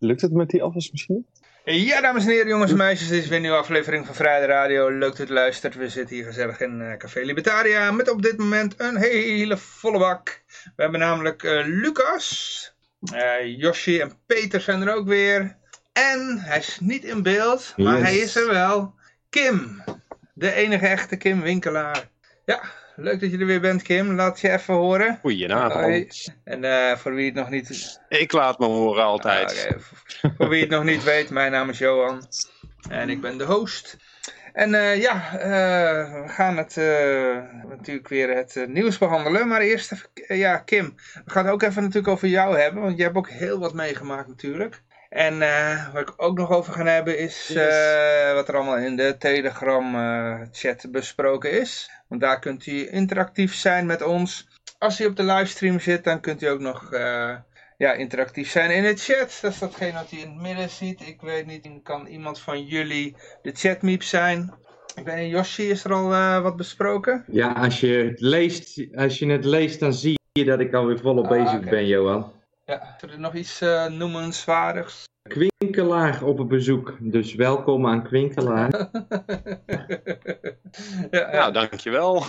Lukt het met die afwasmachine? Ja, dames en heren, jongens en meisjes, dit is weer een nieuwe aflevering van Vrijde Radio. Leuk dat u luistert. We zitten hier gezellig in uh, Café Libertaria met op dit moment een hele volle bak. We hebben namelijk uh, Lucas, uh, Yoshi en Peter zijn er ook weer. En hij is niet in beeld, maar hij is er wel. Kim, de enige echte Kim Winkelaar. Ja, leuk dat je er weer bent Kim. Laat je even horen. Goedenavond. Hoi. En eh, voor wie het nog niet Ik laat me horen altijd. Ah, oké. Voor- wie het nog niet weet, mijn naam is Johan. En ik ben de host. En eh, ja, eh, we gaan het, natuurlijk weer het nieuws behandelen. Maar eerst even, ja, Kim. We gaan het ook even natuurlijk over jou hebben. Want jij hebt ook heel wat meegemaakt natuurlijk. En eh, waar ik ook nog over gaan hebben is eh, wat er allemaal in de Telegram eh, chat besproken is. Want daar kunt u interactief zijn met ons. Als u op de livestream zit, dan kunt u ook nog ja, interactief zijn in de chat. Dat is datgene wat u in het midden ziet. Ik weet niet, kan iemand van jullie de chatmeep zijn? Ik weet niet, Yoshi, is er al wat besproken? Ja, als je, het leest, als je het leest, dan zie je dat ik alweer volop Ah, bezig ben, Johan. Ja, is er nog iets eh, noemenswaardigs? Kwinkelaar op een bezoek, dus welkom aan Kwinkelaar. ja, Nou, dankjewel.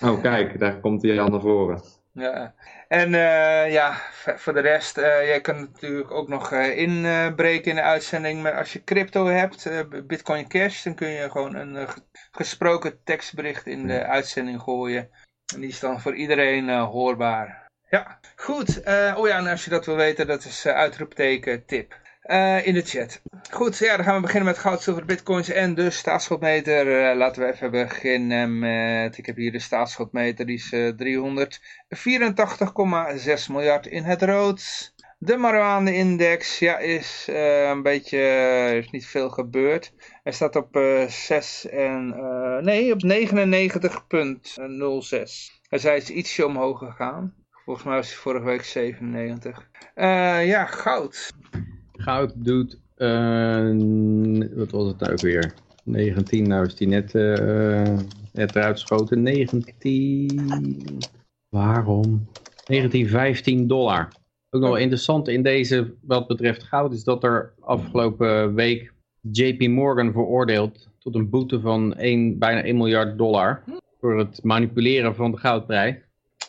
Oh, kijk, daar komt hij al naar voren. Ja, en eh, ja, voor de rest, eh, jij kan natuurlijk ook nog eh, inbreken in de uitzending. Maar als je crypto hebt, Bitcoin Cash, dan kun je gewoon een eh, ge- gesproken tekstbericht in de uitzending gooien. En die is dan voor iedereen hoorbaar. Ja, goed. eh, oh ja, en als je dat wil weten, dat is eh, uitroepteken tip. Eh, in de chat. Goed, ja, dan gaan we beginnen met goud, zilver, bitcoins en de staatsschuldmeter. Laten we even beginnen met, ik heb hier de staatsschuldmeter, die is eh 384,6 miljard in het rood. De marijuana-index, ja, is een beetje, er is niet veel gebeurd. Hij staat op eh 6 en, eh, nee, op 99,06. Hij is iets ietsje omhoog gegaan. Volgens mij was hij vorige week 97. Eh, ja, goud. Goud doet, eh, wat was het nou weer? 19, nou is die net, eh, net eruit geschoten. 19, waarom? 1915 dollar. Ook nog wel interessant in deze, wat betreft goud, is dat er afgelopen week JP Morgan veroordeeld tot een boete van 1, bijna 1 miljard dollar. Voor het manipuleren van de goudprijs.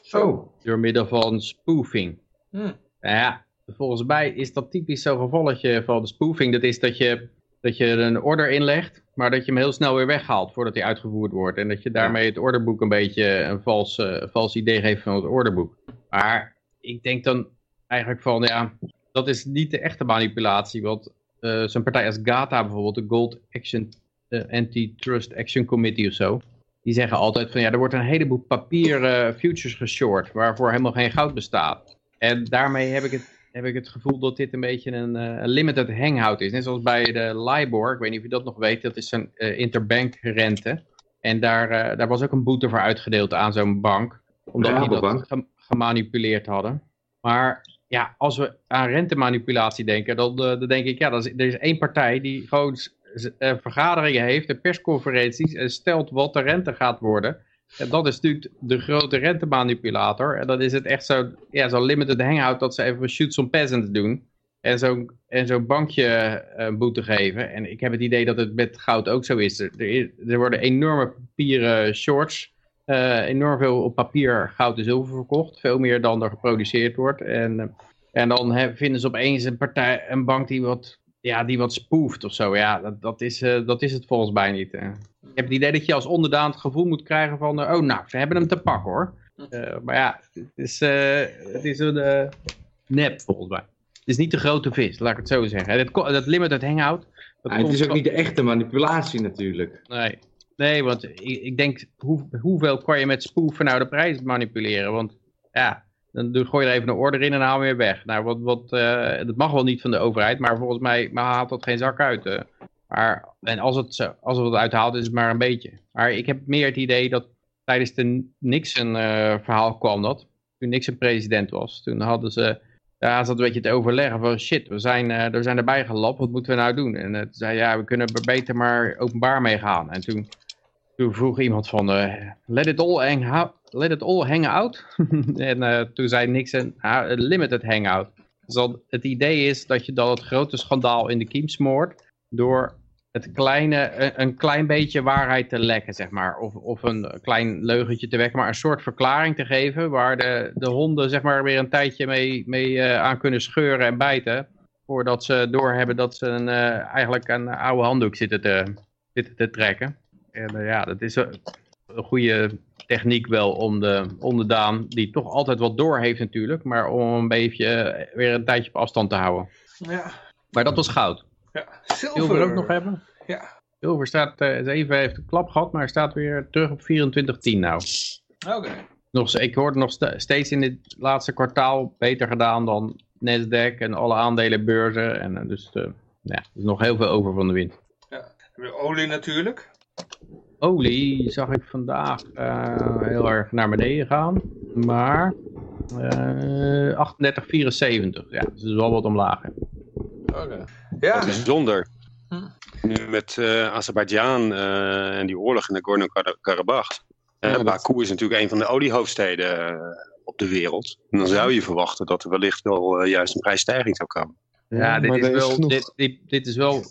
Zo, Door middel van spoofing. Hm. Nou ja, volgens mij is dat typisch zo'n gevalletje van de spoofing. Dat is dat je, dat je een order inlegt, maar dat je hem heel snel weer weghaalt voordat hij uitgevoerd wordt. En dat je daarmee het orderboek een beetje een vals, eh, vals idee geeft van het orderboek. Maar ik denk dan eigenlijk van, ja, dat is niet de echte manipulatie. Want eh, zo'n partij als GATA bijvoorbeeld, de Gold Action eh, Antitrust Action Committee of zo. Die zeggen altijd van ja, er wordt een heleboel papier eh, futures geshort, waarvoor helemaal geen goud bestaat. En daarmee heb ik het, heb ik het gevoel dat dit een beetje een, eh, een limited hangout is. Net zoals bij de LIBOR, ik weet niet of je dat nog weet, dat is een eh, interbank rente. En daar, daar was ook een boete voor uitgedeeld aan zo'n bank, omdat die dat gemanipuleerd hadden. Maar ja, als we aan rentemanipulatie denken, dan, dan denk ik, ja, dat is, er is één partij die gewoon vergaderingen heeft, en persconferenties, en stelt wat de rente gaat worden. En dat is natuurlijk de grote rentemanipulator. En dan is het echt zo, ja, zo limited hangout dat ze even shoot some peasants doen. En zo'n zo'n bankje eh, een boete geven. En ik heb het idee dat het met goud ook zo is. Er, er, worden enorme papieren shorts. eh, enorm veel op papier goud en zilver verkocht. Veel meer dan er geproduceerd wordt. En, eh, en dan vinden ze opeens een, partij, een bank die wat, ja, die wat spoeft of zo. Ja, dat, dat, is, eh, dat is het volgens mij niet. eh. Ik heb het idee dat je als onderdaan het gevoel moet krijgen van... eh, oh, nou, we hebben hem te pakken hoor. Maar ja, het is, het is een nep volgens mij. Het is niet de grote vis, laat ik het zo zeggen. Dat, dat limited hangout... Dat het is ook niet de echte manipulatie natuurlijk. Nee, nee want ik, ik denk, hoe, hoeveel kan je met spoeven nou de prijs manipuleren? Want ja, dan gooi je er even een order in en haal hem weer weg. Nou, wat, wat, eh, dat mag wel niet van de overheid, maar volgens mij maar haalt dat geen zak uit. eh. Maar, en als het, als het uithaalt, is het maar een beetje. Maar ik heb meer het idee dat tijdens de Nixon-verhaal kwam dat. Toen Nixon president was, toen hadden ze... Ze hadden een beetje te overleggen van shit, we zijn, eh, we zijn erbij gelapt, wat moeten we nou doen? En eh, toen zei ja, we kunnen er beter maar openbaar mee gaan. En toen, toen vroeg iemand van, eh, let, it all hang let it all hang out. en eh, toen zei Nixon, ah, a limited hangout. Dus dan, het idee is dat je dan het grote schandaal in de kiem smoort door het kleine, een, een klein beetje waarheid te lekken, zeg maar. Of, of een klein leugentje te wekken, maar een soort verklaring te geven waar de, de honden zeg maar weer een tijdje mee, mee eh, aan kunnen scheuren en bijten. Voordat ze doorhebben dat ze een, eh, eigenlijk een oude handdoek zitten te, zitten te trekken. En eh, ja, dat is een, een goede techniek wel om de onderdaan, die toch altijd wat door heeft natuurlijk, maar om een beetje eh, weer een tijdje op afstand te houden. Ja. Maar dat was goud. ja. Zilver Zilver. ook nog hebben? Ja. Zilver staat, eh, even heeft een klap gehad, maar staat weer terug op 24,10 nou. Oké. Nog, ik hoorde nog ste- steeds in dit laatste kwartaal beter gedaan dan Nasdaq en alle aandelenbeurzen. En dus ja, er is nog heel veel over van de wind. De olie natuurlijk. Olie zag ik vandaag eh, heel erg naar beneden gaan. Maar eh 38,74. Ja, dus is wel wat omlaag. hè. Oké. Ja. Dat is bijzonder. Hm. Nu met eh Azerbeidzjan eh, en die oorlog in Nagorno-Karabakh. Ja, dat- Baku is natuurlijk een van de oliehoofdsteden eh, op de wereld. En dan zou je verwachten dat er wellicht wel juist een prijsstijging zou komen. Ja, dit, is is wel, genoeg. dit, dit, dit is wel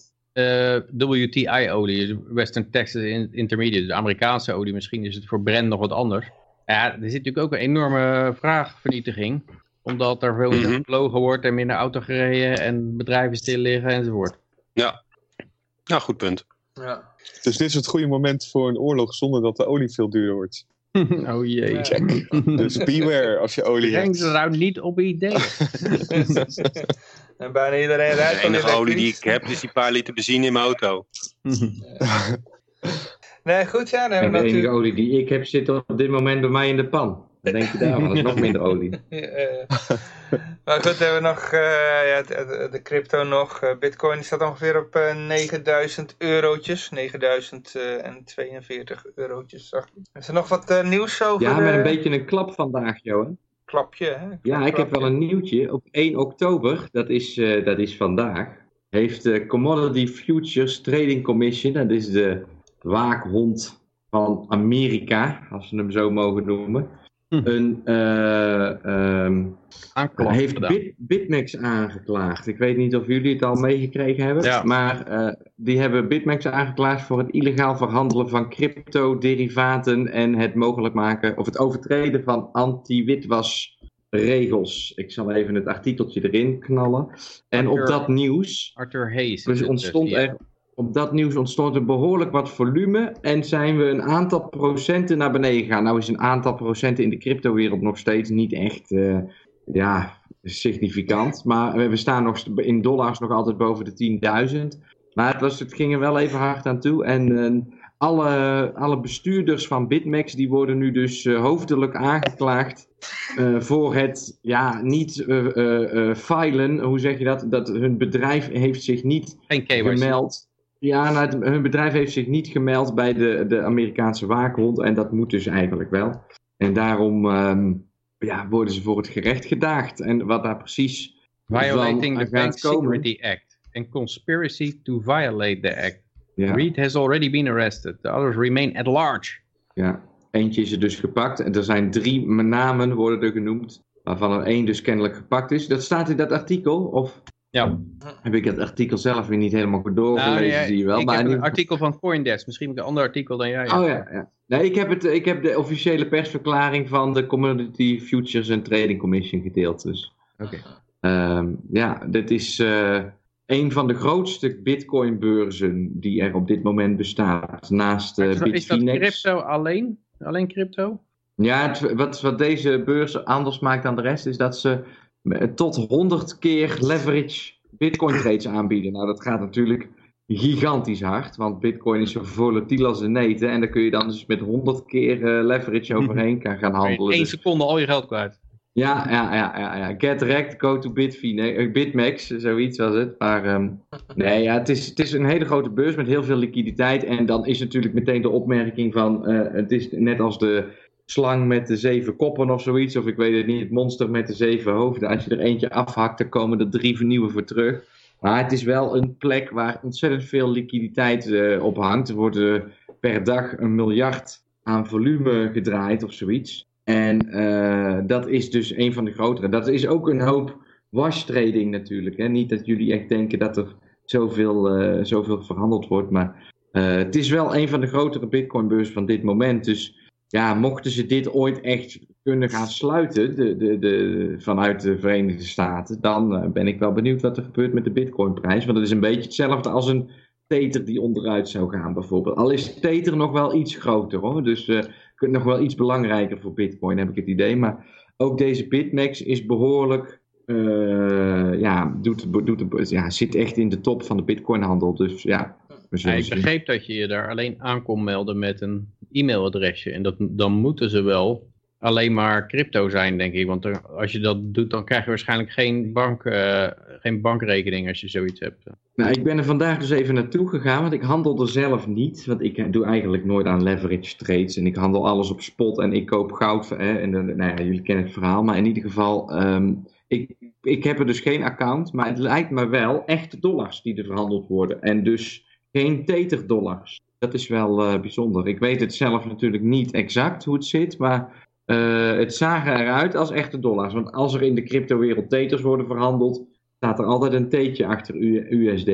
WTI-olie, Western Texas In- Intermediate, de Amerikaanse olie. Misschien is het voor Brent nog wat anders. Ja, er zit natuurlijk ook een enorme vraagvernietiging. Omdat er veel minder Mhm. gevlogen wordt en minder auto gereden en bedrijven stil liggen enzovoort. Nou, goed punt. Ja. Dus dit is het goede moment voor een oorlog zonder dat de olie veel duurder wordt. oh jee. Ja. Dus beware als je olie Breng hebt. ze nou niet op idee. En bijna iedereen rijdt De enige olie die ik heb is die paar liter benzine in mijn auto. Nee, goed, ja. Dan En de enige olie die ik heb zit op dit moment bij mij in de pan. Wat denk je daarvan? Dat is nog minder olie. Ja, maar goed, hebben we nog eh, ja, de, crypto nog. Eh, Bitcoin staat ongeveer op eh 9000 eurotjes. 9042 eurotjes, zag ik. Is er nog wat nieuws over Ja, met een beetje een klap vandaag, Johan. Klapje? Hè? Ja, ik heb wel een nieuwtje. Op 1 oktober, dat is, eh, dat is vandaag, heeft de Commodity Futures Trading Commission, dat is de waakhond van Amerika, als we hem zo mogen noemen, Hm. een, eh, ehm, heeft. Bit, Bitmax aangeklaagd. Ik weet niet of jullie het al meegekregen hebben, Ja. maar eh, die hebben Bitmax aangeklaagd voor het illegaal verhandelen van crypto-derivaten en het mogelijk maken of het overtreden van anti-witwasregels. Ik zal even het artikeltje erin knallen. En op dat nieuws Arthur Hayes. dus het, ontstond er, op dat nieuws ontstond er behoorlijk wat volume en zijn we een aantal procenten naar beneden gegaan. Nou is een aantal procenten in de cryptowereld nog steeds niet echt eh, ja, significant. Maar we staan nog in dollars nog altijd boven de 10.000. Maar het, was, het ging er wel even hard aan toe. En eh, alle, alle bestuurders van Bitmax die worden nu dus eh, hoofdelijk aangeklaagd voor het ja, niet filen. Hoe zeg je dat? Dat hun bedrijf heeft zich niet gemeld. Ja, nou, het- hun bedrijf heeft zich niet gemeld bij de, de Amerikaanse waakhond. En dat moet dus eigenlijk wel. En daarom ehm, ja, worden ze voor het gerecht gedaagd. En wat daar precies Violating the Bank. Security Act and conspiracy to violate the act. Ja, Reed has already been arrested. The others remain at large. ja, eentje is er dus gepakt. En er zijn drie namen worden er genoemd. Waarvan er één dus kennelijk gepakt is. Dat staat in dat artikel. Of Ja, heb ik het artikel zelf weer niet helemaal goed doorgelezen, Nou, zie je wel. ik maar heb een artikel van Coindesk. Misschien een ander artikel dan jij. Oh ja, ja. Nee, ik heb, het, ik heb de officiële persverklaring van de Commodity Futures and Trading Commission gedeeld. Dus. Oké. Ehm, ja, dit is eh, een van de grootste Bitcoin-beurzen die er op dit moment bestaat. Naast eh Is dat- is dat Bitfinex. crypto alleen? Alleen crypto? Ja, het- wat, wat deze beurs anders maakt dan de rest is dat ze eh, tot 100 keer leverage Bitcoin trades aanbieden. Nou, dat gaat natuurlijk gigantisch hard, want Bitcoin is zo volatiel als de neten. En daar kun je dan dus met 100 keer eh, leverage overheen gaan gaan In handelen. één Dus- seconde al je geld kwijt. ja, ja, ja, ja, ja. Get wrecked, go to Bitfine, eh, Bitmax, zoiets was het. Maar ehm, nee, ja, het, is, het is een hele grote beurs met heel veel liquiditeit. En dan is natuurlijk meteen de opmerking van, eh, het is net als de slang met de zeven koppen of zoiets. Of ik weet het niet, het monster met de zeven hoofden. Als je er eentje afhakt, dan komen er drie vernieuwen voor terug. Maar het is wel een plek waar ontzettend veel liquiditeit eh, op hangt. Er wordt eh, per dag een miljard aan volume gedraaid of zoiets. En eh, dat is dus een van de grotere. Dat is ook een hoop wash trading natuurlijk. Hè? Niet dat jullie echt denken dat er zoveel, zoveel verhandeld wordt. Maar het is wel een van de grotere bitcoinbeurzen van dit moment. Dus ja, mochten ze dit ooit echt kunnen gaan sluiten de, de, de, vanuit de Verenigde Staten, dan eh, ben ik wel benieuwd wat er gebeurt met de bitcoinprijs. Want het is een beetje hetzelfde als een Tether die onderuit zou gaan bijvoorbeeld. Al is Tether nog wel iets groter hoor. Dus uh, nog wel iets belangrijker voor bitcoin heb ik het idee. Maar ook deze Bitmax is behoorlijk, uh, ja, doet, doet, ja, zit echt in de top van de bitcoinhandel. Dus ja, ja, ik begreep dat je je daar alleen aan kon melden met een e-mailadresje. En dat, dan moeten ze wel alleen maar crypto zijn, denk ik. Want als je dat doet, dan krijg je waarschijnlijk geen, bank, uh, geen bankrekening als je zoiets hebt. Nou, ik ben er vandaag dus even naartoe gegaan, want ik handel er zelf niet. Want ik doe eigenlijk nooit aan leverage trades. En ik handel alles op spot en ik koop goud. Hè, en nou ja, jullie kennen het verhaal. Maar in ieder geval, um, ik, ik heb er dus geen account. Maar het lijkt me wel echte dollars die er verhandeld worden. En dus geen tetherdollars. Dat is wel uh, bijzonder. Ik weet het zelf natuurlijk niet exact hoe het zit, maar uh, het zagen eruit als echte dollars. Want als er in de cryptowereld tethers worden verhandeld, staat er altijd een teetje achter USD.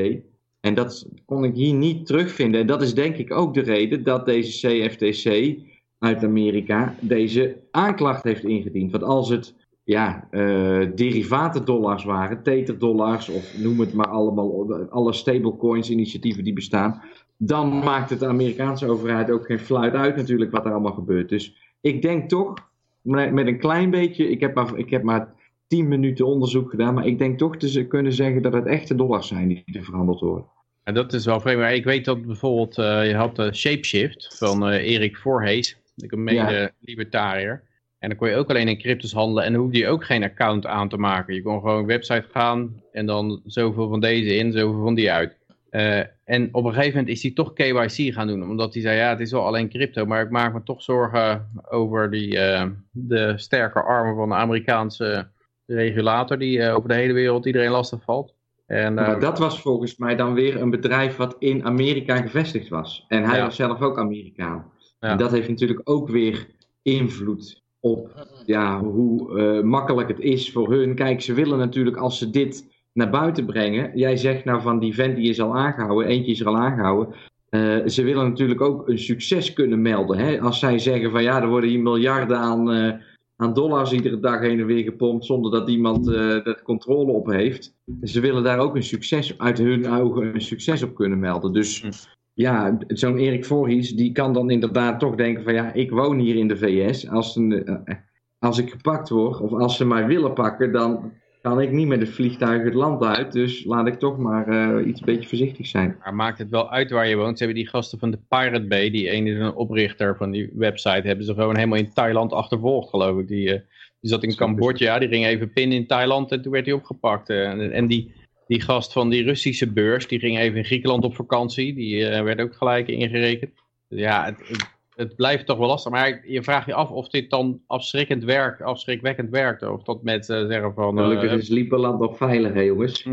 En dat kon ik hier niet terugvinden. En dat is denk ik ook de reden dat deze CFTC uit Amerika deze aanklacht heeft ingediend. Want als het ja, uh, derivatendollars waren, tetherdollars of noem het maar allemaal, alle stablecoins initiatieven die bestaan, dan maakt het de Amerikaanse overheid ook geen fluit uit natuurlijk wat er allemaal gebeurt. Dus ik denk toch, met een klein beetje, ik heb maar, ik heb maar 10 minuten onderzoek gedaan, maar ik denk toch te kunnen zeggen dat het echte dollars zijn die er verhandeld worden. En dat is wel vreemd, maar ik weet dat bijvoorbeeld, uh, je had de Shapeshift van uh, Erik Voorhees, een mede-libertariër. En dan kon je ook alleen in cryptos handelen en dan hoefde je ook geen account aan te maken. Je kon gewoon een website gaan en dan zoveel van deze in, zoveel van die uit. Uh, en op een gegeven moment is hij toch KYC gaan doen, omdat hij zei, ja, het is wel alleen crypto, maar ik maak me toch zorgen over die, uh, de sterke armen van de Amerikaanse regulator, die uh, over de hele wereld iedereen lastig valt. En, maar dat was volgens mij dan weer een bedrijf wat in Amerika gevestigd was. En hij ja. was zelf ook Amerikaan. Ja. En dat heeft natuurlijk ook weer invloed op ja, hoe uh, makkelijk het is voor hun. Kijk, ze willen natuurlijk als ze dit naar buiten brengen. Jij zegt nou van die vent die is al aangehouden, eentje is er al aangehouden. Uh, ze willen natuurlijk ook een succes kunnen melden. Hè? Als zij zeggen van ja, er worden hier miljarden aan, uh, aan dollars iedere dag heen en weer gepompt zonder dat iemand er controle op heeft. Ze willen daar ook een succes, uit hun ogen een succes op kunnen melden. Dus hm ja, zo'n Erik Voorhies, die kan dan inderdaad toch denken van ja, ik woon hier in de VS. Als, een, eh, als ik gepakt word, of als ze mij willen pakken, dan kan ik niet met het vliegtuig het land uit. Dus laat ik toch maar uh, iets beetje voorzichtig zijn. Maar maakt het wel uit waar je woont? Ze hebben die gasten van de Pirate Bay, die ene is een oprichter van die website, hebben ze gewoon helemaal in Thailand achtervolgd, geloof ik. Die, uh, die zat in Cambodja, die ging even pinnen in Thailand en toen werd hij opgepakt. en, en die die gast van die Russische beurs, die ging even in Griekenland op vakantie. Die uh, werd ook gelijk ingerekend. Ja, het, het, het, blijft toch wel lastig. Maar je vraagt je af of dit dan afschrikkend werkt, afschrikwekkend werkt. Of dat met uh, zeggen van... Uh, Gelukkig is Lieperland nog veilig, hè jongens.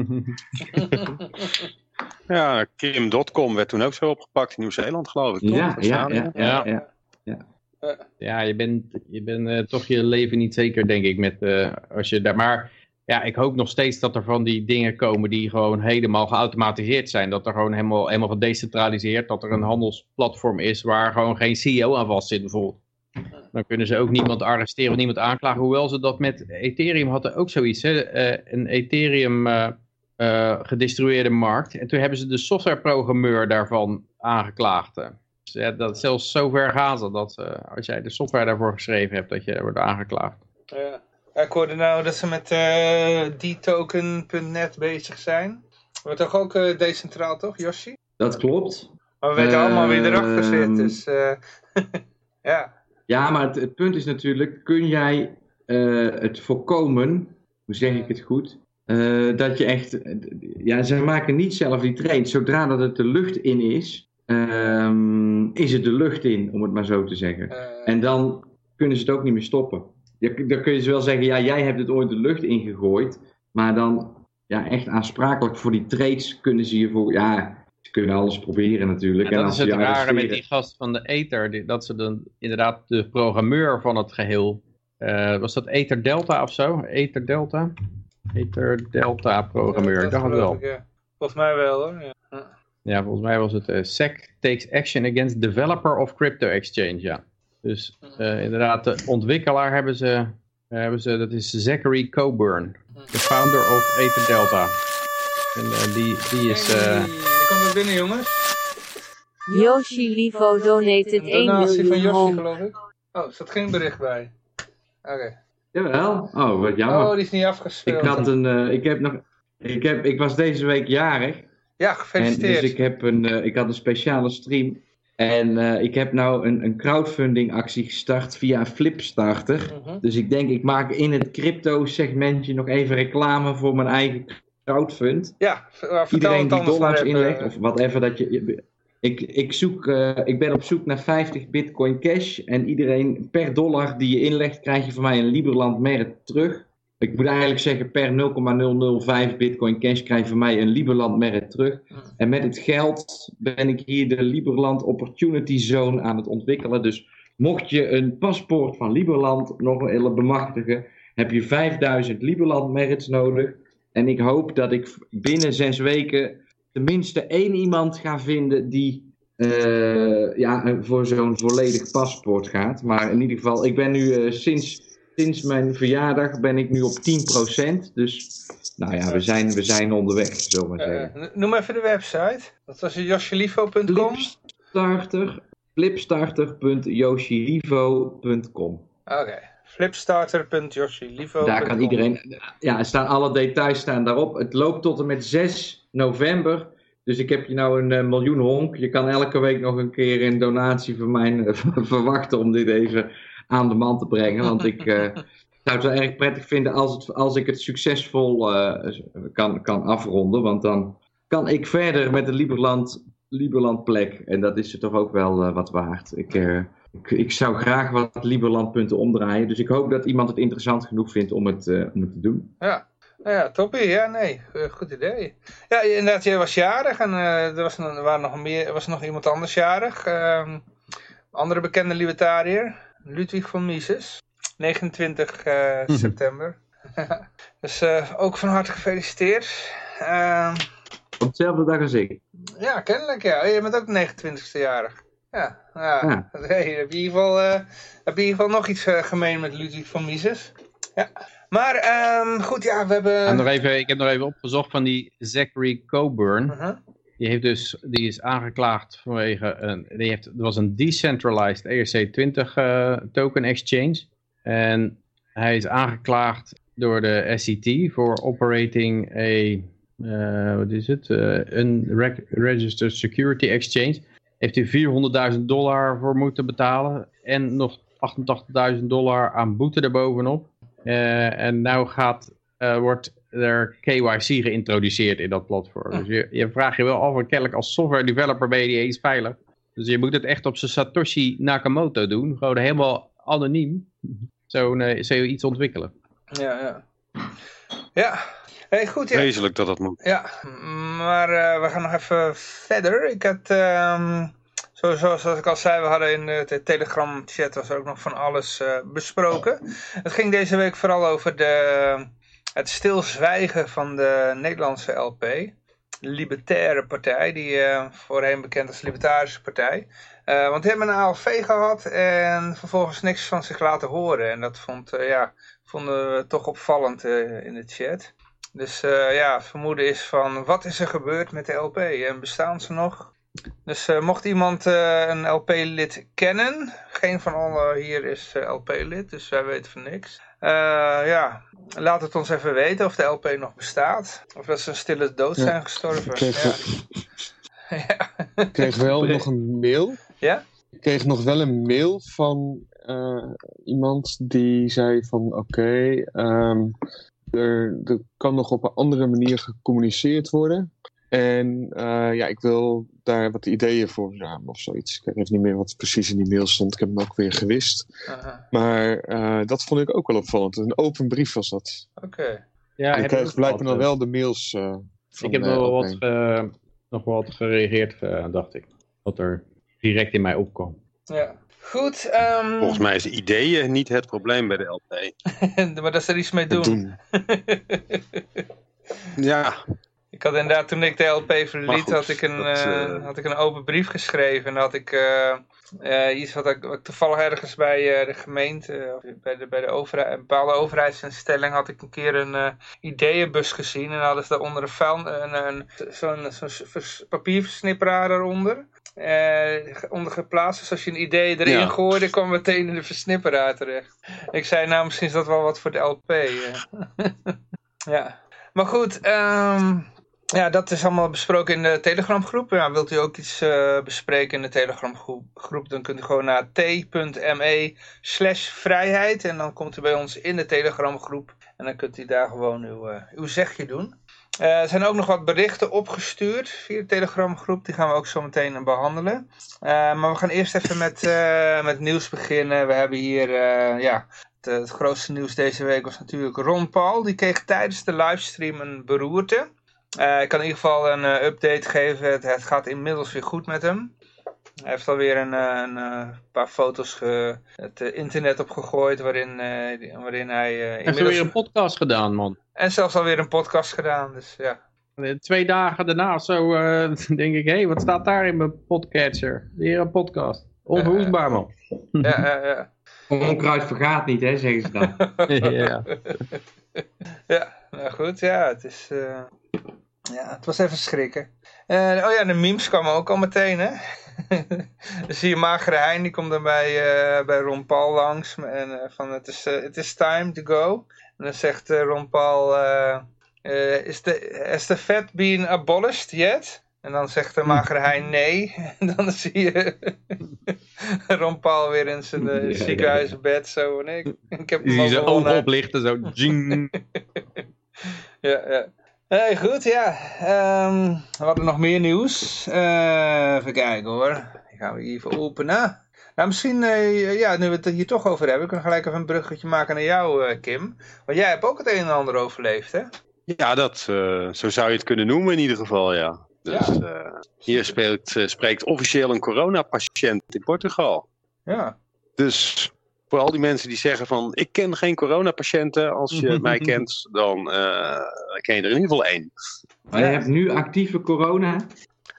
ja, Kim.com werd toen ook zo opgepakt in Nieuw-Zeeland, geloof ik. Ja, ja, ja, ja, ja, ja. Ja, je bent, je bent toch je leven niet zeker, denk ik, met, als je daar... Maar ja, ik hoop nog steeds dat er van die dingen komen die gewoon helemaal geautomatiseerd zijn. Dat er gewoon helemaal, helemaal gedecentraliseerd, dat er een handelsplatform is waar gewoon geen CEO aan vast zit bijvoorbeeld. Dan kunnen ze ook niemand arresteren of niemand aanklagen. Hoewel ze dat met Ethereum hadden ook zoiets. Hè? Uh, een Ethereum uh, gedistribueerde markt. En toen hebben ze de softwareprogrammeur daarvan aangeklaagd. Dus, ja, dat, zelfs zover gaan ze dat als jij de software daarvoor geschreven hebt, dat je wordt aangeklaagd. Ja. Ik hoorde nou dat ze met uh, dtoken.net bezig zijn. We toch ook uh, decentraal, toch, Yoshi? Dat klopt. Maar we weten uh, allemaal wie erachter zit, ehm, dus ja. Ja, maar het, het, punt is natuurlijk, kun jij het voorkomen, hoe zeg ik het goed, dat je echt, ja, ze maken niet zelf die train. Zodra dat het de lucht in is, ehm, is het de lucht in, om het maar zo te zeggen. en dan kunnen ze het ook niet meer stoppen je, dan kun je wel zeggen, ja, jij hebt het ooit de lucht ingegooid. Maar dan ja, echt aansprakelijk voor die trades kunnen ze hiervoor... Ja, ze kunnen alles proberen natuurlijk. En, dat is het rare met die gast van de Ether. Die, dat ze dan inderdaad de programmeur van het geheel... Uh, was dat Ether Delta of zo? Ether Delta? Ether Delta programmeur. Ja, ik dacht wel. ik, ja. Volgens mij wel hoor. Ja. Ja. Ja, volgens mij was het eh, SEC takes action against developer of crypto exchange, ja. Dus eh, inderdaad, de ontwikkelaar hebben ze, hebben ze, dat is Zachary Coburn, de founder of Ether Delta. En eh, die, die is, Hey, eh, die komt er binnen jongens. Yoshi Livo donated Een 1 donatie van miljoen Yoshi home. geloof ik. Oh, er staat geen bericht bij. Oké. Jawel. Oh, wat jammer. Oh, die is niet afgespeeld. ik, had een, eh, ik, heb nog, ik, heb, ik was deze week jarig. Ja, En gefeliciteerd. dus ik, heb een, eh, ik had een speciale stream. En eh, ik heb nou een, een crowdfunding actie gestart via Flipstarter. Mhm. Dus ik denk, ik maak in het crypto segmentje nog even reclame voor mijn eigen crowdfund. Ja, vertel Iedereen die dollars inlegt of whatever dat je... Ik, ik, zoek, eh, ik ben op zoek naar 50 bitcoin cash. En iedereen per dollar die je inlegt krijg je van mij een Liberland merit terug. Ik moet eigenlijk zeggen per 0,005 bitcoin cash krijg je van mij een Liberland merit terug. En met het geld ben ik hier de Liberland Opportunity Zone aan het ontwikkelen. Dus mocht je een paspoort van Liberland nog willen bemachtigen, heb je 5000 Liberland merits nodig. En ik hoop dat ik binnen zes weken tenminste één iemand ga vinden die eh, ja, voor zo'n volledig paspoort gaat. Maar in ieder geval, ik ben nu eh, sinds, sinds mijn verjaardag ben ik nu op 10%. Dus nou ja, we zijn, we zijn onderweg, zullen we maar Eh, zeggen. eh, noem even de website. Dat was yoshilivo.com. Flipstarter, flipstarter.yoshilivo.com. Oké. Flipstarter.yoshilivo.com. Daar kan iedereen, ja, er staan alle details staan daarop. Het loopt tot en met 6 november. Dus ik heb je nou een eh, miljoen honk. Je kan elke week nog een keer een donatie van mij verwachten om dit even aan de man te brengen. Want ik eh, zou het wel erg prettig vinden als, het, als ik het succesvol eh, kan, kan afronden. Want dan kan ik verder met de Liberland, Liberland plek. En dat is er toch ook wel eh, wat waard. Ik, ik, ik zou graag wat Liberland punten omdraaien. Dus ik hoop dat iemand het interessant genoeg vindt om het, om het te doen. Ja. Nou ja, toppie. Ja, nee. Goed idee. Ja, inderdaad, jij was jarig en er, was, er waren nog meer, er was nog iemand anders jarig. Ehm, andere bekende libertariër, Ludwig van Mises. 29 eh, september. dus eh, ook van harte gefeliciteerd. Ehm, Op dezelfde dag als ik. ja, kennelijk ja. Je bent ook de 29ste jarig. Ja, ja. Ja. Hey, heb, je in ieder geval, eh, heb je in ieder geval nog iets gemeen met Ludwig van Mises. Ja. Maar ehm, goed, ja, we hebben... en nog even, ik heb nog even opgezocht van die Zachary Coburn. Mhm. Die, heeft dus, die is aangeklaagd vanwege, een, die heeft, er was een decentralized ERC20 eh, token exchange. En hij is aangeklaagd door de SEC voor operating a, eh, wat is het, eh unregistered security exchange. Heeft hij 400.000 dollar voor moeten betalen en nog 88.000 dollar aan boete erbovenop. Eh, en nou gaat, wordt er KYC geïntroduceerd in dat platform. Dus je, je vraagt je wel af, en kennelijk als software developer ben je niet eens veilig. Dus je moet het echt op zijn Satoshi Nakamoto doen. Gewoon helemaal anoniem. Zo'n eh, zoiets ontwikkelen. Ja, ja. Ja, hey, goed. Ja, Wezenlijk dat dat moet. ja. maar eh, we gaan nog even verder. Ik had, ehm, zo, zoals ik al zei, we hadden in de Telegram chat was er ook nog van alles eh, besproken. Het ging deze week vooral over de, het stilzwijgen van de Nederlandse LP. Libertaire Partij, die eh, voorheen bekend als Libertarische Partij. Eh, want die hebben een ALV gehad en vervolgens niks van zich laten horen. En dat vond, eh, ja, vonden we toch opvallend in de chat. Dus ja, vermoeden is van wat is er gebeurd met de LP en bestaan ze nog? Dus mocht iemand een LP-lid kennen, geen van allen hier is LP-lid, dus wij weten van niks. Eh, ja, laat het ons even weten of de LP nog bestaat. Of dat ze een stille dood Ja, zijn gestorven. ik kreeg- Ja. ja. Ik kreeg wel nog een mail. Ja? Ik kreeg nog wel een mail van eh, iemand die zei van oké, ehm, er, er kan nog op een andere manier gecommuniceerd worden. En eh, ja, ik wil daar wat ideeën voor verzamelen of zoiets. Ik weet niet meer wat precies in die mail stond. Ik heb hem ook weer gewist. Aha, Maar eh, dat vond ik ook wel opvallend. Een open brief was dat. Oké. Ja, ik kreeg blijkbaar nog wel de mails. eh, van, Ik heb eh, nog wel wat, eh, nog wel wat gereageerd, eh, dacht ik. Wat er direct in mij opkwam. Ja. Goed, ehm, Volgens mij is ideeën niet het probleem bij de LP. maar dat ze er iets mee doen. Ja, Ik had inderdaad, toen ik de LP verliet, goed, had, ik een, dat, eh, eh, had ik een open brief geschreven. En had ik eh, iets wat ik, wat ik toevallig ergens bij de gemeente, of bij de, bij de overheid, een bepaalde overheidsinstelling, had ik een keer een ideeënbus gezien. En hadden ze daaronder een, vuil- een, een, zo'n zo'n vers- papierversnipperaar eronder. onder geplaatst. Dus als je een idee erin Ja. gooide, kwam meteen in de versnipperaar terecht. Ik zei, nou, misschien is dat wel wat voor de LP. ja. Maar goed, ehm, ja, dat is allemaal besproken in de Telegram-groep. Ja, wilt u ook iets eh, bespreken in de Telegram-groep, groep, dan kunt u gewoon naar t.me slash vrijheid. En dan komt u bij ons in de Telegram-groep. En dan kunt u daar gewoon uw, eh, uw zegje doen. Eh, er zijn ook nog wat berichten opgestuurd via de Telegram-groep. Die gaan we ook zo meteen behandelen. Eh, maar we gaan eerst even met, met nieuws beginnen. We hebben hier, ja, het, het grootste nieuws deze week was natuurlijk Ron Paul. Die kreeg tijdens de livestream een beroerte. Eh, ik kan in ieder geval een eh, update geven. Het, het gaat inmiddels weer goed met hem. Hij heeft alweer een, eh, een eh, paar foto's ge- het internet opgegooid waarin, eh, waarin hij eh, Hij heeft inmiddels... weer een podcast gedaan, man. En zelfs alweer een podcast gedaan, dus ja. Twee dagen daarna zo eh, denk ik, hé, hey, wat staat daar in mijn podcatcher? Weer een podcast. Onverhoesbaar, man. ja, ja, ja. Onkruid vergaat niet, hè, zeggen ze dan. ja. Ja, nou goed, ja, het is... eh, ja, het was even schrikken. Eh, oh ja, de memes kwamen ook al meteen, hè. dan zie je Magere Hein, die komt dan bij, eh, bij Ron Paul langs. En eh, van, het is, eh, it is time to go. En dan zegt eh, Ron Paul, eh, eh, is the, has the fat been abolished yet? En dan zegt de Magere Hein nee. En dan zie je Ron Paul weer in zijn eh, Ja, ziekenhuisbed. Zo, en ik, ik heb hem al ogen oplichten, zo. Jing. Ja, ja. Hey, goed, ja. Ehm, we hadden nog meer nieuws. Eh, even kijken hoor. Die gaan we even openen. Nou, misschien, eh, ja, nu we het er hier toch over hebben, kunnen we gelijk even een bruggetje maken naar jou, eh, Kim. Want jij hebt ook het een en ander overleefd, hè? ja dat, eh, zo zou je het kunnen noemen in ieder geval, ja. Dus eh, hier spreekt, eh, spreekt officieel een coronapatiënt in Portugal. Ja. Dus voor al die mensen die zeggen van ik ken geen coronapatiënten, als je mij kent, dan eh, ken je er in ieder geval één. Maar je hebt nu actieve corona.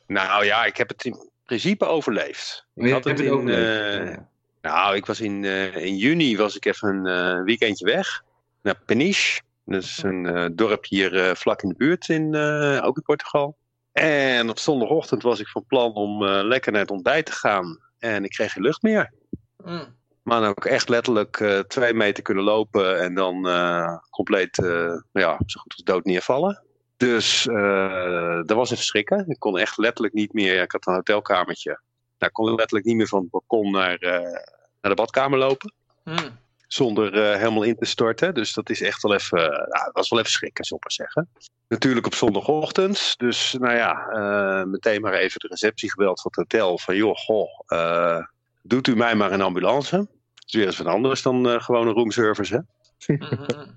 Nou ja, ik heb het in principe overleefd. Maar je had het het in, overleefd. eh, Ja. Nou, ik was in, eh, in juni was ik even een weekendje weg naar Peniche. Dat is een eh, dorp hier vlak in de buurt, in, eh, ook in Portugal. En op zondagochtend was ik van plan om eh, lekker naar het ontbijt te gaan. En ik kreeg geen lucht meer. Mm. Maar dan ook echt letterlijk eh, twee meter kunnen lopen en dan eh, compleet eh, ja, zo goed als dood neervallen. Dus dat was even schrikken. Ik kon echt letterlijk niet meer. Ik had een hotelkamertje. Nou, ik kon letterlijk niet meer van het balkon naar, naar de badkamer lopen. Mm. Zonder helemaal in te storten. Dus dat is echt wel even. nou, dat was wel even schrikken, zou ik maar zeggen. Natuurlijk op zondagochtend. Dus nou ja, meteen maar even de receptie gebeld van het hotel. Van joh, goh, doet u mij maar een ambulance. Dat is weer eens wat anders dan eh, gewoon een roomservice, hè? Mm.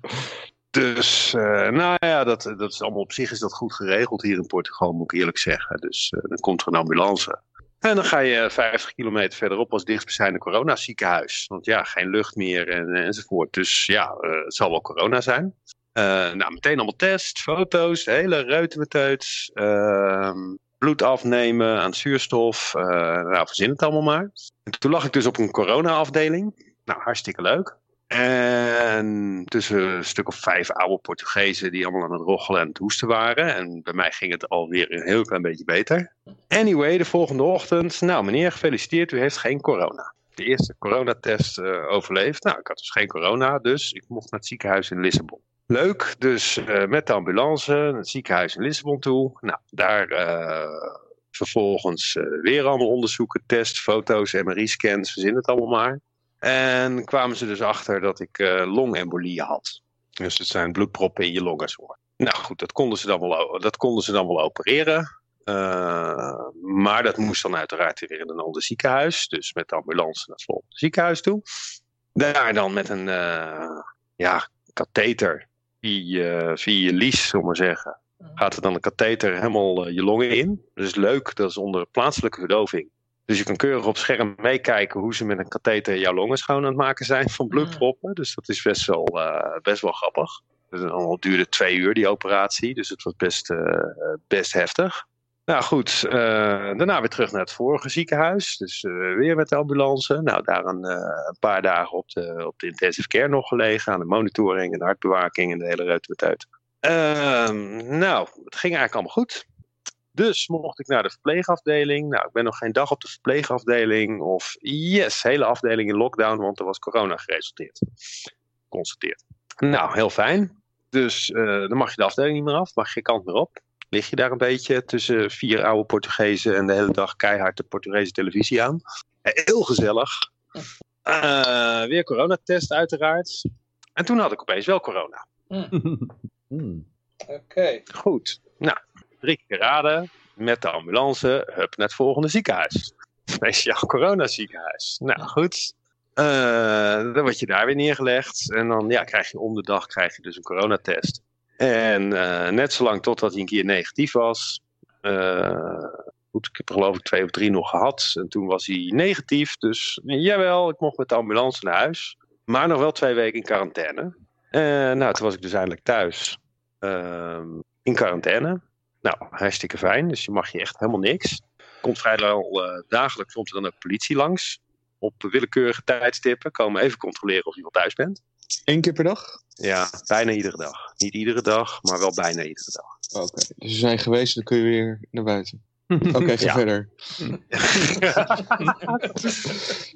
Dus, eh, nou ja, dat, dat is allemaal op zich is dat goed geregeld hier in Portugal, moet ik eerlijk zeggen. Dus eh, dan komt er een ambulance. En dan ga je 50 kilometer verderop als dichtstbijzijnde coronaziekenhuis. Want ja, geen lucht meer en, enzovoort. Dus ja, het zal wel corona zijn. Nou, meteen allemaal tests, foto's, hele reutemeteuts. ehm bloed afnemen aan zuurstof. eh nou, verzin het allemaal maar. En toen lag ik dus op een corona-afdeling. Nou, hartstikke leuk. En tussen een stuk of vijf oude Portugezen die allemaal aan het roggelen en het hoesten waren. En bij mij ging het alweer een heel klein beetje beter. Anyway, de volgende ochtend. Nou meneer, gefeliciteerd, u heeft geen corona. De eerste coronatest eh overleefd. Nou, ik had dus geen corona, dus ik mocht naar het ziekenhuis in Lissabon. Leuk, dus eh, met de ambulance naar het ziekenhuis in Lissabon toe. Nou, daar eh, vervolgens eh, weer allemaal onderzoeken, tests, foto's, MRI-scans, verzin het allemaal maar. En kwamen ze dus achter dat ik longembolie had. Dus het zijn bloedproppen in je longen. Zo. Nou goed, dat konden ze dan wel, dat konden ze dan wel opereren. Maar dat moest dan uiteraard weer in een ander ziekenhuis. Dus met de ambulance naar het volgende ziekenhuis toe. Daar dan met een ja, katheter via, via je lies, zullen maar zeggen. Gaat er dan een katheter helemaal eh, je longen in. Dat is leuk, dat is onder plaatselijke verdoving. Dus je kan keurig op scherm meekijken hoe ze met een katheter jouw longen schoon aan het maken zijn van bloedproppen. Dus dat is best wel, eh, best wel grappig. Het duurde twee uur die operatie, dus het was best, eh, best heftig. Nou goed, eh, daarna weer terug naar het vorige ziekenhuis. Dus eh, weer met de ambulance. Nou, daar een, eh, een paar dagen op de, op de intensive care nog gelegen. Aan de monitoring en de hartbewaking en de hele met uit. Ehm, nou, het ging eigenlijk allemaal goed. Dus mocht ik naar de verpleegafdeling. Nou, ik ben nog geen dag op de verpleegafdeling. Of yes, hele afdeling in lockdown, want er was corona geresulteerd. Constateerd. Nou, heel fijn. Dus dan mag je de afdeling niet meer af, mag je geen kant meer op. Lig je daar een beetje tussen vier oude Portugezen en de hele dag keihard de Portugese televisie aan. Eh, Heel gezellig. Eh, weer coronatest uiteraard. En toen had ik opeens wel corona. Hmm. Oké. Goed. Nou, drie keer raden. Met de ambulance. Hup naar het volgende ziekenhuis. Speciaal coronaziekenhuis. Nou, goed. Eh, dan word je daar weer neergelegd. En dan ja, krijg je om de dag krijg je dus een coronatest. En eh, net zolang totdat hij een keer negatief was. eh, goed, ik heb er geloof ik twee of drie nog gehad. En toen was hij negatief. Dus jawel, ik mocht met de ambulance naar huis. Maar nog wel twee weken in quarantaine. Eh, nou, toen was ik dus eindelijk thuis. Ehm, in quarantaine. Nou, hartstikke fijn. Dus je mag je echt helemaal niks. Komt vrijwel eh, dagelijks er dan ook politie langs. Op willekeurige tijdstippen. Komen even controleren of je wel thuis bent. Eén keer per dag? Ja, bijna iedere dag. Niet iedere dag, maar wel bijna iedere dag. Oké, dus we zijn geweest, dan kun je weer naar buiten. Oké, ga Ja. verder.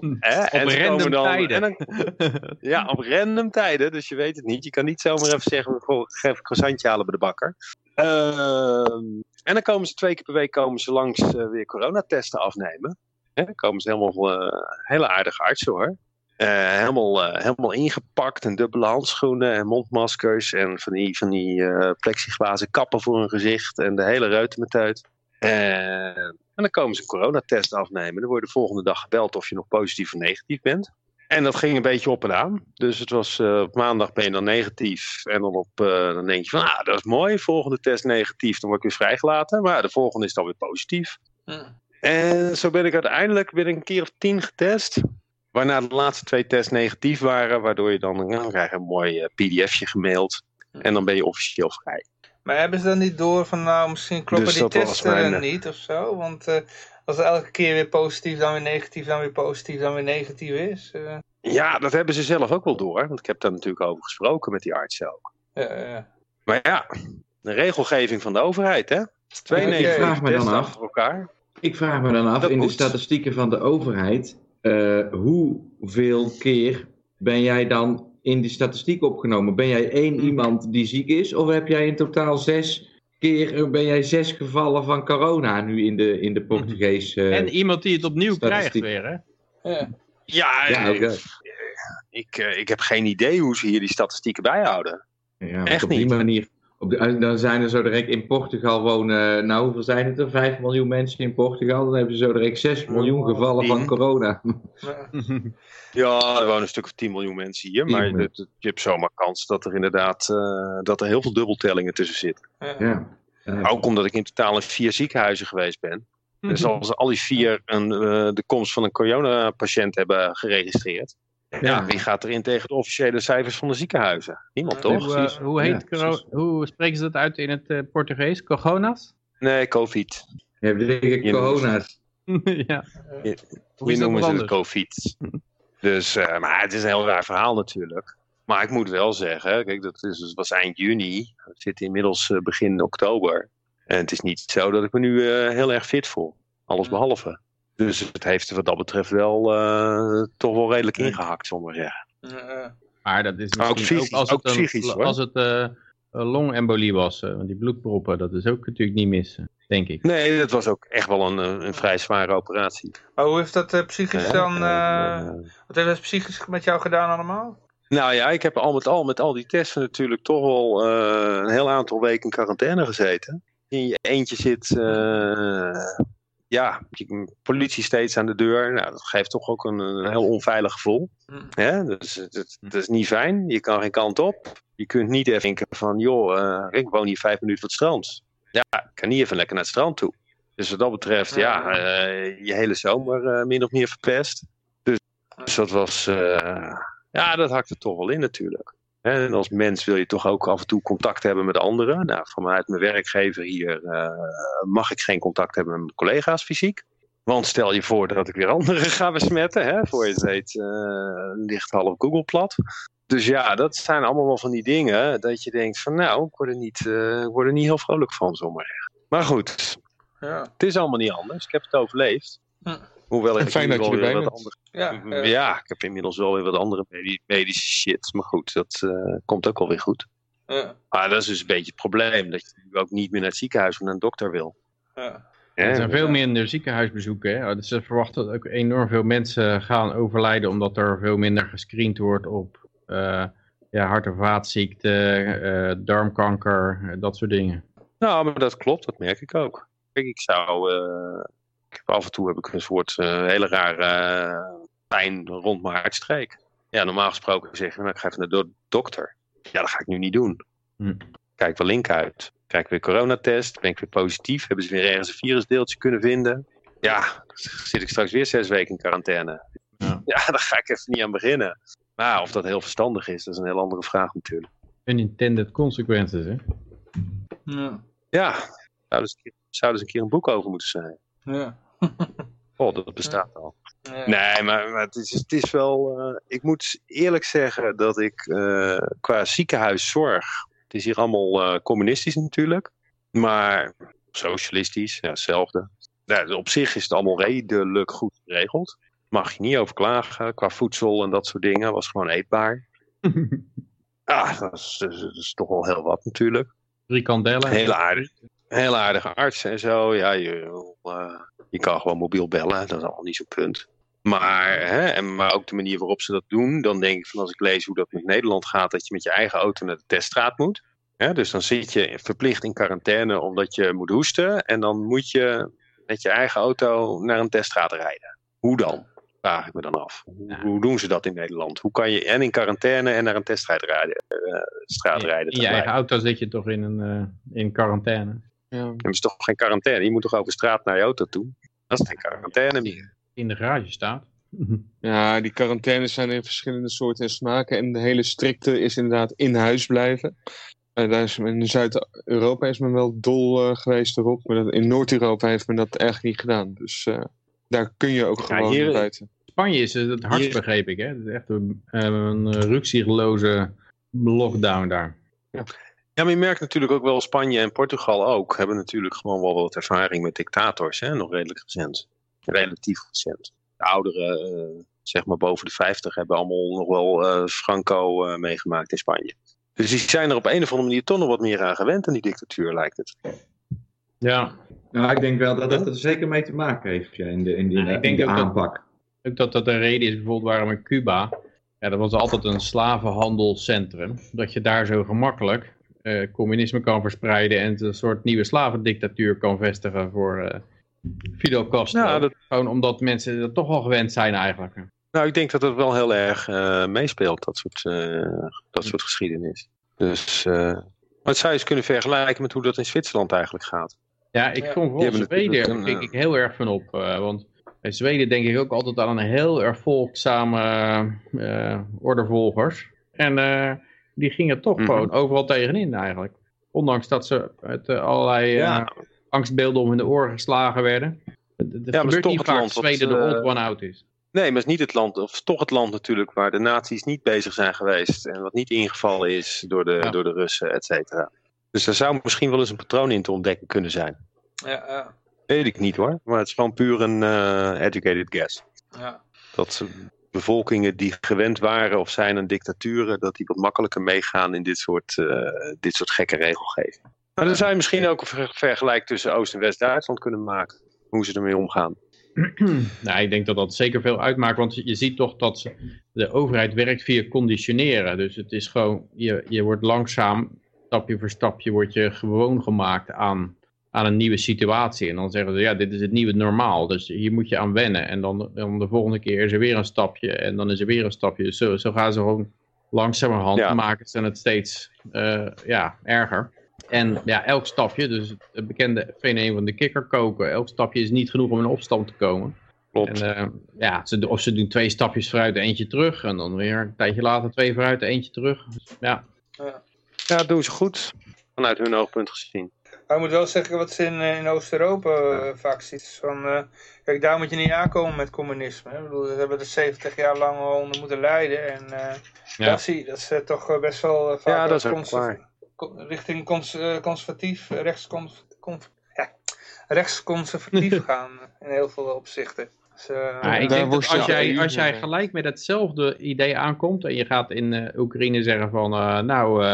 En Op random dan- tijden. en dan- ja, op random tijden. Dus je weet het niet. Je kan niet zomaar even zeggen, goh, ik ga even een croissantje halen bij de bakker. Ehm, en dan komen ze twee keer per week komen ze langs eh, weer coronatesten afnemen. Hè, komen ze helemaal eh, hele aardige artsen hoor. Eh, helemaal, eh, helemaal ingepakt en dubbele handschoenen en mondmaskers en van die, van die plexiglazen kappen voor hun gezicht en de hele ruiten met uit. Eh, en dan komen ze een coronatest afnemen. Dan word je de volgende dag gebeld of je nog positief of negatief bent. En dat ging een beetje op en aan. Dus het was op maandag ben je dan negatief. En dan, op, dan denk je van, ah, dat is mooi. Volgende test negatief, dan word ik weer vrijgelaten. Maar de volgende is dan weer positief. En zo ben ik uiteindelijk ben ik een keer of tien getest. Waarna de laatste twee tests negatief waren. Waardoor je dan, nou, dan krijg je een mooi eh, pdfje gemaild. En dan ben je officieel vrij. Maar hebben ze dan niet door van nou misschien kloppen Dus die testen mijn, eh, niet of zo? Want eh, als het elke keer weer positief, dan weer negatief, dan weer positief, dan weer negatief is. Ja, dat hebben ze zelf ook wel door. Want ik heb daar natuurlijk over gesproken met die artsen ook. ja, ja. Maar ja, de regelgeving van de overheid, hè? Twee negatieve Vraag me dan testen af. achter elkaar. Ik vraag me dan af, Dat in de statistieken van de overheid, eh, hoeveel keer ben jij dan in die statistiek opgenomen? Ben jij één Hm. iemand die ziek is, of heb jij in totaal zes keer, eh, ben jij zes gevallen van corona nu in de, in de Portugese... En iemand die het opnieuw krijgt weer, hè? ja. Ja, ja, eh, ik, eh, ik heb geen idee hoe ze hier die statistieken bijhouden. Ja, Echt op die niet. manier. Op de, dan zijn er zo direct in Portugal wonen, nou hoeveel zijn het er? 5 miljoen mensen in Portugal. Dan hebben ze zo direct 6 miljoen gevallen van corona. Ja. Er wonen een stuk of 10 miljoen mensen hier. Maar je hebt zomaar kans dat er inderdaad eh, dat er heel veel dubbeltellingen tussen zitten. Ja. Ook omdat ik in totaal in vier ziekenhuizen geweest ben. Dus als ze al die vier een, eh, de komst van een coronapatiënt hebben geregistreerd. Ja, Ja. wie gaat erin tegen de officiële cijfers van de ziekenhuizen? Niemand, toch? Hoe, eh, hoe, heet Ja, hoe spreken ze dat uit in het eh, Portugees? Cogonas? Nee, COVID. Je hebt noemt- corona's. ja. Je- Hoe noemen ze het? COVID. Dus, eh, maar het is een heel raar verhaal natuurlijk. Maar ik moet wel zeggen, kijk, dat is, het was eind juni. We zitten inmiddels begin oktober. En het is niet zo dat ik me nu eh, heel erg fit voel. Alles behalve. Dus het heeft wat dat betreft wel eh, toch wel redelijk ingehakt, we maar zeggen. Ja. Maar dat is ook misschien ook, psychisch, als het, psychisch, een, hoor. als het eh, een longembolie was. eh, want die bloedproppen, dat is ook natuurlijk niet missen, denk ik. Nee, dat was ook echt wel een, een vrij zware operatie. Maar hoe heeft dat psychisch Ja, dan, wat heeft dat psychisch met jou gedaan allemaal? Nou ja, ik heb al met al met al die testen natuurlijk toch wel eh, een heel aantal weken in quarantaine gezeten. In je eentje zit, eh, ja, politie steeds aan de deur. Nou, dat geeft toch ook een, een heel onveilig gevoel. Hm. Hè? Dus het, het, het is niet fijn. Je kan geen kant op. Je kunt niet even denken van, joh, eh, ik woon hier vijf minuten van het strand. Ja, ik kan niet even lekker naar het strand toe. Dus wat dat betreft, ja, eh, je hele zomer eh, min of meer verpest. Dus, dus dat was, ja, dat hakt er toch wel in natuurlijk. En als mens wil je toch ook af en toe contact hebben met anderen. Nou, vanuit mijn werkgever hier eh, mag ik geen contact hebben met mijn collega's fysiek. Want stel je voor dat ik weer anderen ga besmetten. Hè? Voor je het weet eh, ligt half Google plat. Dus ja, dat zijn allemaal wel van die dingen dat je denkt van nou, ik word er niet, eh, word er niet heel vrolijk van zomaar. Maar goed, Ja. het is allemaal niet anders. Ik heb het overleefd. Hm. Hoewel ik fijn dat je wel weer erbij wat bent. andere Ja, ja, eh, ik heb inmiddels wel weer wat andere medi- medische shit. Maar goed, dat eh, komt ook wel weer goed. ja, Maar dat is dus een beetje het probleem. Dat je ook niet meer naar het ziekenhuis of naar een dokter wil. ja. Er zijn veel minder ziekenhuisbezoeken. Hè? Dus ze verwachten dat ook enorm veel mensen gaan overlijden omdat er veel minder gescreend wordt op eh, ja, hart- en vaatziekten, eh, darmkanker, dat soort dingen. Nou, maar dat klopt. Dat merk ik ook. Kijk, ik zou... ik af en toe heb ik een soort eh, hele rare eh, pijn rond mijn hartstreek. Ja, normaal gesproken zeg je, nou, ik ga even naar de dokter. Ja, dat ga ik nu niet doen. Hm. Kijk wel link uit. Kijk weer coronatest. Ben ik weer positief. Hebben ze weer ergens een virusdeeltje kunnen vinden. Ja, zit ik straks weer zes weken in quarantaine. Ja. Ja, daar ga ik even niet aan beginnen. Maar of dat heel verstandig is, dat is een heel andere vraag natuurlijk. Unintended consequences, hè? Ja, Ja, zou dus, zou dus een keer een boek over moeten zijn. ja. Oh, dat bestaat al. ja. Nee, maar, maar het, is, het is wel... eh, ik moet eerlijk zeggen dat ik eh, qua ziekenhuiszorg... Het is hier allemaal eh, communistisch natuurlijk. Maar socialistisch, ja, hetzelfde. Ja, op zich is het allemaal redelijk goed geregeld. Mag je niet over klagen. Qua voedsel en dat soort dingen was gewoon eetbaar. Ah, dat is, dat is- dat is toch wel heel wat natuurlijk. Frikandellen. Hele aardige, hele aardige arts en zo. Ja, je, eh, je kan gewoon mobiel bellen. Dat is allemaal niet zo'n punt. Maar, hè, en, maar ook de manier waarop ze dat doen. Dan denk ik van als ik lees hoe dat met Nederland gaat. Dat je met je eigen auto naar de teststraat moet. Dus dan zit je verplicht in quarantaine omdat je moet hoesten. En dan moet je met je eigen auto naar een teststraat rijden. Hoe dan? Vraag ik me dan af. Hoe, Ja. hoe doen ze dat in Nederland? Hoe kan je en in quarantaine en naar een teststraat rijden? eh, straat rijden In je eigen auto zit je toch in, een, eh, in quarantaine. Ja. Het is toch geen quarantaine? Je moet toch over straat naar je auto toe? Dat is geen quarantaine meer. In de garage staat. ja, die quarantaines zijn in verschillende soorten en smaken. En de hele strikte is inderdaad in huis blijven. Eh, daar is, in Zuid-Europa is men wel dol eh, geweest erop. Maar dat, in Noord-Europa heeft men dat eigenlijk niet gedaan. Dus eh, daar kun je ook Ja, gewoon hier- buiten. Spanje is het hardst Hier- begreep ik. Hè? Het is echt een, een rukzichtloze lockdown daar. Ja, maar je merkt natuurlijk ook wel Spanje en Portugal ook. Hebben natuurlijk gewoon wel wat ervaring met dictators. Hè? Nog redelijk recent. Relatief recent. De ouderen, eh, zeg maar boven de 50, hebben allemaal nog wel eh, Franco eh, meegemaakt in Spanje. Dus die zijn er op een of andere manier toch nog wat meer aan gewend aan die dictatuur, lijkt het. Ja, Nou, ik denk wel dat dat er zeker mee te maken heeft ja, in de, in de, Ja, ik in denk de ook dat- ook dat dat een reden is bijvoorbeeld waarom in Cuba, ja, dat was altijd een slavenhandelcentrum, dat je daar zo gemakkelijk eh, communisme kan verspreiden en een soort nieuwe slavendictatuur kan vestigen voor eh, Fidel Castro. Ja, dat- Gewoon omdat mensen dat toch al gewend zijn eigenlijk. Nou, ik denk dat het wel heel erg eh, meespeelt, dat soort, eh, dat soort geschiedenis. Dus, eh, maar het zou je eens kunnen vergelijken met hoe dat in Zwitserland eigenlijk gaat. Ja, ik vooral hebben natuurlijk Zweden, keek eh, ik heel erg van op. eh, want bij Zweden denk ik ook altijd aan een heel erg volgzame eh, ordevolgers. En eh, die gingen toch Mhm. gewoon overal tegenin eigenlijk. Ondanks dat ze met eh, allerlei eh, Ja. angstbeelden om in de oren geslagen werden. Het, is gebeurt toch niet het vaak land dat Zweden de eh, old one out is. Nee, maar het is niet het land, of toch het land natuurlijk, waar de nazi's niet bezig zijn geweest. En wat niet ingevallen is door de, Ja. door de Russen, et cetera. Dus daar zou misschien wel eens een patroon in te ontdekken kunnen zijn. Ja, ja, Weet ik niet hoor, maar het is gewoon puur een educated guess. ja. Dat ze bevolkingen die gewend waren of zijn aan dictaturen, dat die wat makkelijker meegaan in dit soort, eh, dit soort gekke regelgeving. Maar dan zou je misschien ook een ver- vergelijk tussen Oost- en West-Duitsland kunnen maken. Hoe ze ermee omgaan. nou, ik denk dat dat zeker veel uitmaakt, want je ziet toch dat de overheid werkt via conditioneren. Dus het is gewoon, je, je wordt langzaam, stapje voor stapje, word je gewoon gemaakt aan, aan een nieuwe situatie. En dan zeggen ze, ja, dit is het nieuwe normaal, dus hier moet je aan wennen. En dan, dan de volgende keer is er weer een stapje en dan is er weer een stapje. Dus zo, zo gaan ze gewoon langzamerhand, Ja. maken ze het steeds eh, ja, erger. En ja, elk stapje, dus het bekende fenomeen van de kikker koken, elk stapje is niet genoeg om in opstand te komen. Klopt. En, eh, ja, ze, of ze doen twee stapjes vooruit, eentje terug. En dan weer een tijdje later twee vooruit, eentje terug. Dus, ja. Ja, dat doen ze goed. Vanuit hun oogpunt gezien. Maar ik moet wel zeggen wat ze in, eh, in Oost-Europa eh, vaak ziet. is Van, eh, kijk, daar moet je niet aankomen met communisme. Hè. Ik bedoel, ze hebben er 70 jaar lang al onder moeten lijden. En eh Ja. dat zie je, dat ze toch best wel vaak Ja, dat is richting cons conservatief, rechtscons con- ja, rechtsconservatief gaan in heel veel opzichten. Dus, ik denk dat als jij, als jij gelijk met hetzelfde idee aankomt en je gaat in eh, Oekraïne zeggen van eh, nou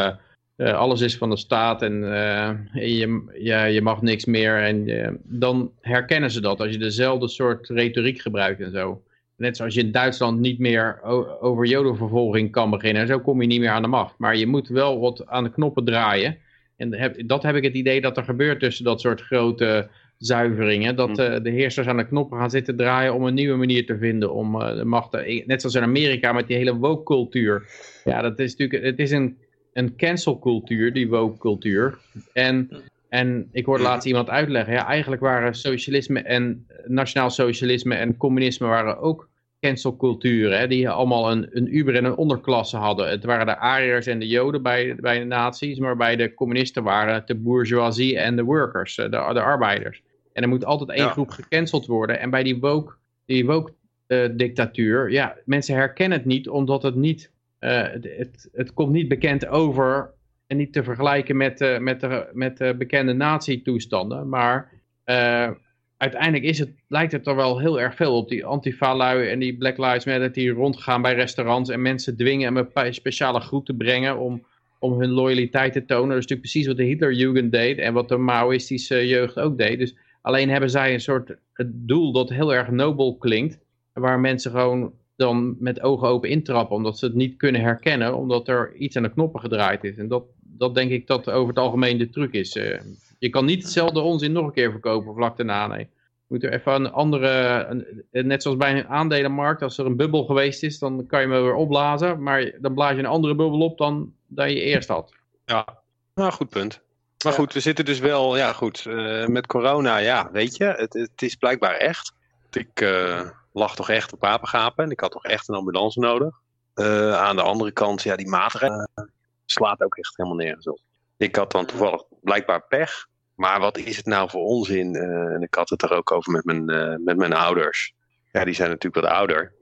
alles is van de staat en eh, je, ja, je mag niks meer en eh, dan herkennen ze dat als je dezelfde soort retoriek gebruikt en zo. Net zoals je in Duitsland niet meer over jodenvervolging kan beginnen, zo kom je niet meer aan de macht. Maar je moet wel wat aan de knoppen draaien. En heb, dat heb ik het idee dat er gebeurt tussen dat soort grote zuiveringen. Dat eh, de heersers aan de knoppen gaan zitten draaien om een nieuwe manier te vinden om eh, de macht te... Net zoals in Amerika met die hele woke cultuur. Ja, dat is natuurlijk... Het is een, een cancel cultuur, die woke cultuur. En, en ik hoorde laatst iemand uitleggen. Ja, eigenlijk waren socialisme en nationaal socialisme en communisme waren ook cancelculturen. Hè, die allemaal een, een uber en een onderklasse hadden. Het waren de Ariërs en de Joden bij, bij de nazi's. Maar bij de communisten waren het de bourgeoisie en de workers, eh, de, de arbeiders. En er moet altijd één Ja. groep gecanceld worden. En bij die woke, die woke eh, dictatuur, ja, mensen herkennen het niet omdat het niet, eh, het, het, het komt niet bekend over en niet te vergelijken met, eh, met, de, met de bekende nazi-toestanden. Maar eh, uiteindelijk is het, lijkt het er wel heel erg veel op. Die Antifa-lui en die Black Lives Matter die rondgaan bij restaurants en mensen dwingen een bepa- speciale groep te brengen om, om hun loyaliteit te tonen. Dat is natuurlijk precies wat de Hitlerjugend deed en wat de Maoïstische jeugd ook deed. Dus alleen hebben zij een soort doel dat heel erg nobel klinkt, waar mensen gewoon dan met ogen open intrappen, omdat ze het niet kunnen herkennen, omdat er iets aan de knoppen gedraaid is. En dat, dat denk ik dat over het algemeen de truc is. Eh, je kan niet hetzelfde onzin nog een keer verkopen vlak daarna, nee. Je moet er even een andere, een- net zoals bij een aandelenmarkt, als er een bubbel geweest is, dan kan je hem weer opblazen, maar dan blaas je een andere bubbel op dan, dan je eerst had. Ja, nou goed punt. Maar goed, we zitten dus wel, ja goed, eh, met corona, ja, weet je, het, het is blijkbaar echt. Ik eh, lag toch echt op apengapen en ik had toch echt een ambulance nodig. Eh, aan de andere kant, ja, die maatregelen eh, slaat ook echt helemaal nergens op. Ik had dan toevallig blijkbaar pech. Maar wat is het nou voor onzin? Eh, en ik had het er ook over met mijn, eh, met mijn ouders. Ja, die zijn natuurlijk wat ouder.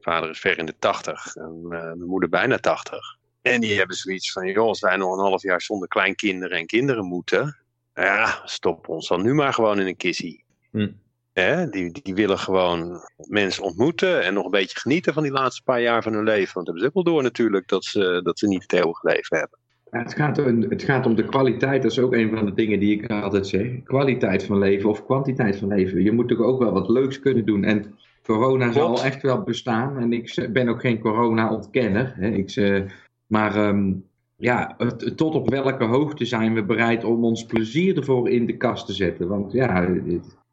Vader is ver in de tachtig en eh, mijn moeder bijna tachtig. En die hebben zoiets van, joh, als wij nog een half jaar zonder kleinkinderen en kinderen moeten, ja, stop ons dan nu maar gewoon in een kissie. Hm. Hè? Die, die willen gewoon mensen ontmoeten en nog een beetje genieten van die laatste paar jaar van hun leven. Want dat hebben ze ook wel door natuurlijk, dat ze, dat ze niet het eeuwige leven hebben. Het, gaat om, het gaat om de kwaliteit, dat is ook een van de dingen die ik altijd zeg. Kwaliteit van leven of kwantiteit van leven. Je moet toch ook wel wat leuks kunnen doen. En corona Klopt. zal echt wel bestaan. En ik ben ook geen corona-ontkenner. Ik, maar ehm, ja, tot op welke hoogte zijn we bereid om ons plezier ervoor in de kast te zetten? Want ja,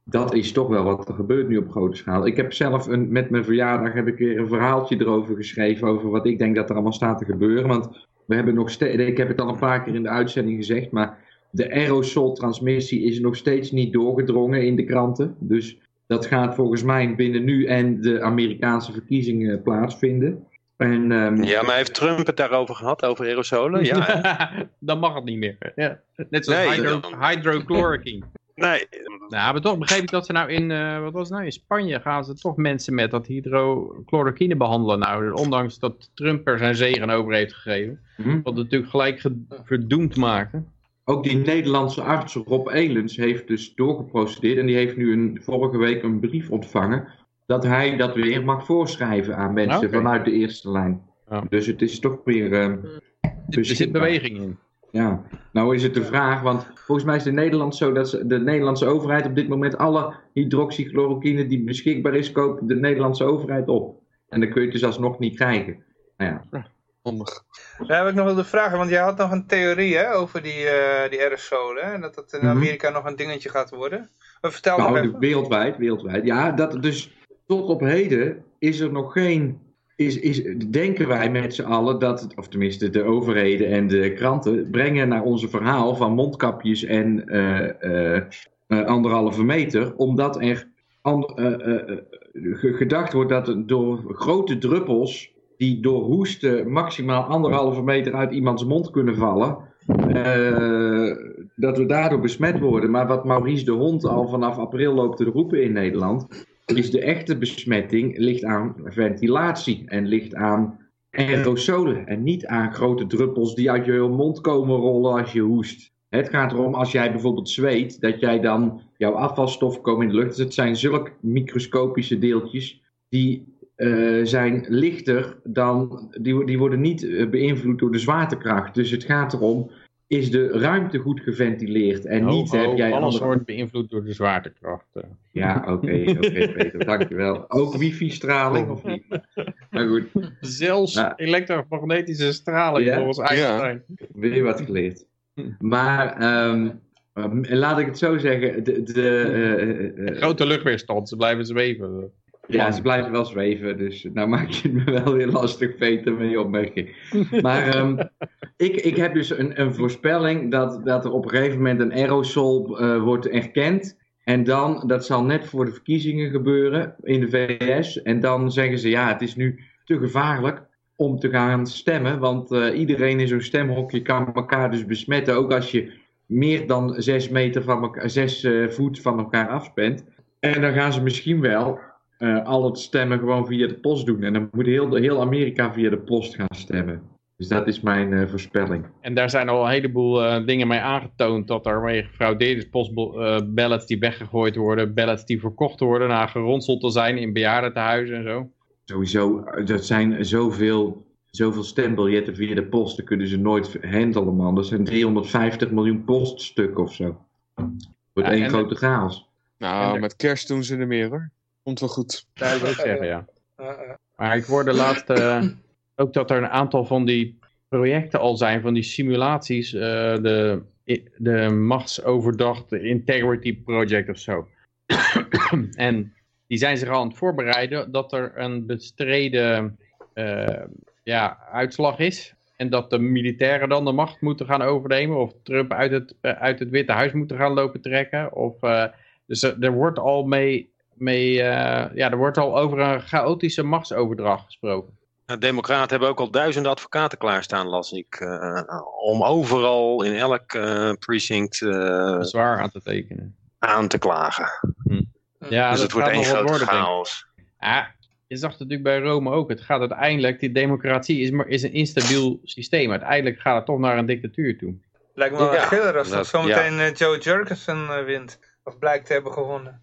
dat is toch wel wat er gebeurt nu op grote schaal. Ik heb zelf een, met mijn verjaardag heb ik weer een verhaaltje erover geschreven. Over wat ik denk dat er allemaal staat te gebeuren. Want we hebben nog steeds, ik heb het al een paar keer in de uitzending gezegd, maar de aerosoltransmissie is nog steeds niet doorgedrongen in de kranten. Dus dat gaat volgens mij binnen nu en de Amerikaanse verkiezingen plaatsvinden. En, ehm, Ja, maar heeft Trump het daarover gehad, over aerosolen? Ja, dan mag het niet meer. Ja. Net zoals Nee, hydro, dan- hydrochloroquine. Nee. Nou, maar toch begreep ik dat ze nou in, eh, wat was het nou, in Spanje gaan ze toch mensen met dat hydrochloroquine behandelen. Nou, ondanks dat Trump er zijn zegen over heeft gegeven. hm? Wat natuurlijk gelijk ge- verdoemd maakte. Ook die Nederlandse arts Rob Elens heeft dus doorgeprocedeerd en die heeft nu een, vorige week een brief ontvangen dat hij dat weer mag voorschrijven aan mensen vanuit de eerste lijn. Ja. Dus het is toch weer ehm, Er zit beweging in. Ja, nou is het de vraag, want volgens mij is de Nederland zo dat ze, de Nederlandse overheid op dit moment alle hydroxychloroquine die beschikbaar is, koopt de Nederlandse overheid op. En dan kun je het dus alsnog niet krijgen. Nou ja, Handig. Daar heb ik nog wel de vraag, want jij had nog een theorie hè, over die, eh die aerosolen. hè, En dat dat in Mhm. Amerika nog een dingetje gaat worden. Maar vertel nog nou, even. wereldwijd, wereldwijd. Ja, dat dus tot op heden is er nog geen is, is, denken wij met z'n allen dat, of tenminste de overheden en de kranten, brengen naar onze verhaal van mondkapjes en eh, eh, eh, anderhalve meter, omdat er gedacht wordt dat door grote druppels die door hoesten maximaal anderhalve meter uit iemands mond kunnen vallen, dat we daardoor besmet worden. Maar wat Maurice de Hond al vanaf april loopt te roepen in Nederland, is de echte besmetting ligt aan ventilatie en ligt aan aerosolen en niet aan grote druppels die uit je mond komen rollen als je hoest. Het gaat erom als jij bijvoorbeeld zweet, dat jij dan jouw afvalstoffen komen in de lucht. Dus het zijn zulke microscopische deeltjes die eh, zijn lichter dan, die, die worden niet eh, beïnvloed door de zwaartekracht. Dus het gaat erom, is de ruimte goed geventileerd en niet heb jij alles andere- wordt beïnvloed door de zwaartekracht. eh. Ja, oké, oké Peter, dankjewel. Ook wifi-straling of niet? Maar goed, Zelfs elektromagnetische straling Ja? volgens Einstein. weer wat geleerd. Maar ehm, eh, laat ik het zo zeggen, de, de, eh, Grote luchtweerstand, ze blijven zweven. Ja, ze blijven wel zweven, dus nou maak je het me wel weer lastig, Peter, met je opmerking. Maar ehm, ik, ik heb dus een, een voorspelling dat, dat er op een gegeven moment een aerosol eh, wordt erkend. En dan, dat zal net voor de verkiezingen gebeuren in de VS. En dan zeggen ze, ja, het is nu te gevaarlijk om te gaan stemmen. Want eh, iedereen in zo'n stemhokje kan elkaar dus besmetten. Ook als je meer dan zes, meter van elkaar, zes eh, voet van elkaar af bent. En dan gaan ze misschien wel eh, al het stemmen gewoon via de post doen. En dan moet heel, heel Amerika via de post gaan stemmen. Dus dat is mijn eh, voorspelling. En daar zijn al een heleboel eh, dingen mee aangetoond dat er mee gefraudeerd is. Postballots die weggegooid worden, ballots die verkocht worden na geronseld te zijn in bejaardentehuizen en zo. Sowieso, dat zijn zoveel, zoveel stembiljetten via de post. Dat kunnen ze nooit handelen, man. Dat zijn 350 miljoen poststukken of zo. Wordt Ja, één grote chaos. Nou, met kerst doen ze er meer hoor. Komt wel goed. Dat wil ik zeggen, ja. Maar ik hoorde laatst eh, ook dat er een aantal van die projecten al zijn, van die simulaties, eh, de, de machtsoverdracht, de Integrity Project of zo. en die zijn zich al aan het voorbereiden dat er een bestreden eh, ja, uitslag is. En dat de militairen dan de macht moeten gaan overnemen. Of Trump uit het, uit het Witte Huis moeten gaan lopen trekken. Of, eh, dus er, er wordt al mee, mee eh, ja, er wordt al over een chaotische machtsoverdracht gesproken. Democraten hebben ook al duizenden advocaten klaarstaan, las ik. eh, om overal in elk eh, precinct eh, Zwaar aan te tekenen. aan te klagen. Ja, dus dat het wordt één grote worden, chaos. Ja, je zag het natuurlijk bij Rome ook. Het gaat uiteindelijk, die democratie is, maar, is een instabiel systeem. Uiteindelijk gaat het toch naar een dictatuur toe. Lijkt me wel Ja, schiller als dat dat- zometeen eh, Joe Jurgensen eh, wint. Of blijkt te hebben gewonnen.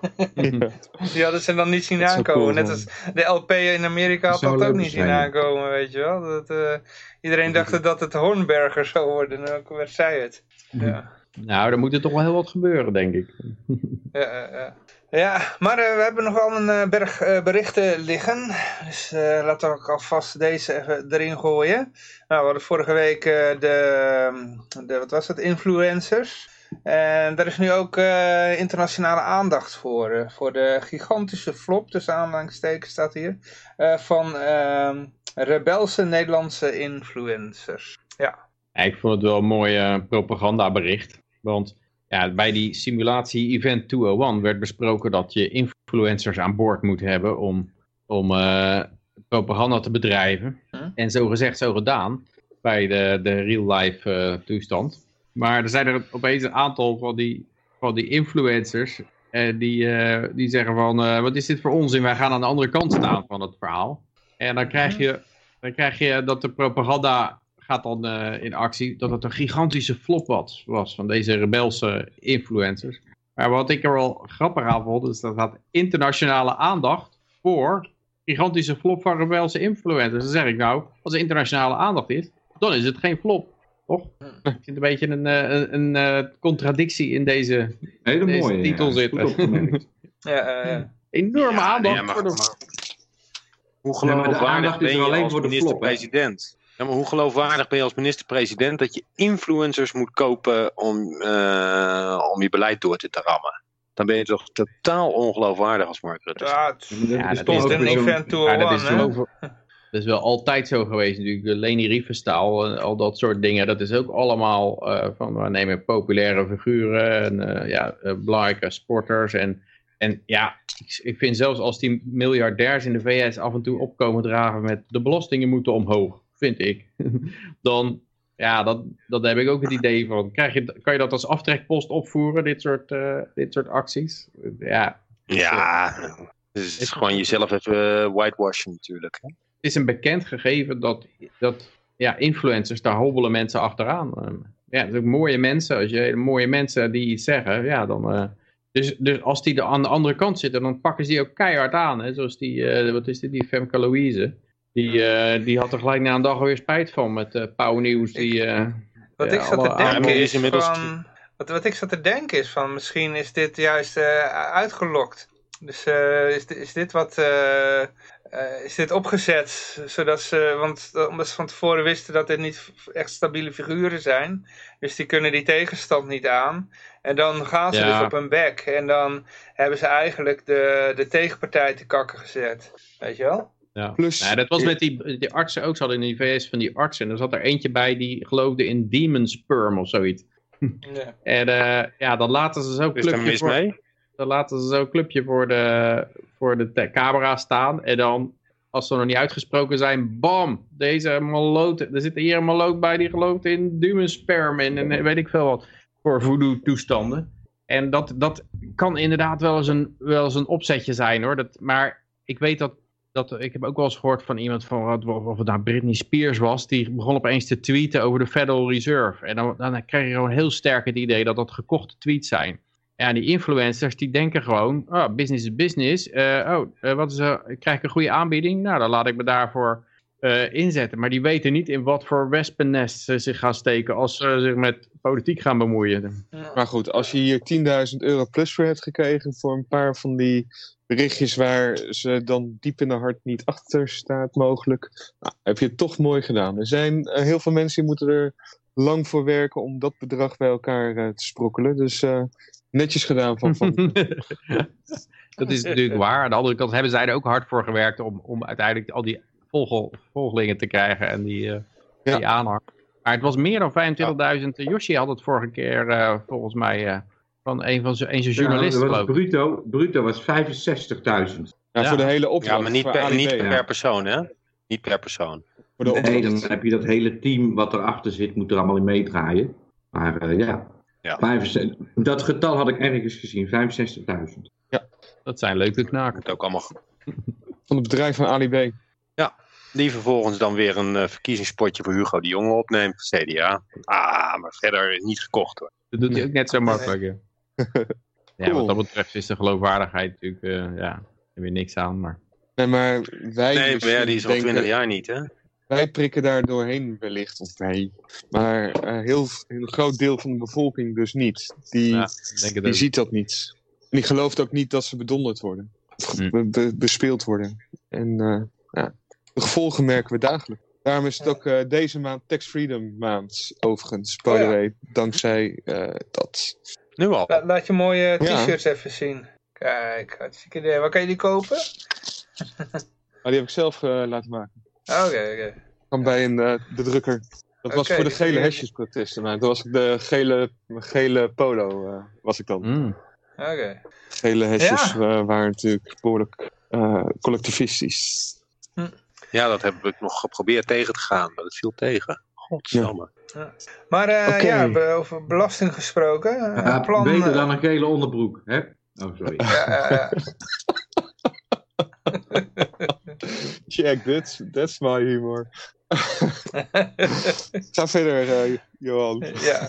Die hadden ze dan niet zien Dat aankomen. cool Net als de LP in Amerika had Dat ook niet zien aankomen, weet je wel. Dat, eh, iedereen dacht dat het Hornberger zou worden. En ook werd zij het. Ja. Nou, er moet er toch wel heel wat gebeuren, denk ik. Ja, ja, ja. ja, maar eh, we hebben nog wel een eh, berg eh, berichten liggen. Dus eh, laten we ook alvast deze even erin gooien. Nou, we hadden vorige week eh, de, de, wat was het, influencers. En daar is nu ook eh, internationale aandacht voor. eh, voor de gigantische flop, tussen aanhalingstekens staat hier. eh, van ehm, rebelse Nederlandse influencers. Ja. Ja, ik vond het wel een mooi propagandabericht. Want ja, bij die simulatie Event 201 werd besproken dat je influencers aan boord moet hebben om, om propaganda te bedrijven. Hm. En zo gezegd, zo gedaan bij de, de real-life toestand. Maar er zijn er opeens een aantal van die, van die influencers eh, die, eh, die zeggen van, eh, wat is dit voor onzin? Wij gaan aan de andere kant staan van het verhaal. En dan krijg je, dan krijg je dat de propaganda gaat dan in actie, dat het een gigantische flop was, van deze rebelse influencers. Maar wat ik er wel grappig aan vond, is dat dat internationale aandacht voor gigantische flop van rebelse influencers. Dan zeg ik nou, als er internationale aandacht is, dan is het geen flop. Toch? Ik vind een beetje een, eh, een, een eh, contradictie in deze Hele Deze mooie. titel ja. zit Goed opgemerkt. Ja, eh, ja. enorme aandacht maar- voor de... maar- Hoe geloofwaardig aandacht is ben je alleen als voor de minister-president? Ja, maar hoe geloofwaardig ben je als minister-president dat je influencers moet kopen om, eh, om je beleid door te rammen? dan ben je toch totaal ongeloofwaardig als Mark Rutte. Ja, het Ja, is dat toch is een ook zo'n- event to Ja, dat, one, is dat is wel altijd zo geweest natuurlijk. De Leni Riefenstahl en al dat soort dingen. Dat is ook allemaal eh, van we nemen populaire figuren en eh, ja, eh, belangrijke sporters. En, en ja, ik, ik vind zelfs als die miljardairs in de VS af en toe opkomen dragen met de belastingen moeten omhoog, vind ik. Dan, ja, dat, dat heb ik ook het idee van. Krijg je, kan je dat als aftrekpost opvoeren, dit soort, dit soort acties? Ja, Ja, dus het is gewoon jezelf even whitewashen natuurlijk. Hè? Het is een bekend gegeven dat, dat ja, influencers, daar hobbelen mensen achteraan. Ehm, ja, ook mooie mensen. Als je hele mooie mensen die iets zeggen, ja, dan... eh, dus, dus als die er aan de andere kant zitten, dan pakken ze die ook keihard aan. Hè? Zoals die, eh, wat is dit, die Femke Louise. Die, eh, die had er gelijk na een dag weer spijt van met uh, Pauw Nieuws. Die, Wat ja, ik zat te denken is inmiddels- van... Wat, wat ik zat te denken is van, misschien is dit juist uitgelokt. Dus is, is dit wat... eh, is dit opgezet, zodat ze, want eh, omdat ze van tevoren wisten dat dit niet echt stabiele figuren zijn, dus die kunnen die tegenstand niet aan. En dan gaan ze Ja. dus op hun bek en dan hebben ze eigenlijk de, de tegenpartij te kakken gezet. Weet je wel? ja. Plus, Nou, dat was met die, die artsen ook. Ze hadden in de VS van die artsen. En er zat er eentje bij die geloofde in demon sperm of zoiets. Ja. En eh, ja, dan laten ze er clubje mis voor, mee? Dan laten ze zo'n clubje voor de, voor de camera staan. En dan, als ze nog niet uitgesproken zijn, bam, deze maloot. Er zit hier een maloot bij die gelooft in dumensperm en, en weet ik veel wat. Voor voodoo toestanden. En dat, dat kan inderdaad wel eens een, wel een opzetje zijn hoor. Dat, maar ik weet dat, dat, ik heb ook wel eens gehoord van iemand van, of het nou Britney Spears was, die begon opeens te tweeten over de Federal Reserve. En dan, dan krijg je gewoon heel sterk het idee dat dat gekochte tweets zijn. Ja, die influencers die denken gewoon, oh, business is business. Eh, oh, eh, wat is, er? krijg ik een goede aanbieding? Nou, dan laat ik me daarvoor eh, inzetten. Maar die weten niet in wat voor wespennest ze zich gaan steken als ze zich met politiek gaan bemoeien. Maar goed, als je hier 10.000 euro plus voor hebt gekregen voor een paar van die berichtjes waar ze dan diep in de hart niet achter staat mogelijk, nou, heb je het toch mooi gedaan. Er zijn heel veel mensen die moeten er lang voor werken om dat bedrag bij elkaar eh, te sprokkelen. Dus eh, netjes gedaan van, van dat is natuurlijk waar. Aan de andere kant hebben zij er ook hard voor gewerkt om, om uiteindelijk al die volgel, volgelingen te krijgen en die, eh, Ja. die aanhang. Maar het was meer dan 25.000. Yoshi had het vorige keer eh, volgens mij eh, van een van zijn een zijn journalisten Ja, was bruto, bruto was 65.000. ja, Ja. voor de hele opdracht. Ja, maar niet, per, niet ja. per persoon, hè? Niet per persoon. Voor de Nee, opdracht. dan heb je dat hele team wat erachter zit, moet er allemaal in meedraaien. Maar eh, ja, Ja. 65 dat getal had ik ergens gezien, 65.000. Dat zijn leuke knaken. Het ook allemaal Van het bedrijf van Ali B. Die vervolgens dan weer een eh, verkiezingspotje voor Hugo de Jonge opneemt, voor CDA. Ah, maar verder niet gekocht hoor. Dat doet hij ook net zo makkelijk. Ja, ja Cool. wat dat betreft is de geloofwaardigheid natuurlijk, eh, ja, daar heb je niks aan. Maar Nee, maar wij, Nee, maar ja, die is al denken- 20 jaar niet, hè? Wij prikken daar doorheen wellicht, of wij. Maar eh, heel, heel groot deel van de bevolking dus niet. Die, ja, die ook. ziet dat niet. En die gelooft ook niet dat ze bedonderd worden. Of Hm. be- be- bespeeld worden. En eh, ja, de gevolgen merken we dagelijks. Daarom is het ook eh, deze maand Tax Freedom maand, overigens, by Oh the way. Dankzij eh, dat. Nu al. La- laat je mooie Ja. t-shirts even zien. Kijk, hartstikke idee. Waar kan je die kopen? Maar die heb ik zelf laten maken. Oké, oké. Van bij een, eh, de drukker. Dat was voor de dus gele hesjesprotesten. Maar dat was ik de gele, gele polo, eh, was ik dan. Mm. Oké. Gele hesjes Ja. eh, waren natuurlijk behoorlijk eh, collectivistisch. Ja, dat heb ik nog geprobeerd tegen te gaan, maar dat viel tegen. Godsamme. Maar eh, Oké. ja, be- over belasting gesproken. eh, Ja, plan, beter dan een gele onderbroek, hè? Oh, sorry. ja, Check, that's, that's my humor. Ga verder, eh, Johan. ja.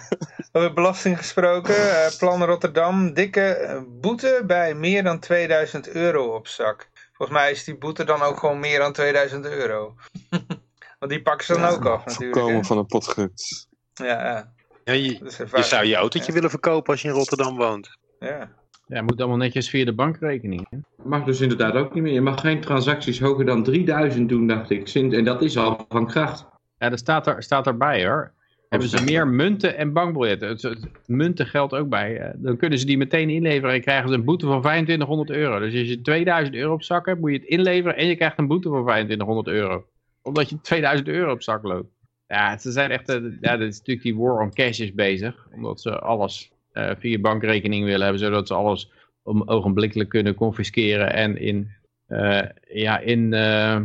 Over belasting gesproken. eh, plan Rotterdam. Dikke eh, boete bij meer dan 2000 euro op zak. Volgens mij is die boete dan ook gewoon meer dan 2000 euro. Want die pakken ze dan ook af natuurlijk. van een potgerukt. Ja, ja. Ja, je, je zou je autootje Ja. willen verkopen als je in Rotterdam woont. Ja. Ja, moet allemaal netjes via de bankrekening. Hè? Mag dus inderdaad ook niet meer. Je mag geen transacties hoger dan 3000 doen, dacht ik. En dat is al van kracht. Ja, dat staat, er, staat erbij hoor. hebben ze meer munten en bankbiljetten. Munten geldt ook bij. dan kunnen ze die meteen inleveren en krijgen ze een boete van 2500 euro. Dus als je 2000 euro op zak hebt, moet je het inleveren en je krijgt een boete van 2500 euro. Omdat je 2000 euro op zak loopt. Ja, ze zijn echt, eh, ja, dat is natuurlijk die war on cash is bezig. Omdat ze alles eh, via bankrekening willen hebben, zodat ze alles om ogenblikkelijk kunnen confisceren en in, eh, ja, in, eh,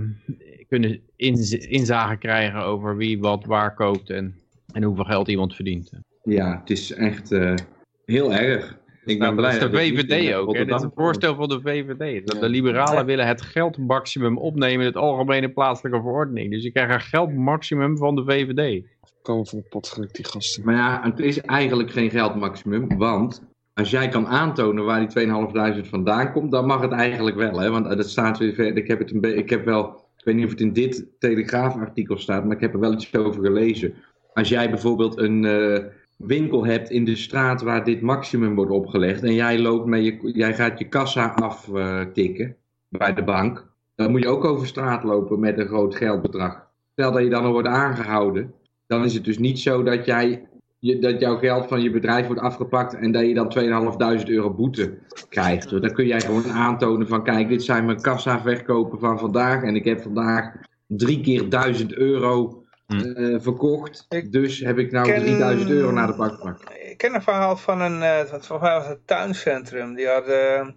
kunnen inz- inzage krijgen over wie wat waar koopt en, en hoeveel geld iemand verdient. Ja, het is echt eh, heel erg. Ik ben Nou, blij dat is de dat VVD ook. Hè? Dit is een voorstel van de VVD. Dat Ja. De liberalen willen het geldmaximum opnemen in het algemene plaatselijke verordening. Dus je krijgt een geldmaximum van de VVD. Komen van de pot gelukt, die gasten. Maar ja, het is eigenlijk geen geldmaximum, want als jij kan aantonen waar die 2500 vandaan komt, dan mag het eigenlijk wel. Hè? Want eh, dat staat weer. Ik heb, het een ik heb wel, ik weet niet of het in dit Telegraafartikel staat, maar ik heb er wel iets over gelezen. Als jij bijvoorbeeld een eh, winkel hebt in de straat waar dit maximum wordt opgelegd en jij, loopt met je, jij gaat je kassa aftikken bij de bank, dan moet je ook over straat lopen met een groot geldbedrag. Stel dat je dan al wordt aangehouden, dan is het dus niet zo dat, jij, je, dat jouw geld van je bedrijf wordt afgepakt en dat je dan 2.500 euro boete krijgt. Dan kun jij gewoon aantonen van kijk, dit zijn mijn kassa verkopen van vandaag en ik heb vandaag drie keer 1000 euro Hm. eh, verkocht. Ik Dus heb ik nou ken- 3000 euro naar de bank gepakt. Ik ken een verhaal van een, eh, wat volgens mij was het tuincentrum. Die hadden,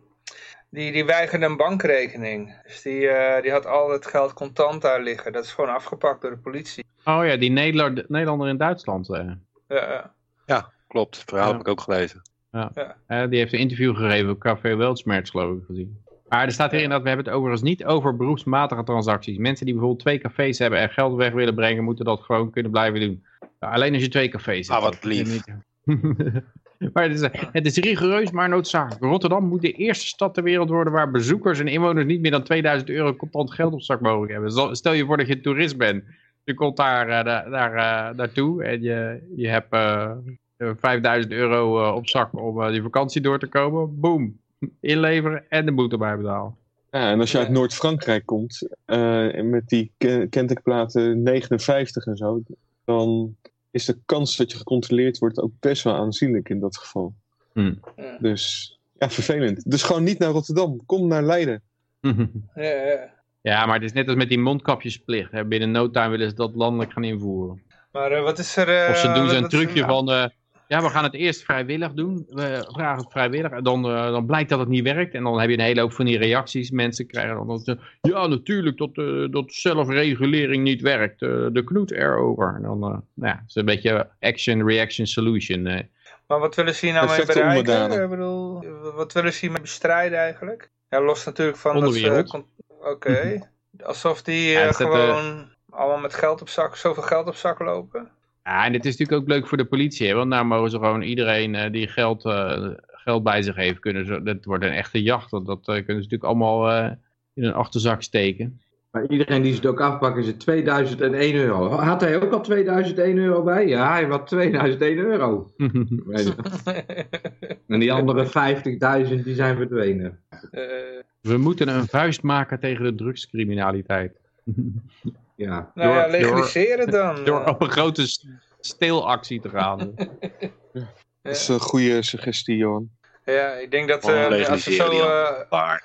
die, die weigerde een bankrekening. Dus die, eh, die had al het geld contant daar liggen. Dat is gewoon afgepakt door de politie. Oh ja, die Nederlander, Nederlander in Duitsland. eh. Ja, Ja, klopt. Het verhaal Ja. heb ik ook gelezen. Eh, die heeft een interview gegeven op Café Weltschmerz, geloof ik, gezien. Maar er staat hierin dat we hebben het overigens niet over beroepsmatige transacties. Mensen die bijvoorbeeld twee cafés hebben en geld weg willen brengen, moeten dat gewoon kunnen blijven doen. Ja, alleen als je twee cafés hebt. Ah, wat lief. maar het is, het is rigoureus, maar noodzakelijk. Rotterdam moet de eerste stad ter wereld worden waar bezoekers en inwoners niet meer dan 2000 euro contant geld op zak mogen hebben. Stel- je voor dat je toerist bent. Je komt daar, eh, daar, daar, eh, naartoe en je, je hebt eh, eh, 5000 euro op zak om eh, die vakantie door te komen. Boom. Inleveren en de boete bij betalen. Ja, en als je uit Noord-Frankrijk komt, eh, met die ke- kentekenplaten 59 en zo, dan is de kans dat je gecontroleerd wordt ook best wel aanzienlijk in dat geval. Hmm. Ja. Dus ja, vervelend. Dus gewoon niet naar Rotterdam, kom naar Leiden. ja, ja. ja, maar het is net als met die mondkapjesplicht. Hè. Binnen no time willen ze dat landelijk gaan invoeren. Maar eh, wat is er... eh, Of ze doen zo'n is trucje nou? van, eh, ja, we gaan het eerst vrijwillig doen. We vragen het vrijwillig. En dan, eh, dan blijkt dat het niet werkt. En dan heb je een hele hoop van die reacties. Mensen krijgen dan dat ja, natuurlijk dat, eh, dat zelfregulering niet werkt. Eh, de knoet erover. En dan, eh, nou ja, het is een beetje action, reaction, solution. Maar wat willen ze hier nou mee bereiken? Ik bedoel, wat willen ze hiermee bestrijden eigenlijk? Ja, los natuurlijk van dat. Onderwereld. con- Oké. Alsof die Ja, het zet, gewoon allemaal met geld op zak, zoveel geld op zak lopen. Ja, en dit is natuurlijk ook leuk voor de politie. Hè? Want nou mogen ze gewoon iedereen eh, die geld, eh, geld bij zich heeft, kunnen ze, dat wordt een echte jacht. Want dat eh, kunnen ze natuurlijk allemaal eh, in een achterzak steken. Maar iedereen die ze het ook afpakken is het 2001 euro. Had hij ook al 2001 euro bij? Ja, hij had 2001 euro. Weet je. En die andere 50.000 die zijn verdwenen. Eh, We moeten een vuist maken tegen de drugscriminaliteit. Ja. nou ja, Door- legaliseren dan. Door Eh, op een grote steelactie te gaan. Dat is een goede suggestie, Johan. ja, ik denk dat eh, als, ze zo, eh,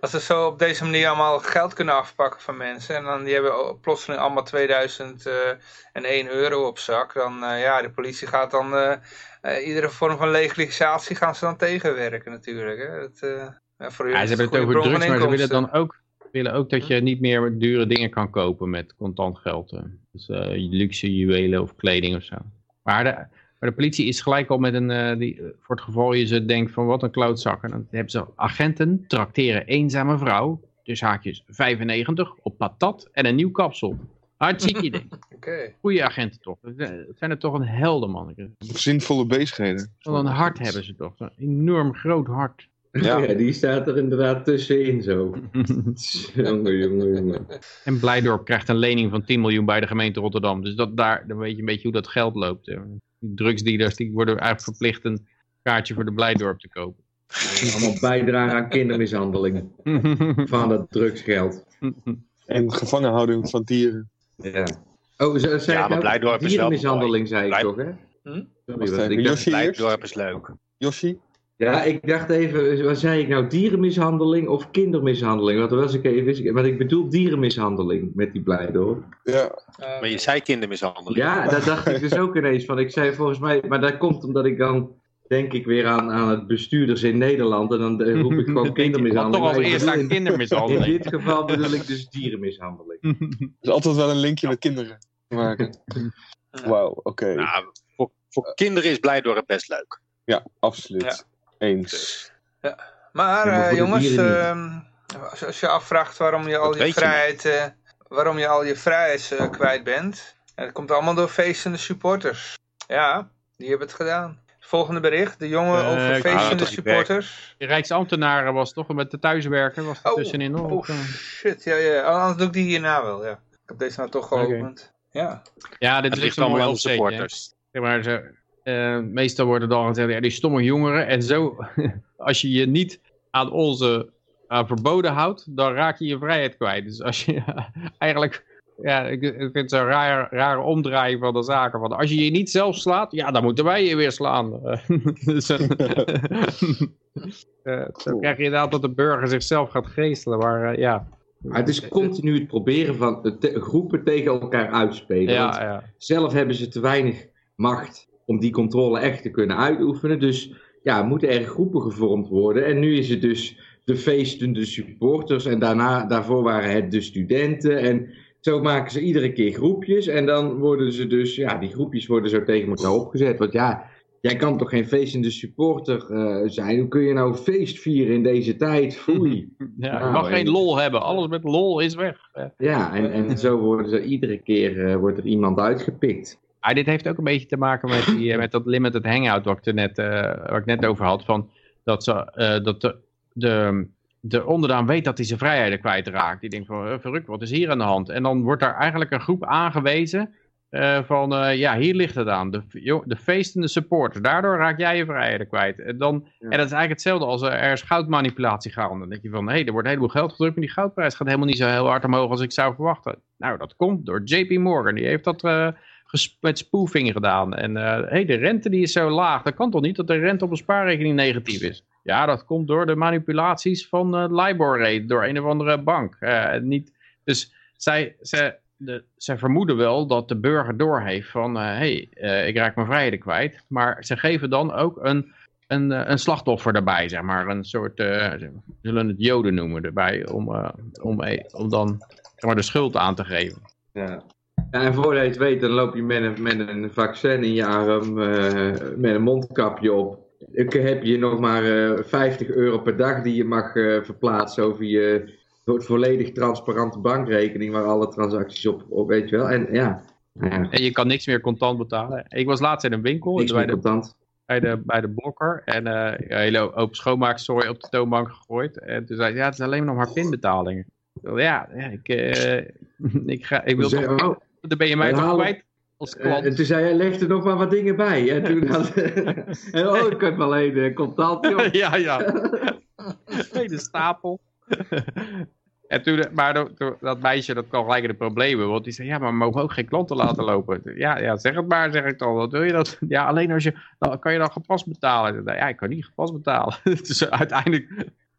als ze zo op deze manier allemaal geld kunnen afpakken van mensen... en dan die hebben plotseling allemaal 2001 euro op zak... dan eh, ja, de politie gaat dan... eh, eh, iedere vorm van legalisatie gaan ze dan tegenwerken natuurlijk. Hè? Dat, eh, ja, voor hun Ja, is ze hebben het over drugs, maar ze willen dan ook, willen ook dat je niet meer dure dingen kan kopen met contant geld. hè. Dus eh, luxe juwelen of kleding of zo. Maar de, maar de politie is gelijk al met een, eh, die, eh, voor het geval je ze denkt van wat een klootzak. En dan hebben ze agenten trakteren eenzame vrouw, dus haakjes 95, op patat en een nieuw kapsel. Hartstikke idee. Oké. Goeie agenten toch. Dat zijn- er toch een helder manneke. Zinvolle bezigheden. Wat een hart hebben ze toch. Een enorm groot hart. Ja. Ja. die staat er inderdaad tussenin zo. jongen, jongen, jongen. En Blijdorp krijgt een lening van 10 miljoen bij de gemeente Rotterdam. Dus dat, daar, dan weet je een beetje hoe dat geld loopt. hè. Die drugsdealers die worden eigenlijk verplicht een kaartje voor de Blijdorp te kopen. Allemaal bijdragen aan kindermishandeling. Van dat drugsgeld. En gevangenhouding van dieren. Ja. Oh, ze- zei Ja, ik maar? Blijdorp is wel Dierenmishandeling, zei ik Blij- toch, hè? Hm? Sorry, ik? Blijdorp is leuk. Yoshi? Ja, ik dacht even, wat zei ik nou? Dierenmishandeling of kindermishandeling? Wat was ik even, want ik bedoel dierenmishandeling met die Blijdorp. Ja. Eh, Maar je zei kindermishandeling. Ja, dat dacht ik dus ook ineens van. Ik zei volgens mij, maar dat komt omdat ik dan denk ik weer aan, aan het bestuurders in Nederland en dan eh, roep ik gewoon Want kindermishandeling. toch als bedoel aan in, in kindermishandeling. dit geval bedoel ik dus dierenmishandeling. Er is altijd wel een linkje met kinderen te maken. Wauw, oké. Nou, voor, voor kinderen is Blijdorp best leuk. Ja, absoluut. Eens. Maar, Ja, maar eh, jongens, ehm, als, als je afvraagt waarom je al Dat je vrijheid, eh, waarom je al je vrijheid eh, kwijt bent, en dat komt allemaal door feestende supporters. Ja, die hebben het gedaan. Volgende bericht, de jongen over feestende Ah, werken. supporters. De Rijksambtenaren was toch met de thuiswerken, was er Oh, tussenin oh Of, eh? shit, ja, ja. Oh, Anders doe ik die hierna wel, ja. Ik heb deze nou toch geopend. Ja. Ja, dit Het is ligt allemaal aan supporters. Zeg maar, eh, meestal worden dan gezegd, ja, die stomme jongeren. En zo, als je je niet aan onze aan verboden houdt, dan raak je je vrijheid kwijt. Dus als je eigenlijk, ja, ik, ik vind het zo'n raar, rare omdraaiing van de zaken. Want als je je niet zelf slaat, ja, dan moeten wij je weer slaan. dus, eh, eh, dan krijg je inderdaad dat de burger zichzelf gaat geestelen. Maar eh, ja, Maar het is continu het proberen van te- groepen tegen elkaar uitspelen. Want ja, ja. zelf hebben ze te weinig macht om die controle echt te kunnen uitoefenen. Dus ja, moeten er groepen gevormd worden. En nu is het dus de feestende supporters. En daarna, daarvoor waren het de studenten. En zo maken ze iedere keer groepjes. En dan worden ze dus, ja, die groepjes worden zo tegen elkaar opgezet. Want ja, jij kan toch geen feestende supporter eh, zijn? Hoe kun je nou feest vieren in deze tijd? Foei. ja je Nou, mag geen en- lol hebben. Alles met lol is weg. Ja. Ja, en, en zo worden ze iedere keer eh, wordt er iemand uitgepikt. Dit heeft ook een beetje te maken met, die, eh, met dat limited hangout wat ik, er net, eh, waar ik net over had. Van dat ze, eh, dat de, de, de onderdaan weet dat hij zijn vrijheden kwijtraakt. Die denkt van, verruk, wat is hier aan de hand? En dan wordt daar eigenlijk een groep aangewezen van, ja, hier ligt het aan. De, de feestende supporters. Daardoor raak jij je vrijheden kwijt. En, dan, Ja. en dat is eigenlijk hetzelfde als er, er is goudmanipulatie gaande. Dan denk je van, hé, hey, er wordt een heleboel geld gedrukt, maar die goudprijs gaat helemaal niet zo heel hard omhoog als ik zou verwachten. Nou, dat komt door JP Morgan. Die heeft dat... met spoofing gedaan. En eh hey, de rente die is zo laag. Dat kan toch niet dat de rente op een spaarrekening negatief is? Ja, dat komt door de manipulaties van eh LIBOR-rate door een of andere bank. Eh, niet, dus zij, zij, de, zij vermoeden wel dat de burger doorheeft van... hé, hey, ik raak mijn vrijheden kwijt. Maar ze geven dan ook een, een, een slachtoffer erbij, zeg maar. Een soort, zullen het joden noemen erbij... om, om, eh, om dan maar, de schuld aan te geven. Ja. Ja, en voordat je het weet, dan loop je met een, met een vaccin in je arm, eh, met een mondkapje op. Ik heb je nog maar eh 50 euro per dag die je mag eh, verplaatsen over je vo- volledig transparante bankrekening, waar alle transacties op, op weet je wel. En ja, nou ja En je kan niks meer contant betalen. Ik was laatst in een winkel niks bij de, contant. bij, de, bij de blokker. En eh, een hele hoop schoonmaakzooi op de toonbank gegooid. En toen zei hij, ja, het is alleen nog maar pinbetalingen. Ja, ja ik, eh, ik, ga, ik wil toch, oh, dan ben je mij toch kwijt als eh, en klant. toen zei hij, leg er nog maar wat dingen bij. En toen had en, oh, ik heb alleen eh, contant, joh. ja, ja. Hele stapel. En toen, maar dat- dat- meisje dat kwam gelijk in de problemen. Want die zei, ja, maar we mogen ook geen klanten laten lopen. Ja, ja zeg het maar, zeg ik dan. Wat wil je dat? Ja, alleen als je, dan kan je dan gepast betalen. Zei, Ja, ik kan niet gepast betalen. Dus uiteindelijk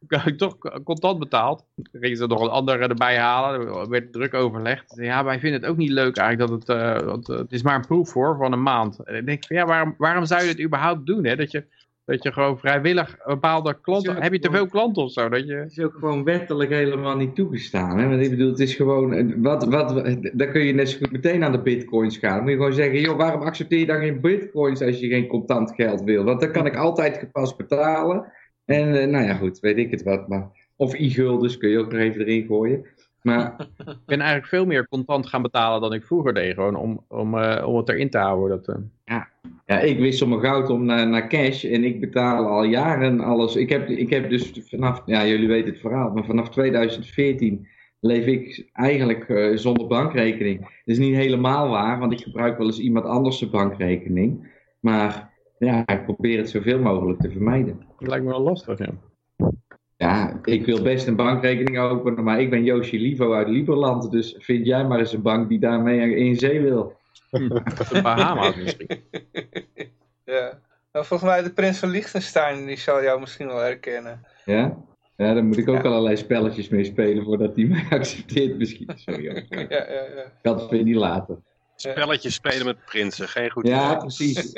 ik toch contant betaald. Toen gingen ze nog een ander erbij halen. Er werd druk overlegd. Ja, wij vinden het ook niet leuk eigenlijk dat het, eh, want eh, het is maar een proef hoor, van een maand. En ik denk van, ja, waarom, waarom zou je het überhaupt doen? Hè? Dat je, dat je gewoon vrijwillig bepaalde klanten, heb je te veel klanten of zo? Dat je, Het is ook gewoon wettelijk helemaal niet toegestaan. Hè? Want ik bedoel, het is gewoon. eh, Wat, wat, dan kun je net zo goed meteen aan de bitcoins gaan. Dan moet je gewoon zeggen: joh, waarom accepteer je dan geen bitcoins als je geen contant geld wil? Want dan kan ik altijd gepast betalen. En eh, nou ja, goed, weet ik het wat. Maar, of e-guldens kun je ook nog even erin gooien. Maar ik ben eigenlijk veel meer contant gaan betalen dan ik vroeger deed. Gewoon om, om, eh, om het erin te houden. Dat, eh. ja, ik wissel mijn goud om naar, naar cash en ik betaal al jaren alles. Ik heb, ik heb dus vanaf, ja, jullie weten het verhaal, maar vanaf 2014 leef ik eigenlijk zonder bankrekening. Dat is niet helemaal waar, want ik gebruik wel eens iemand anders zijn bankrekening. Maar ja, ik probeer het zoveel mogelijk te vermijden. Dat lijkt me wel lastig, ja. Ja, ik wil best een bankrekening openen, maar ik ben Yoshi Livo uit Lieberland. Dus vind jij maar eens een bank die daarmee in zee wil. De Bahama's misschien. Ja. Nou, volgens mij de prins van Liechtenstein, die zal jou misschien wel herkennen. Ja? Ja, daar moet ik ook Ja. allerlei spelletjes mee spelen voordat hij mij accepteert misschien. Sorry. Ja, ja, ja. Ik had het weer niet laten. Spelletjes spelen met prinsen, geen goed Ja, idee. precies.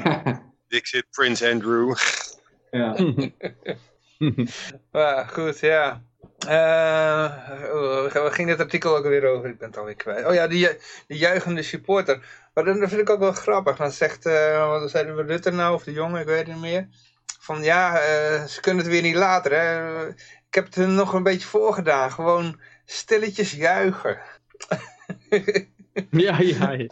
Dixit, Prins Andrew. ja. Maar goed, ja. Eh, oh, waar ging dit artikel ook weer over? Ik ben het alweer kwijt. Oh ja, die, ju- die juichende supporter. Maar dat vind ik ook wel grappig. Dan zegt, eh wat zeiden we Rutte nou, of de jongen, ik weet het niet meer. Van ja, eh, ze kunnen het weer niet later. Hè. Ik heb het er nog een beetje voorgedaan. Gewoon stilletjes juichen. Ja, ja, ja.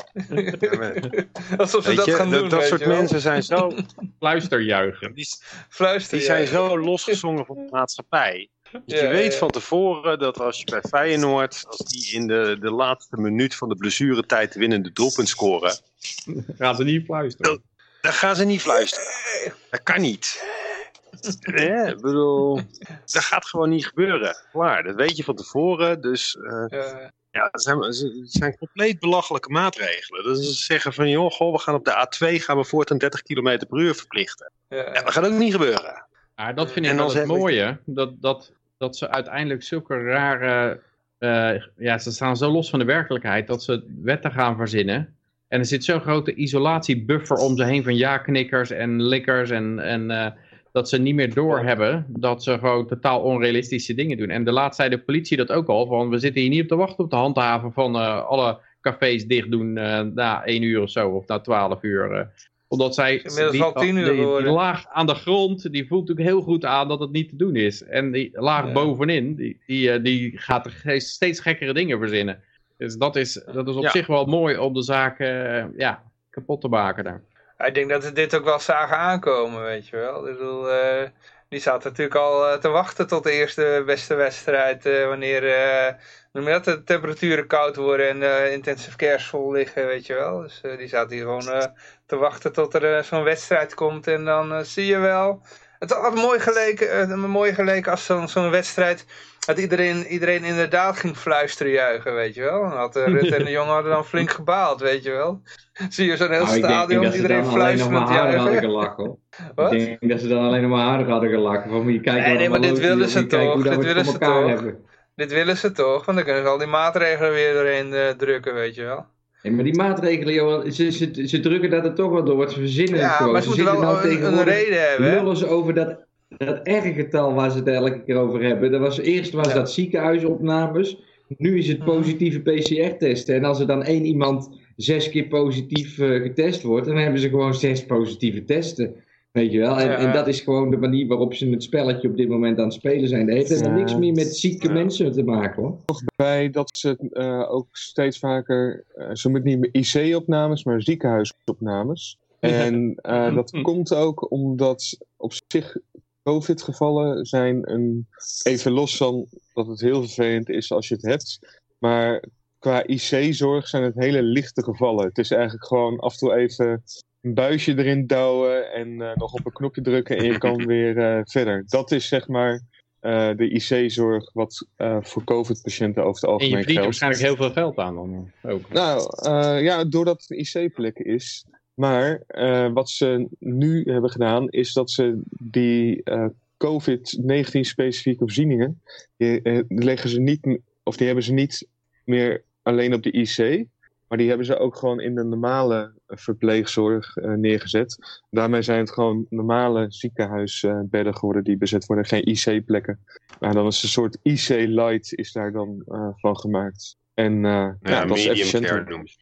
Alsof ze dat je, gaan dat, doen, dat soort mensen zijn zo, Fluisterjuichen. die, Fluister die zijn zo losgezongen van de maatschappij. Dat Ja, je ja, weet ja. van tevoren dat als je bij Feyenoord, als die in de, de laatste minuut van de blessuretijd de winnende doelpunt scoren, Gaan ze niet fluisteren. dan gaan ze niet fluisteren. Dat kan niet. Ja, ik bedoel, dat gaat gewoon niet gebeuren. Klaar, dat weet je van tevoren. Dus eh, Ja, ja, het zijn, het zijn compleet belachelijke maatregelen. Dat is zeggen van, joh, goh, we gaan op de A2 gaan we voortaan 30 km per uur verplichten. ja, Ja, dat gaat ook niet gebeuren. Maar dat vind ik En wel het ik- mooie. Dat, dat, dat ze uiteindelijk zulke rare... eh, ja, ze staan zo los van de werkelijkheid dat ze wetten gaan verzinnen. En er zit zo'n grote isolatiebuffer om ze heen van ja-knikkers en likkers. En, en eh, dat ze niet meer doorhebben dat ze gewoon totaal onrealistische dingen doen. En de laatst zei de politie dat ook al. Van, we zitten hier niet op te wachten op de handhaven van eh, alle cafés dicht doen eh, na één uur of zo. Of na twaalf uur. eh. omdat zij... Die, al tien uur die- die laag aan de grond, die voelt natuurlijk heel goed aan dat het niet te doen is. En die laag Ja. bovenin, die, die, die gaat er steeds gekkere dingen verzinnen. Dus dat is, dat is op Ja. zich wel mooi om de zaak ja, kapot te maken daar. Ik denk dat ze dit ook wel zagen aankomen, weet je wel. Ik bedoel, eh, die zaten natuurlijk al eh, te wachten tot de eerste beste wedstrijd. eh, wanneer noem je de temperaturen koud worden en intensive cares vol liggen, weet je wel. Dus die zaten hier gewoon te wachten tot er zo'n wedstrijd komt. En dan zie je wel. Het had mooi geleken, mooi geleken als zo'n zo'n wedstrijd. Dat iedereen, iedereen inderdaad ging fluisteren juichen, weet je wel. En had uh, Rutte en de jongen hadden dan flink gebaald, weet je wel. Zie je zo'n heel Nou, denk stadion, dat ze iedereen dan alleen nog maar fluisterend juichen. gelachen. Wat? Ik denk dat ze dan alleen nog maar harder hadden gelachen. Van, moet je kijken Nee, nee, maar dit wilden hier, ze toch, dit willen ze toch. hebben. Dit willen ze toch, want dan kunnen ze al die maatregelen weer doorheen eh, drukken, weet je wel. Ja, maar die maatregelen, Johan, ze, ze, ze drukken dat er toch wel door. Wat ze verzinnen Ja, gewoon. maar ze moeten wel nou een, reden hebben. lullen ze over dat, dat R-getal waar ze het elke keer over hebben. Dat was, eerst was Ja. dat ziekenhuisopnames. Nu is het Mhm. positieve PCR-testen. En als er dan één iemand zes keer positief eh, getest wordt, dan hebben ze gewoon zes positieve testen. Weet je wel? En, Ja. en dat is gewoon de manier waarop ze het spelletje op dit moment aan het spelen zijn. Dat heeft helemaal Ja. niks meer met zieke Ja. mensen te maken hoor. bij dat ze eh, ook steeds vaker, eh, ze moeten niet meer IC-opnames, maar ziekenhuisopnames. En eh, dat komt ook omdat op zich COVID-gevallen zijn een, even los van dat het heel vervelend is als je het hebt, maar qua IC-zorg zijn het hele lichte gevallen. Het is eigenlijk gewoon af en toe even een buisje erin douwen en eh, nog op een knopje drukken en je kan weer eh, verder. Dat is zeg maar eh, de IC-zorg wat voor COVID-patiënten over het En je algemeen verdient er geldt. waarschijnlijk heel veel geld aan dan ook. Nou, ja, doordat het een IC-plek is. Maar eh, wat ze nu hebben gedaan, is dat ze die eh, COVID-19 specifieke voorzieningen, die, eh, leggen ze niet, of die hebben ze niet meer alleen op de IC, maar die hebben ze ook gewoon in de normale verpleegzorg neergezet. Daarmee zijn het gewoon normale ziekenhuisbedden geworden die bezet worden, geen IC-plekken. Maar dan is een soort IC-light is daar dan van gemaakt. En ja, Ja, dat is medium efficiënter. care noemen ze.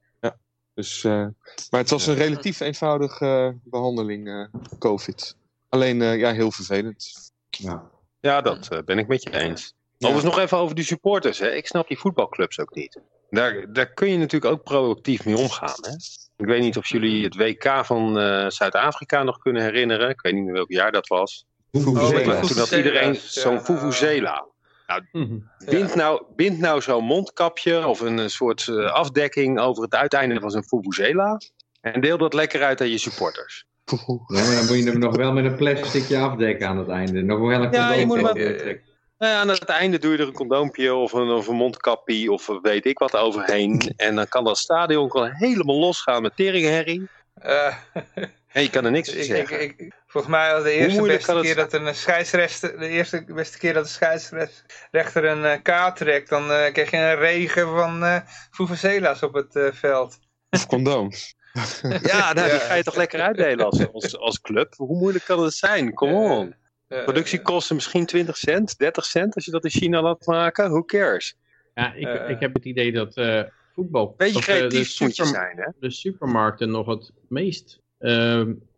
Dus, eh, maar het was een relatief eenvoudige eh, behandeling, eh, COVID. Alleen eh, ja, heel vervelend. Ja. Ja, dat eh, ben ik met je eens. Ja. Overigens nog even over die supporters. Hè. Ik snap die voetbalclubs ook niet. Daar, daar kun je natuurlijk ook proactief mee omgaan. Hè. Ik weet niet of jullie het WK van eh, Zuid-Afrika nog kunnen herinneren. Ik weet niet meer welk jaar dat was. Oh, Toen, had- iedereen zo'n Vuvuzela. Mhm. Bind nou, bind nou zo'n mondkapje of een, soort eh, afdekking over het uiteinde van zo'n Vuvuzela. En deel dat lekker uit aan je supporters. Ja, maar dan moet je hem nog wel met een plasticje afdekken aan het einde. Nog wel een Ja, je moet. Nou ja, aan het einde doe je er een condoompje of een, of een mondkapje of weet ik wat overheen. En dan kan dat stadion gewoon helemaal losgaan met teringherrie. Eh, En je kan er niks van ik, ik, zeggen. ik, volgens mij was de eerste beste het keer dat een scheidsrechter, de eerste beste keer dat de scheidsrechter een eh, kaart trekt, dan eh, kreeg je een regen van eh Vuvuzela's op het eh, veld. Of condooms. Ja, nou, die ga je toch lekker uitdelen als, als, als club. Hoe moeilijk kan het zijn? Come on. Productiekosten misschien 20 cent, 30 cent als je dat in China laat maken. Who cares? Ja, ik, ik heb het idee dat eh, voetbal... Beetje of, de creatief moet je super- zijn, hè? de supermarkten nog het meest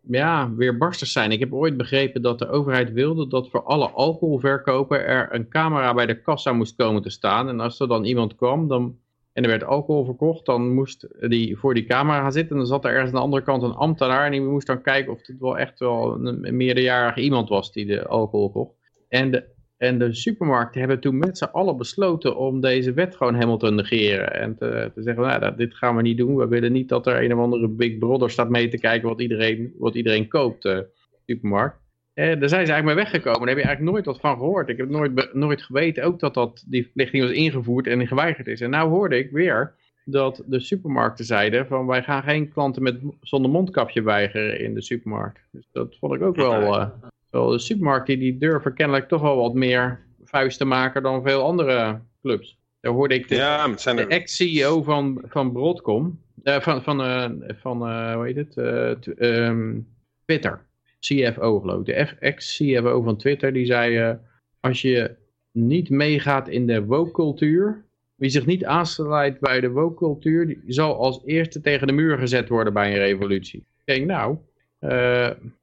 ja, weerbarstig zijn. Ik heb ooit begrepen dat de overheid wilde dat voor alle alcoholverkopen er een camera bij de kassa moest komen te staan. En als er dan iemand kwam dan, en er werd alcohol verkocht, dan moest die voor die camera gaan zitten. En dan zat er ergens aan de andere kant een ambtenaar en die moest dan kijken of het wel echt wel een, meerderjarige iemand was die de alcohol kocht. En de, en de supermarkten hebben toen met z'n allen besloten om deze wet gewoon helemaal te negeren. En te, te zeggen, nou, dat, dit gaan we niet doen. We willen niet dat er een of andere Big Brother staat mee te kijken wat iedereen, wat iedereen koopt, eh supermarkt. En daar zijn ze eigenlijk mee weggekomen. Daar heb je eigenlijk nooit wat van gehoord. Ik heb nooit, nooit geweten ook dat, dat die verplichting was ingevoerd en geweigerd is. En nou hoorde ik weer dat de supermarkten zeiden van wij gaan geen klanten met, zonder mondkapje weigeren in de supermarkt. Dus dat vond ik ook wel... eh, wel de supermarkten die durven kennelijk toch wel wat meer vuist te maken dan veel andere clubs. Daar hoorde ik de, Ja, er... ex-CEO van, van Broadcom, eh, van, van, eh, van eh, hoe heet het, Eh, ehm, Twitter, CFO geloof ik, de ex-CFO van Twitter, die zei, als je niet meegaat in de woke-cultuur, wie zich niet aansluit bij de woke-cultuur, die zal als eerste tegen de muur gezet worden bij een revolutie. Ik denk, nou,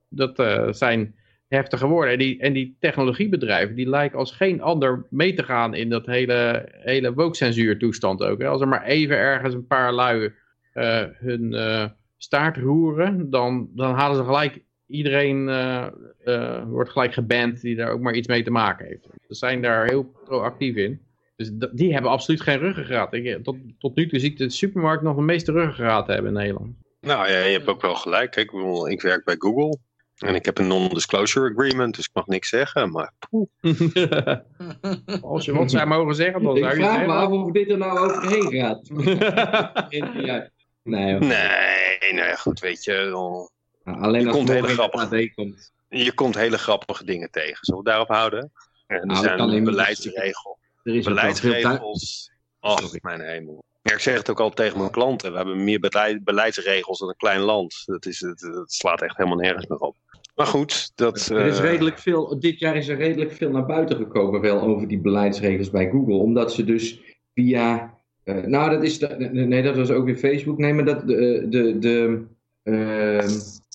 dat zijn heftige woorden. En die, en die technologiebedrijven, die lijken als geen ander mee te gaan in dat hele, hele woke-censuurtoestand ook. Hè. Als er maar even ergens een paar lui eh, hun eh, staart roeren, dan, dan halen ze gelijk iedereen eh, wordt gelijk geband die daar ook maar iets mee te maken heeft. Ze zijn daar heel proactief in. Dus die hebben absoluut geen ruggengraat. Ik, tot, tot nu toe zie ik de supermarkt nog de meeste ruggengraat hebben in Nederland. Nou ja, je hebt ook wel gelijk. Kijk, ik werk bij Google. En ik heb een non-disclosure agreement, dus ik mag niks zeggen. Maar poeh. Als je wat zou mogen zeggen, dan Ik zou je vraag me af of dit er nou overheen gaat. ja. Nee, hoor. nee, nee, goed, weet je. wel. Nou, alleen Je als komt het hele grappige- komt. Je komt hele grappige dingen tegen. Zullen we het daarop houden? En er Nou, zijn beleidsregels. Er is. Beleidsregels. Sorry. mijn hemel. Ja, ik zeg het ook al tegen mijn klanten. We hebben meer beleid- beleidsregels dan een klein land. Dat, is, het slaat echt helemaal nergens meer op. Maar goed, dat... Er is eh, redelijk veel, dit jaar is er redelijk veel naar buiten gekomen wel over die beleidsregels bij Google. Omdat ze dus via... eh, nou, dat is... de- nee, dat was ook weer Facebook. Nee, maar dat de... de, de ehm,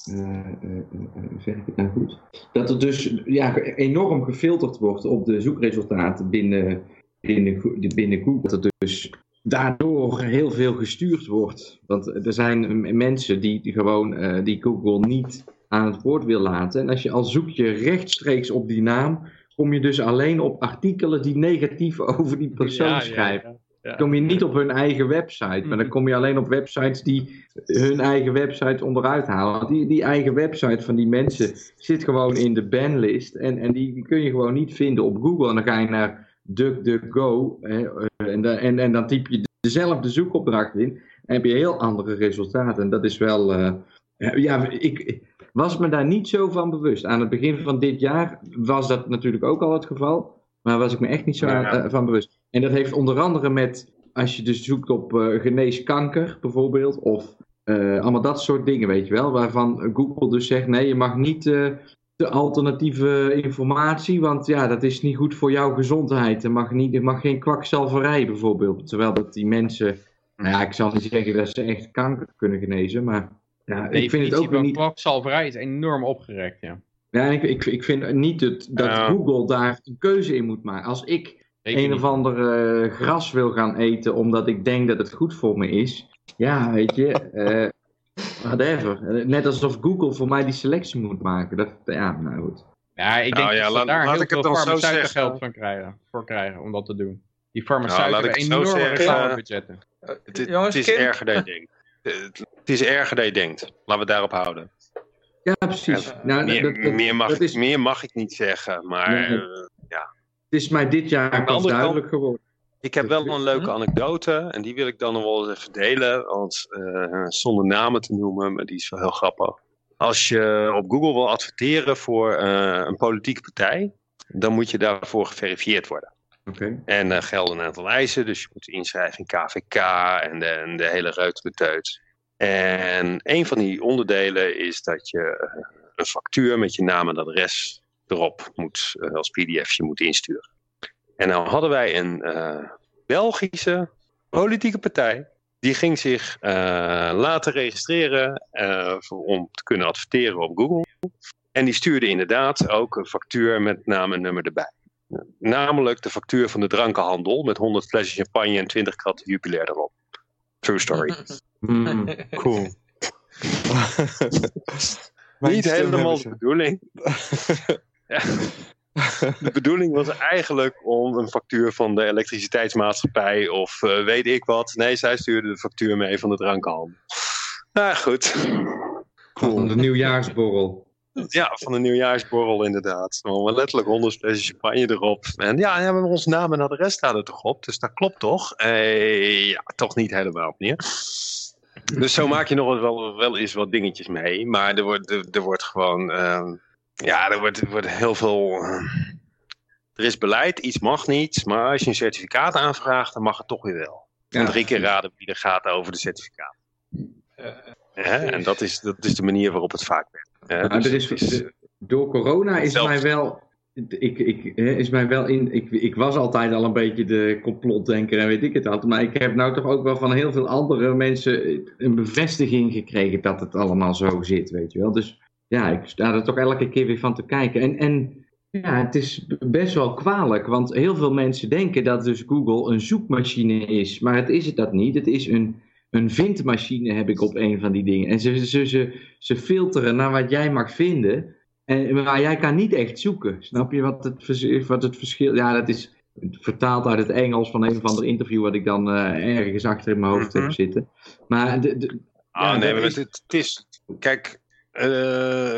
eh, eh, eh, zeg ik het nou goed? Dat er dus ja, enorm gefilterd wordt op de zoekresultaten binnen, binnen, binnen Google. Dat er dus daardoor heel veel gestuurd wordt. Want er zijn mensen die, die gewoon eh, die Google niet aan het woord wil laten. En als je al zoek je rechtstreeks op die naam, kom je dus alleen op artikelen die negatief over die persoon Ja, schrijven. ja, ja. Kom je niet op hun eigen website, maar dan kom je alleen op websites die hun eigen website onderuit halen. Want die, die eigen website van die mensen zit gewoon in de banlist en, en die, die kun je gewoon niet vinden op Google. En dan ga je naar DuckDuckGo eh, en, dan- en, en dan typ je dezelfde zoekopdracht in en heb je heel andere resultaten. En dat is wel, eh, ja, ik, was me daar niet zo van bewust. Aan het begin van dit jaar was dat natuurlijk ook al het geval, maar was ik me echt niet zo aan- eh, van bewust. En dat heeft onder andere met, als je dus zoekt op eh genees kanker bijvoorbeeld, of eh, allemaal dat soort dingen, weet je wel, waarvan Google dus zegt, nee, je mag niet eh, de alternatieve informatie, want ja, dat is niet goed voor jouw gezondheid. Er mag, niet, er mag geen kwakzalverij bijvoorbeeld, terwijl dat die mensen, nou ja, ik zal niet zeggen dat ze echt kanker kunnen genezen, maar ja, ik vind het ook van niet... kwakzalverij is enorm opgerekt, ja. Ja, ik, ik, ik vind niet het, dat. Google daar een keuze in moet maken. Als ik een niet. of ander eh, gras wil gaan eten omdat ik denk dat het goed voor me is. Ja, weet je, eh whatever. Eh, Net alsof Google voor mij die selectie moet maken. Dat, ja, nou goed. Ja, ik denk Nou ja, dat ze laat- daar laat heel ik het veel farmaceuten zeggen. geld van krijgen, voor krijgen om dat te doen. Die farmaceuten Nou, laat ik hebben het zo enorme zeggen. reclamebudgetten. Het, is- Jongens, het is kind? erger dan je denkt. Het, het is erger dan je denkt. Laten we het daarop houden. Ja, precies. Ja, nou, meer, dat, dat- meer, mag, dat is, meer mag ik niet zeggen, maar Nee, nee. eh, het is mij dit jaar pas duidelijk geworden. Ik heb wel een leuke anekdote en die wil ik dan nog wel eens even delen, want eh, zonder namen te noemen, maar die is wel heel grappig. Als je op Google wil adverteren voor eh, een politieke partij, dan moet je daarvoor geverifieerd worden. En er gelden een aantal eisen, dus je moet inschrijven in KVK en de, en de hele reutemeteut. En een van die onderdelen is dat je eh, een factuur met je naam en adres erop moet, eh, als pdfje moet insturen. En nou hadden wij een eh, Belgische politieke partij, die ging zich eh, laten registreren eh, voor, om te kunnen adverteren op Google. En die stuurde inderdaad ook een factuur met naam en nummer erbij. Namelijk de factuur van de drankenhandel met 100 flessen champagne en 20 kratten Jupiler erop. True story. Hmm. Cool. Niet helemaal de bedoeling. De bedoeling was eigenlijk om een factuur van de elektriciteitsmaatschappij of eh, weet ik wat. Nee, zij stuurde de factuur mee van de drankenhandel. Nou goed. Van de nieuwjaarsborrel. Ja, van de nieuwjaarsborrel inderdaad. Gewoon letterlijk 100 flessen champagne erop. En ja, ja, maar onze naam en adres staan er toch op. Dus dat klopt toch? Eh, ja, toch niet helemaal meer. Dus zo maak je nog wel, wel eens wat dingetjes mee. Maar er wordt, er, er wordt gewoon... ehm, ja, er wordt, er wordt heel veel... ehm, er is beleid, iets mag niet. Maar als je een certificaat aanvraagt, dan mag het toch weer wel. En drie keer raden wie er gaat over de certificaat. Hè? En dat is, dat is de manier waarop het vaak werkt. Dus er is, door corona is mij wel. Ik, ik, hè, is mij wel in, ik, ik was altijd al een beetje de complotdenker en weet ik het altijd. Maar ik heb nou toch ook wel van heel veel andere mensen een bevestiging gekregen dat het allemaal zo zit, weet je wel. Dus ja, ik sta er toch elke keer weer van te kijken. En, en ja, het is best wel kwalijk, want heel veel mensen denken dat dus Google een zoekmachine is. Maar het is het dat niet. Het is een, een vindmachine, heb ik op een van die dingen. En ze, ze, ze, ze filteren naar wat jij mag vinden. En, maar jij kan niet echt zoeken. Snap je wat het, wat het verschil... Ja, dat is vertaald uit het Engels van een of ander interview... wat ik dan eh, ergens achter in mijn hoofd Mhm. heb zitten. Maar de, de, Ah, Ja, nee, maar is- het, het is. Kijk,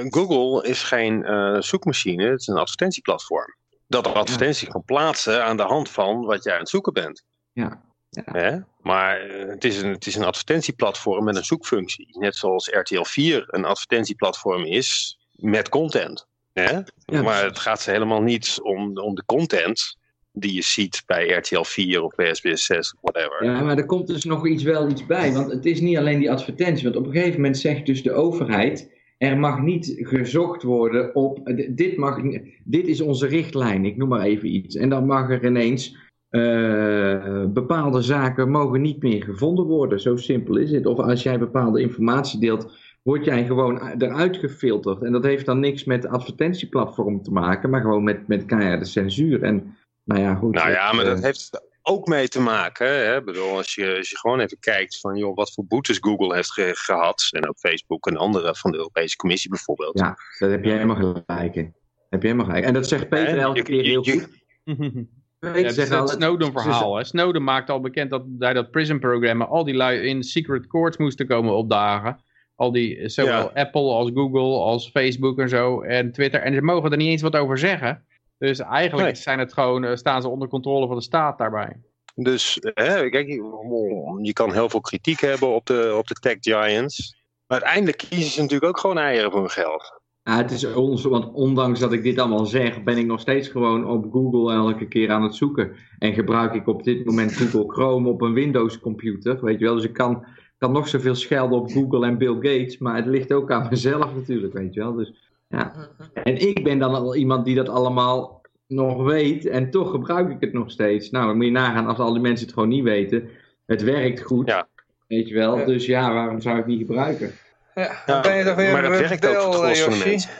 Google is geen eh, zoekmachine, het is een advertentieplatform. Dat advertenties kan plaatsen aan de hand van wat jij aan het zoeken bent. ja, ja. Hè? Maar eh, het is, een, het is een advertentieplatform met een zoekfunctie. Net zoals RTL 4 een advertentieplatform is met content. Hè? maar precies. het gaat ze helemaal niet om, om de content die je ziet bij RTL 4 of bij SBS 6 of whatever. Ja, maar er komt dus nog iets, wel iets bij. Want het is niet alleen die advertentie. Want op een gegeven moment zegt dus de overheid... er mag niet gezocht worden op... Dit, mag, dit is onze richtlijn, ik noem maar even iets. En dan mag er ineens... eh, bepaalde zaken mogen niet meer gevonden worden. Zo simpel is het. Of als jij bepaalde informatie deelt... word jij gewoon eruit gefilterd. En dat heeft dan niks met advertentieplatform te maken... maar gewoon met, met keiharde censuur. En nou ja, goed. Nou ja, maar eh, dat heeft ook mee te maken. Hè? Ik bedoel, als je, als je gewoon even kijkt van joh, wat voor boetes Google heeft ge- gehad. En ook Facebook en andere van de Europese Commissie bijvoorbeeld. Ja, daar heb jij helemaal gelijk in. Heb jij helemaal gelijk. En dat zegt Peter elke Je- keer je- heel je- goed. Ja, het het Snowden-verhaal. hè. Snowden maakte al bekend dat bij dat PRISM-programma al die lui in secret courts moesten komen opdagen. Al die, eh, zowel Ja. Apple als Google als Facebook en zo en Twitter. En ze mogen er niet eens wat over zeggen. Dus eigenlijk Nee. zijn het gewoon, eh, staan ze onder controle van de staat daarbij. Dus hè, kijk, je, je kan heel veel kritiek hebben op de, op de tech giants. Maar uiteindelijk kiezen ze natuurlijk ook gewoon eieren voor hun geld. Ja, het is ons, want ondanks dat ik dit allemaal zeg, ben ik nog steeds gewoon op Google elke keer aan het zoeken. En gebruik ik op dit moment Google Chrome op een Windows computer, weet je wel. Dus ik kan, kan nog zoveel schelden op Google en Bill Gates, maar het ligt ook aan mezelf natuurlijk, weet je wel. Dus, ja. En ik ben dan al iemand die dat allemaal nog weet en toch gebruik ik het nog steeds. Nou, dan moet je nagaan als al die mensen het gewoon niet weten. Het werkt goed, Ja. weet je wel. Ja. Dus ja, waarom zou ik het niet gebruiken? Ja, Ja, dan ben je toch weer maar dat een werkt ook voor het mensen.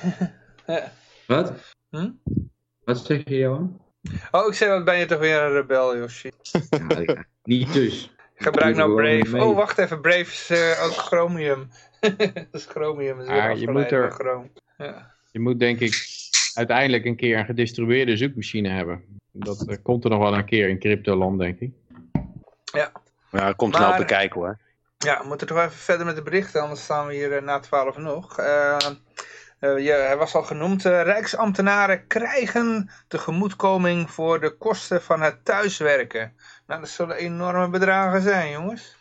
Wat? Hm? Wat zeg je, Johan? Oh, ik zei, wat ben je toch weer een rebel, Yoshi. Ja, niet dus. Gebruik nou Brave. mee. Oh, wacht even. Brave is eh, ook Chromium. dat is Chromium. Dat is Maar je moet er- Chrome. Ja. Je moet denk ik uiteindelijk een keer een gedistribueerde zoekmachine hebben. Dat eh, komt er nog wel een keer in cryptoland, denk ik. Ja, dat komt Maar- snel bekijken hoor. Ja, we moeten toch even verder met de berichten, anders staan we hier eh, na 12 nog. Ja, hij was al genoemd. Rijksambtenaren krijgen tegemoetkoming voor de kosten van het thuiswerken. Nou, dat zullen enorme bedragen zijn, jongens.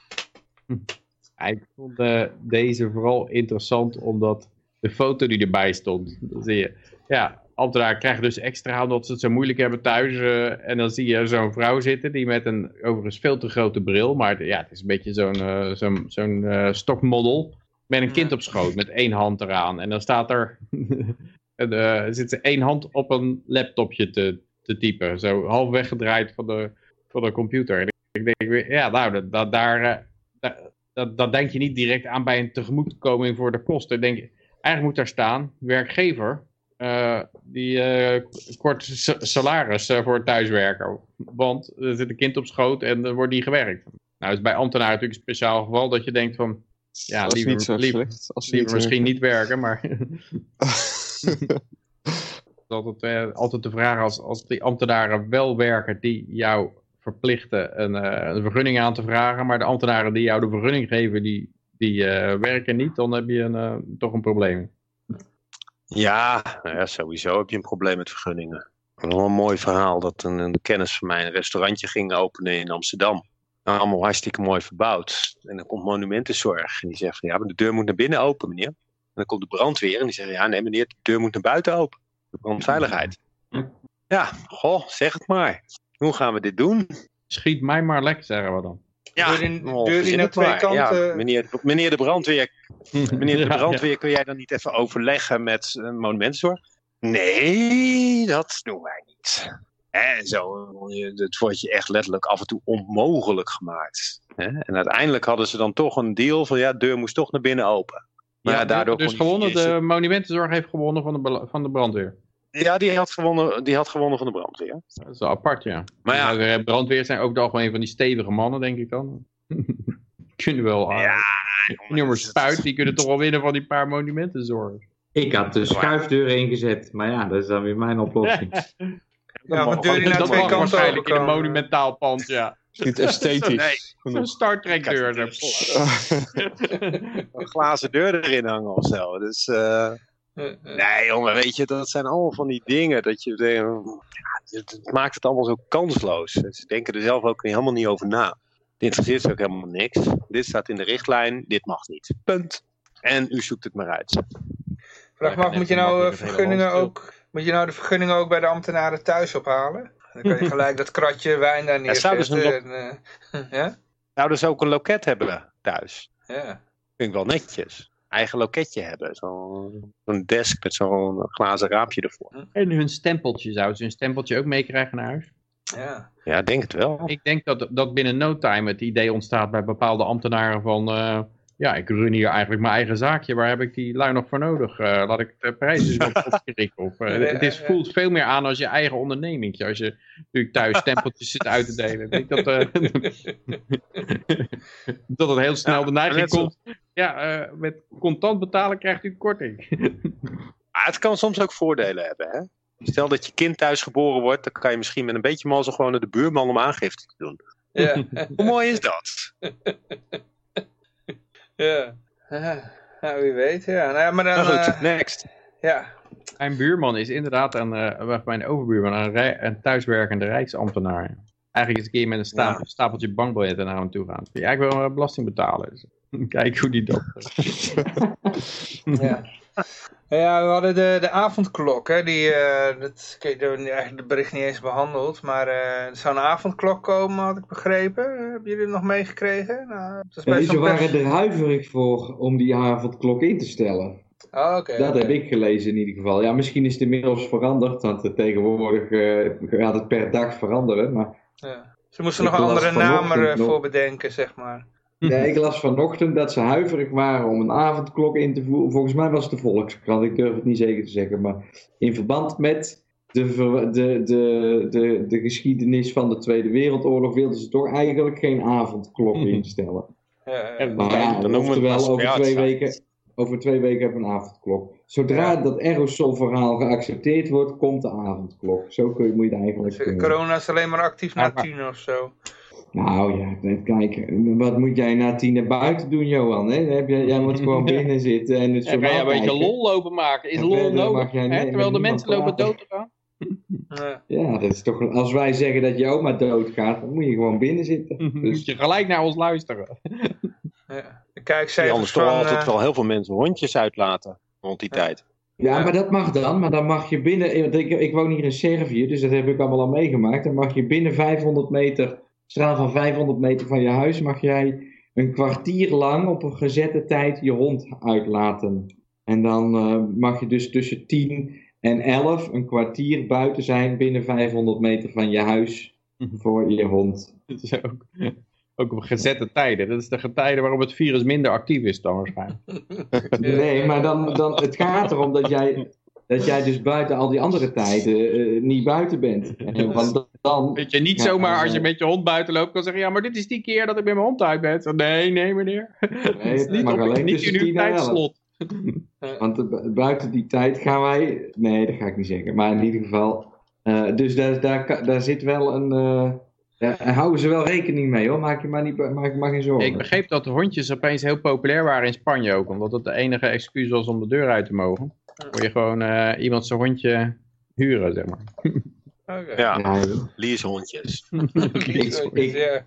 Ja, Ik vond eh, deze vooral interessant omdat de foto die erbij stond. Dan zie je, ja, ambtenaren krijgen dus extra omdat ze het zo moeilijk hebben thuis. eh, en dan zie je zo'n vrouw zitten die met een overigens veel te grote bril. Maar ja, het is een beetje zo'n eh, zo'n zo'n eh, stokmodel. Met een kind op schoot, met één hand eraan. En dan staat er, en, zit ze één hand op een laptopje te, te typen. Zo half weggedraaid van de, van de computer. En ik denk, weer, ja, nou, dat, dat, daar, eh, dat, dat denk je niet direct aan bij een tegemoetkoming voor de kosten. Denk je, eigenlijk moet daar staan, werkgever, eh, die eh, kort sa- salaris voor thuiswerken. Want er zit een kind op schoot en er wordt niet gewerkt. Nou, is bij ambtenaren natuurlijk een speciaal geval dat je denkt van, ja, liever, niet zo liever, slecht. Als ze liever niet misschien niet werken, maar altijd, altijd de vraag als, als die ambtenaren wel werken die jou verplichten een, eh, een vergunning aan te vragen, maar de ambtenaren die jou de vergunning geven, die, die eh, werken niet, dan heb je een, eh, toch een probleem. Ja, nou ja, sowieso heb je een probleem met vergunningen. Nog een mooi verhaal dat een, een kennis van mij een restaurantje ging openen in Amsterdam. Nou, allemaal hartstikke mooi verbouwd. En dan komt monumentenzorg en die zegt van ja, maar de deur moet naar binnen open, meneer. En dan komt de brandweer en die zegt ja, nee meneer, de deur moet naar buiten open. De brandveiligheid. Ja, goh, zeg het maar. Hoe gaan we dit doen? Schiet mij maar lek, zeggen we dan. Ja, Deur in- oh, deur naar het twee maar. kanten- Ja, meneer, meneer de brandweer, meneer de brandweer, kun jij dan niet even overleggen met uh, monumentzorg? Nee, dat doen wij niet. En zo, het wordt je echt letterlijk af en toe onmogelijk gemaakt. Hè? En uiteindelijk hadden ze dan toch een deal van ja, de deur moest toch naar binnen open. Maar ja, daardoor dus gewonnen, de monumentenzorg heeft gewonnen van de, van de brandweer. Ja, die had, gewonnen, die had gewonnen van de brandweer. Dat is wel apart, ja. Maar ja, de brandweer zijn ook algemeen van die stevige mannen, denk ik dan. kunnen wel. ja, die nummers spuit, die kunnen toch wel winnen van die paar monumentenzorg. Ik had de schuifdeur ingezet, maar ja, dat is dan weer mijn oplossing. Ja, want deur die naar dat twee kanten waarschijnlijk in een monumentaal pand, ja. niet esthetisch. Nee. Zo'n genoeg. Star Trek deur. een glazen deur erin hangen of zo. Dus, eh, Eh, eh. Nee, jongen, weet je, dat zijn allemaal van die dingen dat je denkt, ja, het, maakt het allemaal zo kansloos. Ze denken er zelf ook helemaal niet over na. Het interesseert ze ook helemaal niks. Dit staat in de richtlijn, dit mag niet. Punt. En u zoekt het maar uit. Vraag me af, moet je nou eh, vergunningen ook, moet je nou de vergunningen ook bij de ambtenaren thuis ophalen? Dan kan je gelijk dat kratje wijn daar Ja, zouden ze neerzetten. en, eh, ja? Zouden ze ook een loket hebben thuis? Ja. Vind ik wel netjes. Eigen loketje hebben. Zo'n zo'n desk met zo'n glazen raampje ervoor. En hun stempeltje, zouden ze hun stempeltje ook meekrijgen naar huis? Ja. Ja, ik denk het wel. Ik denk dat, dat binnen no time het idee ontstaat bij bepaalde ambtenaren van... eh, ja, ik run hier eigenlijk mijn eigen zaakje. Waar heb ik die lui nog voor nodig? Eh, laat ik de prijs eens wat opkrikken. Of, eh, het is, voelt veel meer aan als je eigen onderneming. Als je natuurlijk thuis stempeltjes zit uit te delen. Ik denk dat, eh, dat het heel snel Ja, de neiging komt. Ja, eh, met contant betalen krijgt u een korting. Maar het kan soms ook voordelen hebben. Hè? Stel dat je kind thuis geboren wordt, dan kan je misschien met een beetje mazzel gewoon naar de buurman om aangifte te doen. Ja. Hoe mooi is dat? Ja. Nou, wie weet, ja. Nou, ja, maar dan, goed, eh, next. ja. Mijn buurman is inderdaad een, eh, wacht, mijn overbuurman, een, een thuiswerkende rijksambtenaar. Eigenlijk eens een keer met een sta- Ja. stapeltje bankbiljetten naar hem toe gaan. Ja, ik wil wel belasting betalen. Dus, kijk hoe die dat... Ja. Ja, we hadden de, de avondklok, hè, die, eh dat, we hebben eigenlijk de bericht niet eens behandeld, maar eh, er zou een avondklok komen, had ik begrepen. Eh, hebben jullie het nog meegekregen? Nou, dat Nee, ze pers- waren er huiverig voor om die avondklok in te stellen. Oh, oké. Dat heb ik gelezen in ieder geval. Ja, misschien is het inmiddels veranderd, want tegenwoordig gaat het per dag veranderen. Maar Ja. Ze moesten Ik nog een andere naam er nog- voor bedenken, zeg maar. Nee, ik las vanochtend dat ze huiverig waren om een avondklok in te voeren. Volgens mij was het de Volkskrant, ik durf het niet zeker te zeggen. Maar in verband met de, ver- de, de, de, de geschiedenis van de Tweede Wereldoorlog wilden ze toch eigenlijk geen avondklok Mhm. instellen. Maar ja, Dan noemen we het oftewel, over twee, weken, over twee weken hebben we een avondklok. Zodra dat aerosolverhaal geaccepteerd wordt, komt de avondklok. Zo kun je, moet je het eigenlijk corona is alleen maar actief na tien of zo. Nou ja, kijk, wat moet jij na tien naar buiten doen, Johan? Hè? Jij, jij moet gewoon binnen zitten en het En ga je een beetje lol lopen maken. Is lol verder nodig? mag jij hè? niet- Terwijl de mensen lopen dood praten. te gaan. Ja. Dat is toch, als wij zeggen dat je oma doodgaat, dan moet je gewoon binnen zitten. Moet Dus, je gelijk naar ons luisteren. Ja. Die kijkcijfers anders toch altijd eh, wel heel veel mensen hondjes uitlaten rond die Ja. tijd. ja, maar dat mag dan. Maar dan mag je binnen, want ik, ik woon hier in Servië, dus dat heb ik allemaal al meegemaakt. Dan mag je binnen 500 meter, straal van 500 meter van je huis, mag jij een kwartier lang op een gezette tijd je hond uitlaten. En dan eh, mag je dus tussen 10 en 11 een kwartier buiten zijn binnen 500 meter van je huis voor je hond. Dat is ook, ook op gezette tijden. Dat is de getijden waarop het virus minder actief is dan waarschijnlijk. Nee, maar dan, dan, het gaat erom dat jij, dat jij dus buiten al die andere tijden eh, niet buiten bent. En Want dan, Weet je, niet Ja, zomaar als je eh, met je hond buiten loopt kan zeggen, ja, maar dit is die keer dat ik met mijn hond uit ben. Nee, nee meneer. nee, is het niet, mag op, alleen niet in uw 10 en 11. tijdslot. Want eh, buiten die tijd gaan wij, nee dat ga ik niet zeggen, maar in ieder geval, eh, dus daar, daar, daar zit wel een, eh, daar houden ze wel rekening mee hoor, maak je maar, niet, maak je maar geen zorgen. Ik begreep dat de hondjes opeens heel populair waren in Spanje ook, omdat het de enige excuus was om de deur uit te mogen. Kon je gewoon eh, iemand zijn hondje huren, zeg maar. Oké. Ja, leashondjes. Ik, ja.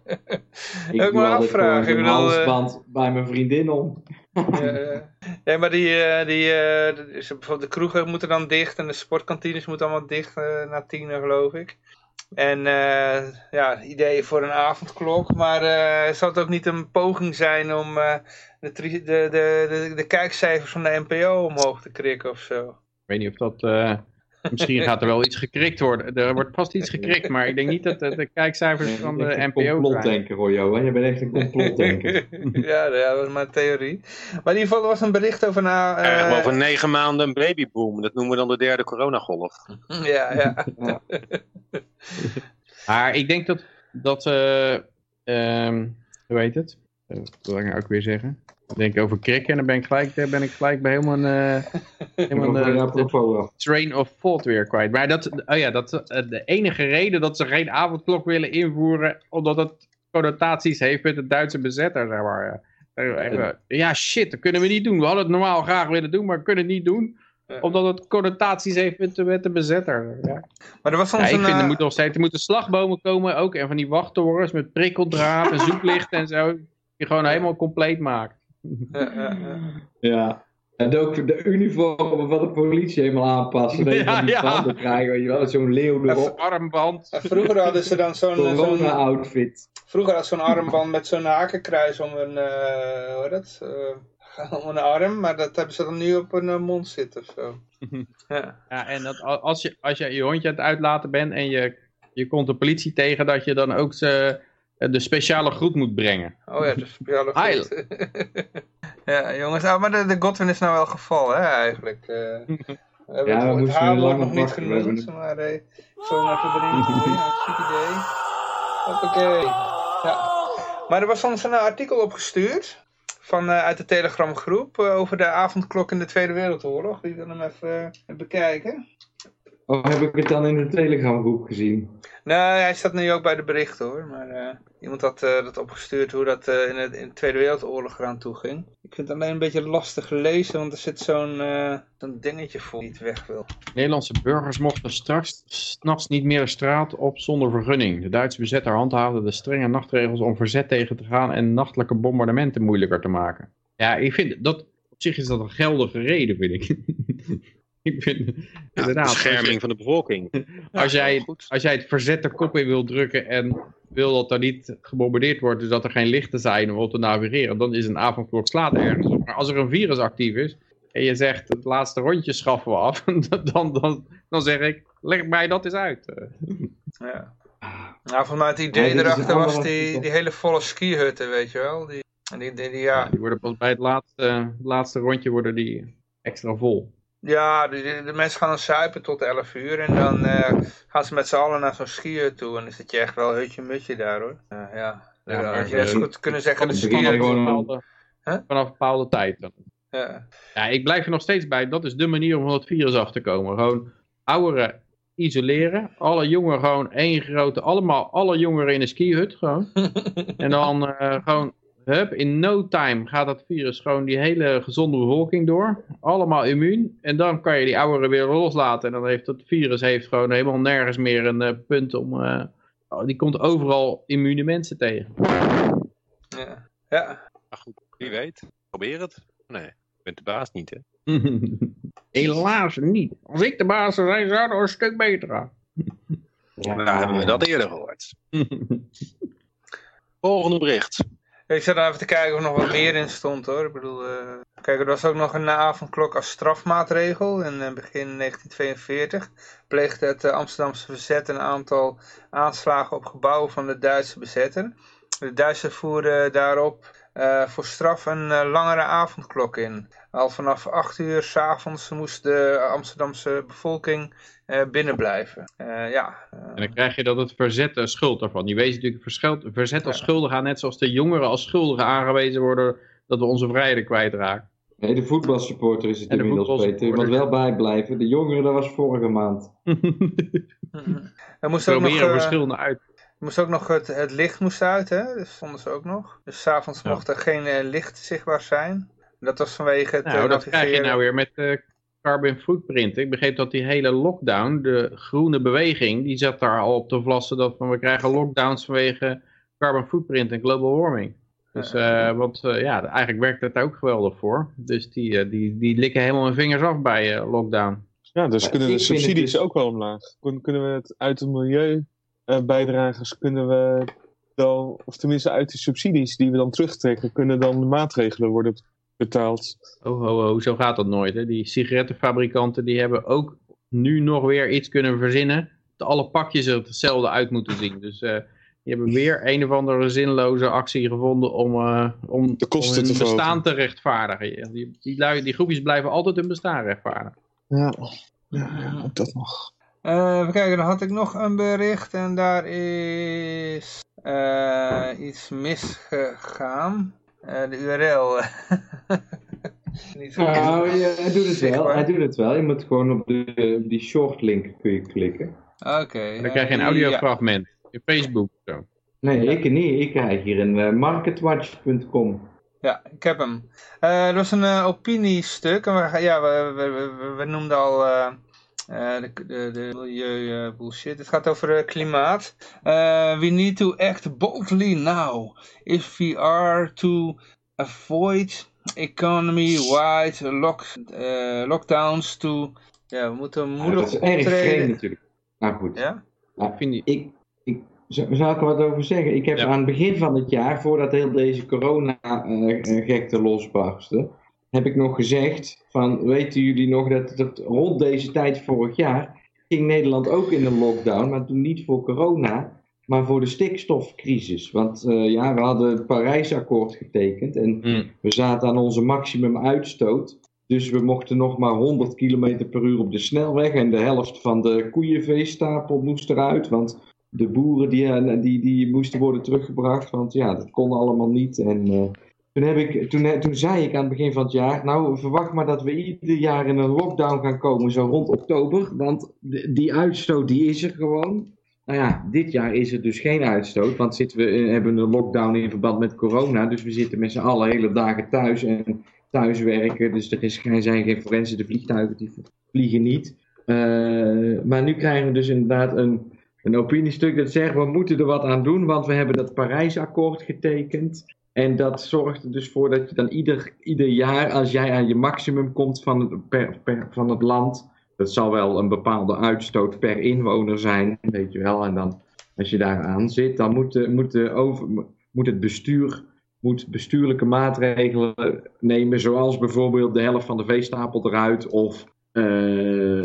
ik afvragen, ik een eh, halsband bij mijn vriendin om. Ja. Nee, maar die, eh, die de- bijvoorbeeld de kroegen moeten dan dicht en de sportkantines moeten allemaal dicht na tien uur, geloof ik. En eh, ja, ideeën voor een avondklok, maar eh zou het ook niet een poging zijn om eh, de, de, de, de, de kijkcijfers van de NPO omhoog te krikken of zo? Ik weet niet of dat... eh, misschien gaat er wel iets gekrikt worden. Er wordt vast iets gekrikt, maar ik denk niet dat de, de kijkcijfers van de Echt een NPO zijn. complotdenker hoor Johan, je bent echt een complotdenker. ja, ja, dat was mijn theorie. Maar in ieder geval, er was een bericht over na... Eh, eh, over negen maanden een babyboom. Dat noemen we dan de derde coronagolf. ja, ja. Maar ik denk dat, dat eh, ehm, hoe heet het? Eh, wat wil ik nou ook weer zeggen? Ik denk over krikken en dan ben ik gelijk, daar ben ik gelijk bij helemaal, eh, apropos wel. train of thought weer kwijt. Maar dat, oh ja, dat, eh, de enige reden dat ze geen avondklok willen invoeren, omdat het connotaties heeft met de Duitse bezetter, zeg maar. Ja. Eh, Ja, shit, dat kunnen we niet doen. We hadden het normaal graag willen doen, maar we kunnen het niet doen. Omdat het connotaties heeft met de, met de bezetter. Ja. Maar er was Ja, soms ik een... vind er eh, moet nog steeds, er moeten slagbomen komen ook. En van die wachttorens met prikkeldraad en zoeklicht en zo. Die je gewoon helemaal compleet maakt. ja. En ook de uniformen van de politie helemaal aanpassen. Dat je Ja, van die ja. banden krijgt, weet je wel. met Zo'n leeuw erop. armband. Vroeger hadden ze dan zo'n... zo'n Corona-outfit. Vroeger had zo'n armband met zo'n hakenkruis om een, eh hoe heet dat? Eh, om een arm, maar dat hebben ze dan nu op een eh, mond zitten of zo. ja. Ja, en dat, als, je, als je je hondje aan het uitlaten bent en je, je komt de politie tegen, dat je dan ook ze, de speciale groet moet brengen. Oh ja, dus speciale Heil. goed. ja, jongens, ah, maar de, de Godwin is nou wel gevallen, hè, eigenlijk. Eh, we hebben Ja, we het, het haarwoord nog niet genoemd, maar eh, ik zal hem even erin gooien. Hartstikke idee. Hoppakee. Ja. Maar er was ons een artikel opgestuurd van, eh, uit de Telegram groep eh, over de avondklok in de Tweede Wereldoorlog. Wie wil hem even eh, bekijken? Oh, heb ik het dan in de Telegram-groep gezien? Nee, hij staat nu ook bij de berichten hoor. Maar eh, iemand had eh, dat opgestuurd hoe dat eh, in, het, in de Tweede Wereldoorlog eraan toe ging. Ik vind het alleen een beetje lastig lezen, want er zit zo'n eh, zo'n dingetje voor die het weg wil. Nederlandse burgers mochten straks s'nachts niet meer de straat op zonder vergunning. De Duitse bezetter handhaafde de strenge nachtregels om verzet tegen te gaan en nachtelijke bombardementen moeilijker te maken. Ja, ik vind dat, op zich is dat een geldige reden, vind ik. ik vind, Ja, je- bescherming van de bevolking. als, jij, als jij het verzet de kop in wil drukken en wil dat er niet gebombardeerd wordt, dus dat er geen lichten zijn om op te navigeren, dan is een avondklok slaat ergens op. Maar als er een virus actief is en je zegt het laatste rondje schaffen we af, dan, dan, dan zeg ik, leg mij dat eens uit. Ja. Nou, volgens mij het idee Ja, erachter was die, die hele volle skihutten, weet je wel. Die, en die, die, die- ja, Die worden pas bij het laatste, het laatste rondje worden die extra vol. ja de, mensen gaan dan suipen tot 11 uur en dan eh, gaan ze met z'n allen naar zo'n skihut toe. En dan zit je echt wel hutje-mutje daar hoor. Eh, ja, Ja, ja, maar, had je eh, goed kunnen zeggen begint skihut. gewoon- Bepaalde- Huh? Vanaf een bepaalde tijd. dan. Ja. Ja, ik blijf er nog steeds bij. Dat is de manier om van het virus af te komen. Gewoon ouderen isoleren. Alle jongeren gewoon één grote, allemaal, alle jongeren in een skihut gewoon. en dan eh, gewoon, hup, in no time gaat dat virus gewoon die hele gezonde bevolking door. Allemaal immuun. En dan kan je die ouderen weer loslaten. En dan heeft dat virus heeft gewoon helemaal nergens meer een eh, punt om... eh, oh, die komt overal immune mensen tegen. Ja. ja. Maar goed, wie weet. Probeer het. Nee, je bent de baas niet, hè? Helaas niet. Als ik de baas zou zijn, zou het een stuk beter gaan. Nou, hebben we dat eerder gehoord. Volgende bericht. Ik zat even te kijken of er nog wat meer in stond hoor. Ik bedoel, eh, kijk, er was ook nog een avondklok als strafmaatregel. In eh, begin 1942 pleegde het eh, Amsterdamse verzet een aantal aanslagen op gebouwen van de Duitse bezetter. De Duitsers voerden daarop voor straf een langere avondklok in. Al vanaf 8 uur s'avonds moest de Amsterdamse bevolking eh, binnen blijven. Eh, ja, eh, En dan krijg je dat het verzet een schuld daarvan. Die wezen natuurlijk verschuld- verzet als Ja. schuldig aan, net zoals de jongeren als schuldigen aangewezen worden dat we onze vrijheden kwijtraken. Nee, de voetbalsupporter is het En inmiddels, Peter. Je moet wel bijblijven. De jongeren, dat was vorige maand. er moest ook nog... Verschillende uit. Er moest ook nog het, het licht moest uit, hè? Dat vonden ze ook nog. Dus s'avonds Ja. mocht er geen licht zichtbaar zijn. Dat was vanwege het Nou, dat krijg je nou weer met eh carbon footprint. Ik begreep dat die hele lockdown, de groene beweging, die zat daar al op te vlassen dat van, we krijgen lockdowns vanwege carbon footprint en global warming. Dus, eh, want eh, ja, eigenlijk werkt het daar ook geweldig voor. Dus die, eh, die, die likken helemaal hun vingers af bij eh, lockdown. Ja, dus Maar kunnen de subsidies dus- ook wel omlaag. Kun- Kunnen we het uit de milieubijdragers, kunnen we wel, of tenminste uit de subsidies die we dan terugtrekken, kunnen dan de maatregelen worden betaald. Oh, ho, ho, zo gaat dat nooit. Hè. Die sigarettenfabrikanten die hebben ook nu nog weer iets kunnen verzinnen. Dat alle pakjes er hetzelfde uit moeten zien. Dus eh, die hebben weer een of andere zinloze actie gevonden om, eh, om, De kosten om hun te bestaan te rechtvaardigen. Die, die, lui- die groepjes blijven altijd hun bestaan rechtvaardigen. Ja, ja, ja ook dat nog. Eh, even kijken, dan had ik nog een bericht en daar is eh, iets misgegaan. Eh, de URL. Niet zo Nou, ja, hij doet het wel. Hij doet het wel. Je moet gewoon op, de, op die short link kun je klikken. Oké. Dan krijg je een eh, audiofragment. In Facebook zo. Nee, ik niet. Ik krijg hier een eh, marketwatch.com. Ja, ik heb hem. Eh dat was een eh, opiniestuk. En we, ja, we, we, we, we noemden al eh, eh, de, de, de milieu eh, bullshit. Het gaat over eh, klimaat. Eh, we need to act boldly now. If we are to avoid economy-wide lock, eh, lockdowns to... Ja, we moeten Ja, moedig dat is erg vreemd optreden. natuurlijk. Nou goed. Ja? Nou, vind die- ik, ik, zou zou ik er wat over zeggen? Ik heb Ja. aan het begin van het jaar, voordat heel deze corona-gekte losbarstte, heb ik nog gezegd van, weten jullie nog dat, dat rond deze tijd vorig jaar ging Nederland ook in een lockdown, maar toen niet voor corona, maar voor de stikstofcrisis. Want eh, ja, we hadden het Parijsakkoord getekend en Hm. we zaten aan onze maximum uitstoot. Dus we mochten nog maar 100 km per uur op de snelweg. En de helft van de koeienveestapel moest eruit. Want de boeren die, eh, die, die moesten worden teruggebracht. Want ja, dat kon allemaal niet. En eh, toen, heb toen, eh, toen zei ik aan het begin van het jaar. Nou, verwacht maar dat we ieder jaar in een lockdown gaan komen. Zo rond oktober. Want die uitstoot die is er gewoon. Nou ja, dit jaar is er dus geen uitstoot. Want zitten we, eh, hebben een lockdown in verband met corona. Dus we zitten met z'n allen hele dagen thuis. En thuiswerken. Dus er is geen, zijn geen forensen. De vliegtuigen die vliegen niet. Eh, maar nu krijgen we dus inderdaad een, een opiniestuk dat zegt we moeten er wat aan doen, want we hebben dat Parijsakkoord getekend. En dat zorgt er dus voor dat je dan ieder, ieder jaar, als jij aan je maximum komt van het, van het land, dat zal wel een bepaalde uitstoot per inwoner zijn, weet je wel. En dan, als je daar aan zit, dan moet, de, moet, de over, moet het bestuur moet bestuurlijke maatregelen nemen, zoals bijvoorbeeld de helft van de veestapel eruit of eh, eh,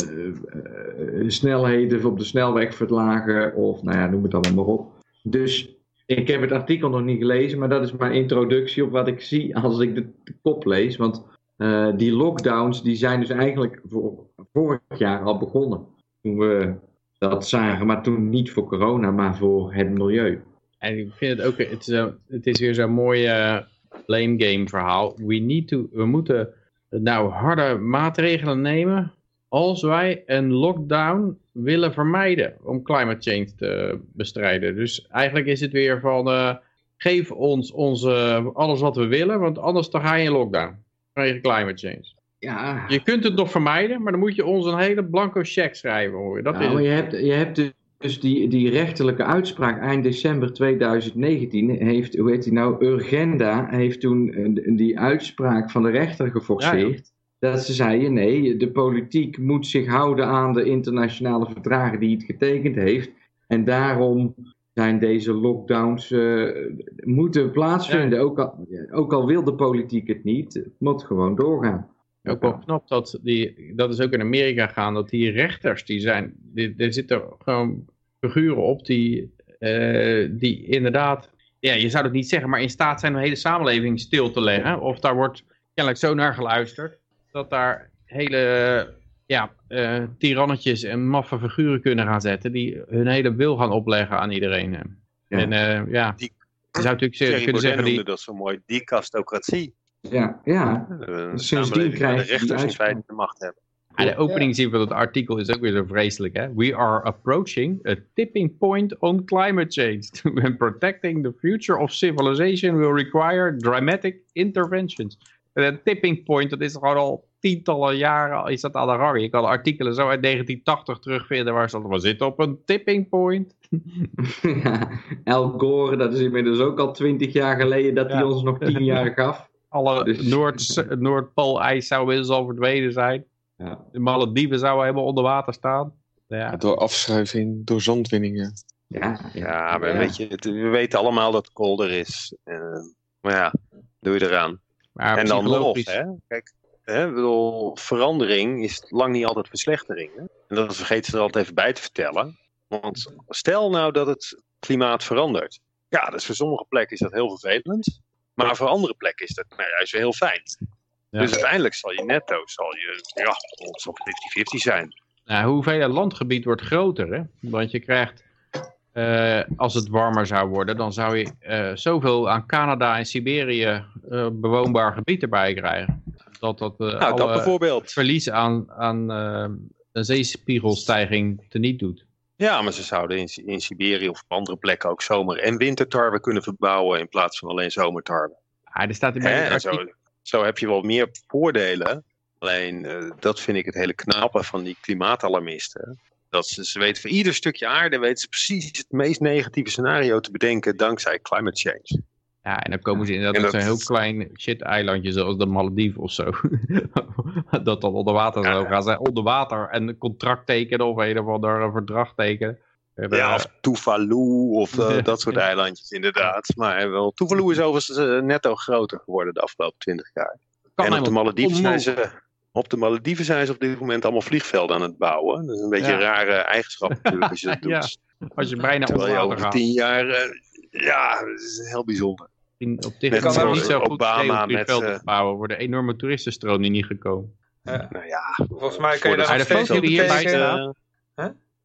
snelheden op de snelweg verlagen of nou ja, noem het allemaal maar op. Dus ik heb het artikel nog niet gelezen, maar dat is mijn introductie op wat ik zie als ik de, kop lees. Want eh, die lockdowns die zijn dus eigenlijk voor, vorig jaar al begonnen. Toen we dat zagen, maar toen niet voor corona, maar voor het milieu. En ik vind het ook, het is, het is weer zo'n mooi eh, blame game verhaal. We, need to, we moeten nou harde maatregelen nemen als wij een lockdown willen vermijden om climate change te bestrijden. Dus eigenlijk is het weer van, eh, geef ons onze, alles wat we willen, want anders dan ga je in lockdown vanwege climate change. Ja, Je kunt het nog vermijden, maar dan moet je ons een hele blanco check schrijven. Hoor. Dat nou, is het. je hebt, je hebt dus die, die rechterlijke uitspraak eind december 2019 heeft, hoe heet die nou, Urgenda heeft toen eh, die uitspraak van de rechter geforceerd. Dat ze zeiden, nee, de politiek moet zich houden aan de internationale verdragen die het getekend heeft. En daarom zijn deze lockdowns eh, moeten plaatsvinden. Ook, al, ook al wil de politiek het niet, het moet gewoon doorgaan. Ook wel knap dat die, dat is ook in Amerika gaan, dat die rechters, die zijn, die, er zitten gewoon figuren op die, eh, die inderdaad, ja, je zou het niet zeggen, maar in staat zijn om de hele samenleving stil te leggen. Of daar wordt kennelijk zo naar geluisterd, dat daar hele, ja, eh tirannetjes en maffe figuren kunnen gaan zetten, die hun hele wil gaan opleggen aan iedereen. Ja. En eh, ja, Die- je zou natuurlijk Thierry kunnen Baudet zeggen, die, dat zo mooi, dicastocratie. Ja, ja. Eh, Een Sindsdien waar de die rechters in feite de macht hebben. Ja, de openingszin van het artikel is ook weer zo vreselijk. Hè? We are approaching a tipping point on climate change. When protecting the future of civilization will require dramatic interventions. En een tipping point, dat is gewoon al tientallen jaren is dat aan de gang. Je kan artikelen zo uit 1980 terugvinden waar ze we zitten op een tipping point. ja. Al Gore, dat is inmiddels ook al twintig jaar geleden dat hij Ja. ons nog tien jaar gaf. Alle Dus- Noord, Noordpoolijs zou inmiddels al verdwenen zijn. Ja. De Malediven zouden helemaal onder water staan. Ja, Door afschuiving, door zandwinningen. Ja, Ja, maar Ja. weet je, het- we weten allemaal dat het kolder is. Eh, maar ja, doe je eraan. Maar en dan nog, psychologisch- hè. Kijk, hè, bedoel, verandering is lang niet altijd verslechtering. Hè? En dat vergeten ze er altijd even bij te vertellen. Want stel nou dat het klimaat verandert. Ja, dus voor sommige plekken is dat heel vervelend. Maar voor andere plekken is dat nou, juist heel fijn. Ja. Dus uiteindelijk zal je netto, zal je, ja, het zal 50-50 zijn. Nou, hoeveel landgebied wordt groter, hè? Want je krijgt, eh, als het warmer zou worden, dan zou je eh, zoveel aan Canada en Siberië eh, bewoonbaar gebied erbij krijgen. Dat dat Nou, dat bijvoorbeeld. verlies aan, aan een zeespiegelstijging teniet doet. Ja, maar ze zouden in, in Siberië of op andere plekken ook zomer- en wintertarwe kunnen verbouwen in plaats van alleen zomertarwe. Ah, er staat zo, zo heb je wel meer voordelen. Alleen dat vind ik het hele knappe van die klimaatalarmisten. Dat ze, ze weten voor ieder stukje aarde weten ze precies het meest negatieve scenario te bedenken dankzij climate change. ja, en dan komen ze inderdaad dat- zo'n heel klein shit-eilandje zoals de Malediven of zo. dat dan onder water zou Ja. gaan zijn. Onder water en een contract tekenen of een of ander verdrag tekenen. En, Ja, of Tuvalu of eh, dat soort eilandjes inderdaad. Maar eh, wel, Tuvalu is overigens eh, netto groter geworden de afgelopen twintig jaar. kan en op de, Malediven zijn ze, op de Malediven zijn ze op dit moment allemaal vliegvelden aan het bouwen. Dat is een beetje Ja. een rare eigenschap natuurlijk als je dat doet. Ja. Als je bijna over water gaat. tien jaar, eh, ja, dat is heel bijzonder. In, op dit zoals niet zo goed Obama Obama met, eh, bouwen. worden enorme toeristenstroom die niet gekomen. Nou ja, Volgens mij kun je daar de- nog de steeds foto hierbij.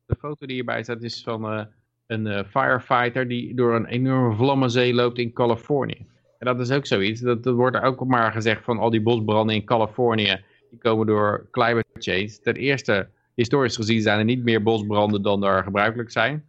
De foto die hierbij staat is van eh, een eh, firefighter die door een enorme vlammenzee loopt in Californië. En dat is ook zoiets. Dat, dat wordt er ook maar gezegd van al die bosbranden in Californië. Die komen door climate change. Ten eerste, historisch gezien zijn er niet meer bosbranden dan er gebruikelijk zijn.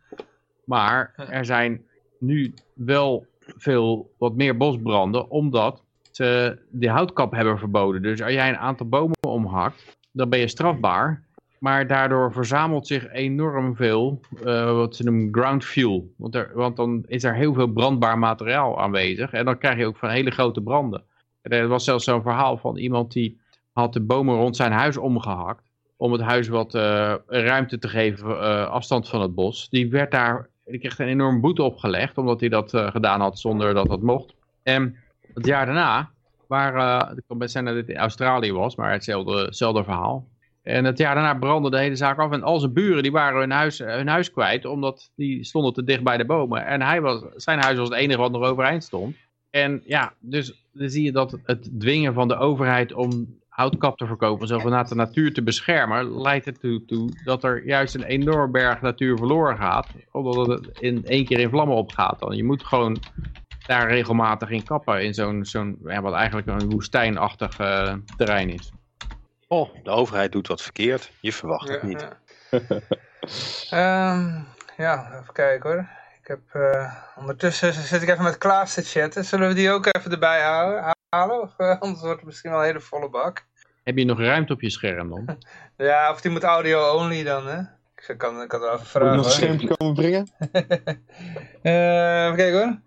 Maar er zijn nu wel veel wat meer bosbranden. Omdat ze de houtkap hebben verboden. Dus als jij een aantal bomen omhakt, dan ben je strafbaar. Maar daardoor verzamelt zich enorm veel, eh, wat ze noemen ground fuel. Want, er, want dan is er heel veel brandbaar materiaal aanwezig. En dan krijg je ook van hele grote branden. En er was zelfs zo'n verhaal van iemand die had de bomen rond zijn huis omgehakt. Om het huis wat eh, ruimte te geven, eh, afstand van het bos. Die werd daar, die kreeg een enorm boete opgelegd. Omdat hij dat eh, gedaan had zonder dat dat mocht. En het jaar daarna, waar, het kan best zijn dat het in Australië was, maar hetzelfde, hetzelfde verhaal. En het jaar daarna brandde de hele zaak af. En al zijn buren die waren hun huis, hun huis kwijt. Omdat die stonden te dicht bij de bomen. En hij was, zijn huis was het enige wat nog overeind stond. En ja, dus dan zie je dat het dwingen van de overheid om houtkap te verkopen, zogenaamd de natuur te beschermen, leidt ertoe toe dat er juist een enorm berg natuur verloren gaat, omdat het in één keer in vlammen opgaat. Dan. Je moet gewoon daar regelmatig in kappen, in zo'n, zo'n ja, wat eigenlijk een woestijnachtig eh, terrein is. oh, de overheid doet wat verkeerd. Je verwacht het Ja, niet. ja. Ehm, ja, even kijken hoor. Ik heb, eh, ondertussen zit ik even met Klaas te chatten. Zullen we die ook even erbij halen? halen? Of eh, anders wordt het misschien wel een hele volle bak. Heb je nog ruimte op je scherm dan? Ja, of die moet audio only dan, hè? Ik kan, ik kan er even Moet ik vragen. nog een schermpje komen brengen? Eh, even kijken hoor.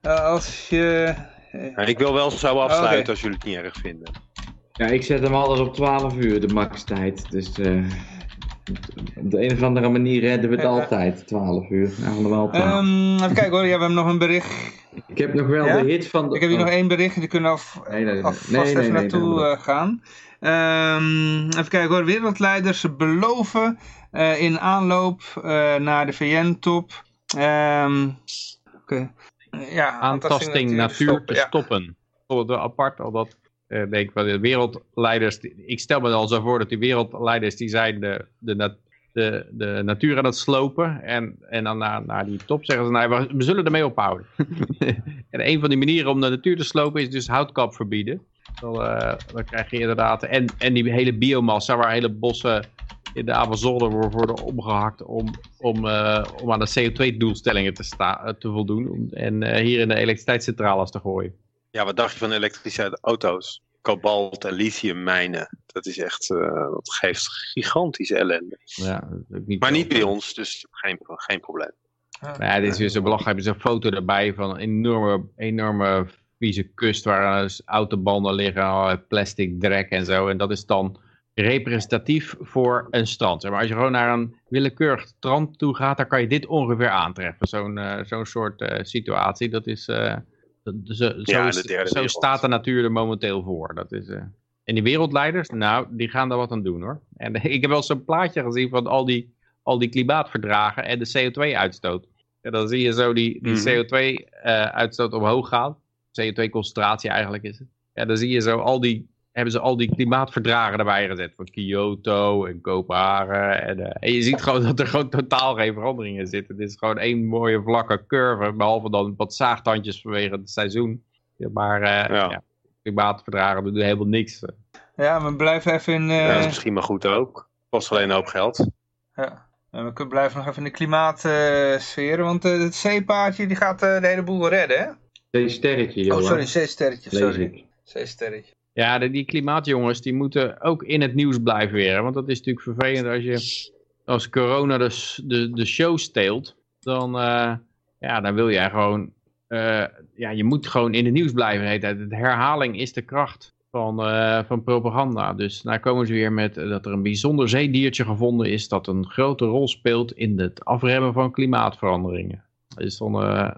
Eh, als je... Ja, ik wil wel zo afsluiten Oké. als jullie het niet erg vinden. Ja, ik zet hem altijd op 12 uur, de max tijd. Dus eh, op de een of andere manier redden we het Ja. altijd, 12 uur. Allemaal 12. Ehm, even kijken hoor, ja, we hebben nog een bericht. ik heb nog wel ja? de hit van... De, Ik heb hier oh, nog één bericht, die kunnen we af, Nee, nee, nee. alvast Nee, nee, even nee, naartoe nee, nee. gaan. Ehm, even kijken hoor, wereldleiders beloven eh, in aanloop eh, naar de VN-top. Ehm Oké. Ja, Aantasting natuur te stoppen. Bijvoorbeeld wel apart al dat, eh, denk ik, van de wereldleiders, die- ik stel me al zo voor dat die wereldleiders, die zijn de, de, de, de natuur aan het slopen. En, en dan naar, naar die top zeggen ze, nou, we, we zullen ermee ophouden. en een van die manieren om de natuur te slopen is dus houtkap verbieden. Dan, eh, dan krijg je inderdaad, en, en die hele biomassa waar hele bossen in de Amazone worden omgehakt om, om, eh, om aan de CO2-doelstellingen te, sta- eh, te voldoen. En hier in de elektriciteitscentrales te gooien. Ja, wat dacht je van elektrische auto's? Kobalt en lithiummijnen. Dat is echt, dat geeft gigantische ellende. Ja, is niet Maar niet bij ons, dus geen, geen probleem. Ja, dit is weer zo belachelijk. Hebben ze een foto erbij van een enorme, enorme vieze kust waar dus autobanden liggen, allerlei plastic drek en zo. En dat is dan representatief voor een strand. Maar als je gewoon naar een willekeurig strand toe gaat, dan kan je dit ongeveer aantreffen. Zo'n eh, zo'n soort eh, situatie. Dat is, eh, dat- zo, zo, Ja, de staat de natuur er momenteel voor. Dat is, eh, En die wereldleiders, nou, die gaan daar wat aan doen hoor. En ik heb wel zo'n plaatje gezien van al die, al die klimaatverdragen en de CO2-uitstoot. En dan zie je zo die, die Mhm. CO2-uitstoot omhoog gaan. CO2-concentratie eigenlijk is het. Ja, dan zie je zo al die, hebben ze al die klimaatverdragen erbij gezet. Van Kyoto en Kopenhagen. En, eh, en je ziet gewoon dat er gewoon totaal geen veranderingen zitten. Dit is gewoon één mooie vlakke curve. Behalve dan wat zaagtandjes vanwege het seizoen. Ja, maar eh, Ja. ja, klimaatverdragen doen helemaal niks. Ja, we blijven even in... eh, Ja, dat is misschien maar goed ook. Kost alleen een hoop geld. Ja. En we kunnen blijven nog even in de klimaatsfeer, want eh, het zeepaardje die gaat eh, de hele boel redden, hè? Sterretje, joh. Oh, sorry, zeesterretje, Lees sorry. ik. Zeesterretje. Ja, de, die klimaatjongens die moeten ook in het nieuws blijven weer. Want dat is natuurlijk vervelend als je als corona de, de, de show steelt. Dan, eh, ja, dan wil jij gewoon... eh, ja, je moet gewoon in het nieuws blijven. de herhaling is de kracht van, eh, van propaganda. Dus daar komen ze weer met dat er een bijzonder zeediertje gevonden is... dat een grote rol speelt in het afremmen van klimaatveranderingen. Dus dan,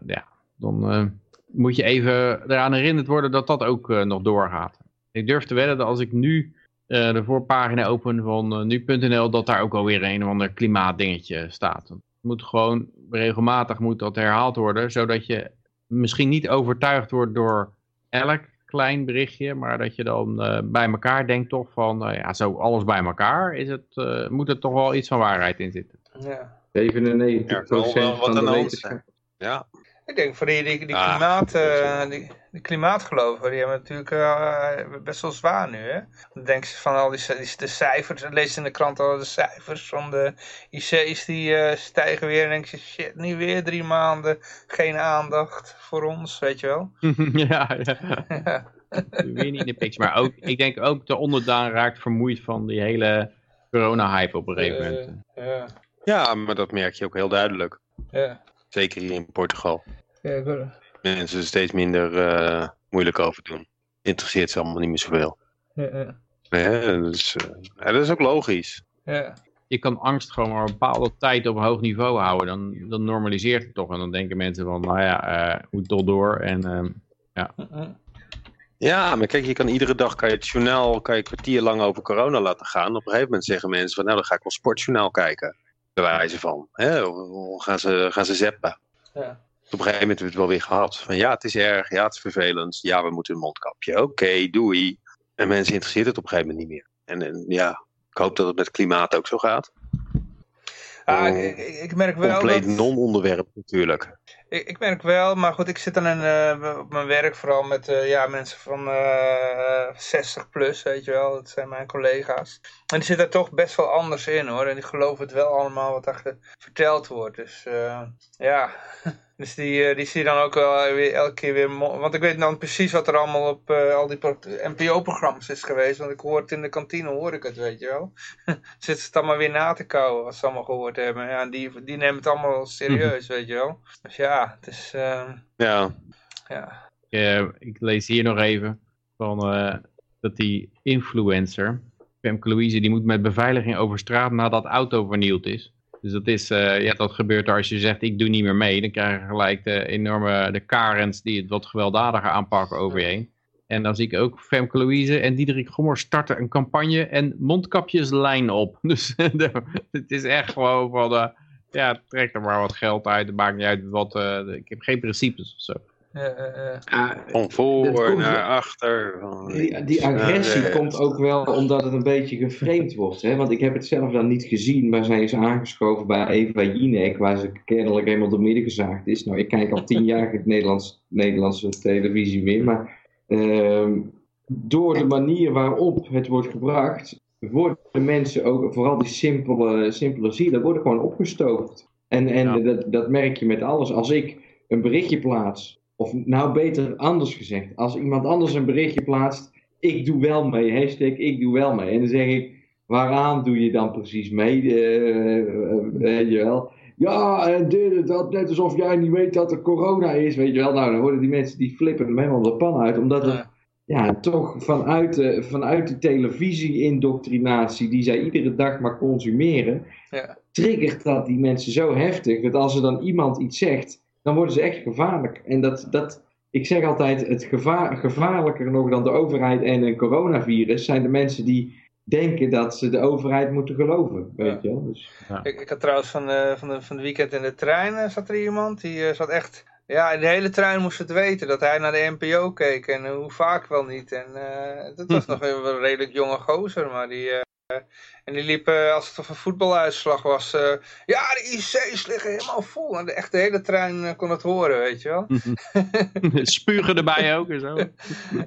ja, dan eh, moet je even eraan herinnerd worden dat dat ook eh, nog doorgaat. Ik durf te wedden dat als ik nu eh, de voorpagina open van eh, nu.nl, dat daar ook alweer een of ander klimaatdingetje staat. Het moet gewoon regelmatig moet dat herhaald worden, zodat je misschien niet overtuigd wordt door elk klein berichtje, maar dat je dan eh, bij elkaar denkt toch van, ja, zo alles bij elkaar, is het, eh, moet er toch wel iets van waarheid in zitten. Ja. 97% Ja, wel, wel wat van de wetenschap. Ja, Ik denk voor die, die, die, Ah, klimaat, eh, die, die klimaatgeloven, die hebben natuurlijk eh, best wel zwaar nu. Hè? Dan denken ze van al die, die- de cijfers, dan lees je in de krant al de cijfers van de IC's die eh, stijgen weer. En denk je, shit, nu weer drie maanden geen aandacht voor ons, weet je wel. ja, ja. Ja. Weer niet in de picture. Maar ook, ik denk ook de onderdaan raakt vermoeid van die hele corona-hype op een gegeven moment. Ja, ja, maar dat merk je ook heel duidelijk. ja, Zeker hier in Portugal. ja, goed. Mensen er steeds minder eh, moeilijk over doen. Interesseert ze allemaal niet meer zoveel. Ja, ja, Ja, dus, eh, ja, dat is ook logisch. ja. je kan angst gewoon maar een bepaalde tijd op een hoog niveau houden. Dan, dan normaliseert het toch. En dan denken mensen van, nou ja, eh moet toch door. En ehm, Mhm. Ja, maar kijk, je kan iedere dag kan je het journaal kan je een kwartier lang over corona laten gaan. Op een gegeven moment zeggen mensen van, nou dan ga ik wel sportjournaal kijken. Bij wijze van. Hè? Gaan, ze, gaan ze zappen. Ja. Op een gegeven moment hebben we het wel weer gehad. Van ja, het is erg, ja, het is vervelend. Ja, we moeten een mondkapje. Oké, doei. En mensen interesseert het op een gegeven moment niet meer. En, en ja, ik hoop dat het met klimaat ook zo gaat. Ah, ik, ik, ik merk wel Compleet dat... non-onderwerp natuurlijk. Ik, ik merk wel, maar goed, ik zit dan in, eh, op mijn werk vooral met eh, ja, mensen van eh 60 plus, weet je wel. Dat zijn mijn collega's. En die zitten er toch best wel anders in hoor. En die geloven het wel allemaal wat er ge- verteld wordt. Dus eh, ja, dus die, eh, die zie je dan ook wel weer elke keer weer... Want ik weet dan precies wat er allemaal op eh, al die pro- NPO-programma's is geweest. Want ik hoor het in de kantine, hoor ik het, weet je wel. Zitten ze het allemaal weer na te kauwen, wat ze allemaal gehoord hebben. Ja, en die, die nemen het allemaal serieus, weet je wel. Dus ja, het is... eh, Ja, ja. Eh, ik lees hier nog even van eh, dat die influencer, Femke Louise, die moet met beveiliging over straat nadat de auto vernield is. Dus dat is, eh, ja, dat gebeurt er als je zegt ik doe niet meer mee. Dan krijg je gelijk de enorme, de Karens die het wat gewelddadiger aanpakken over je heen. En dan zie ik ook Femke Louise en Diederik Gommers starten een campagne en mondkapjeslijn op. Dus het is echt gewoon van, ja, trek er maar wat geld uit. Het maakt niet uit wat, eh, ik heb geen principes of zo. Eh, eh, van voor naar achter. van Die, die agressie komt ook wel omdat het een beetje geframed wordt. Hè? Want ik heb het zelf dan niet gezien, maar zij is aangeschoven bij Eva Jinek, waar ze kennelijk helemaal door midden gezaagd is. Nou, ik kijk al tien jaar het Nederlands, Nederlandse televisie meer, maar ehm, door de manier waarop het wordt gebracht, worden mensen ook, vooral die simpele, simpele zielen, worden gewoon opgestookt. En, en Ja. dat, dat merk je met alles. Als ik een berichtje plaats, of nou beter anders gezegd, als iemand anders een berichtje plaatst, ik doe wel mee, hashtag ik doe wel mee. En dan zeg ik, waaraan doe je dan precies mee? Eh, eh, weet je wel. Ja, en dit dat, net alsof jij niet weet dat er corona is, weet je wel. Nou, dan worden die mensen, die flippen hem helemaal de pan uit, omdat het, Ja. ja, toch vanuit de, vanuit de televisie-indoctrinatie die zij iedere dag maar consumeren, Ja. triggert dat die mensen zo heftig, dat als er dan iemand iets zegt, dan worden ze echt gevaarlijk. En dat, dat ik zeg altijd, het gevaar, gevaarlijker nog dan de overheid en een coronavirus zijn de mensen die denken dat ze de overheid moeten geloven, weet je wel. Dus, Ik, ik had trouwens van, eh, van, de, van het weekend in de trein eh, zat er iemand. Die eh, zat echt... Ja, de hele trein moest het weten dat hij naar de NPO keek. En hoe vaak wel niet. En eh, dat was nog een redelijk jonge gozer. Maar die... eh, en die liep, eh, als het een voetbaluitslag was... ja, de IC's liggen helemaal vol. En de, echt de hele trein kon het horen, weet je wel. Spugen erbij ook en zo.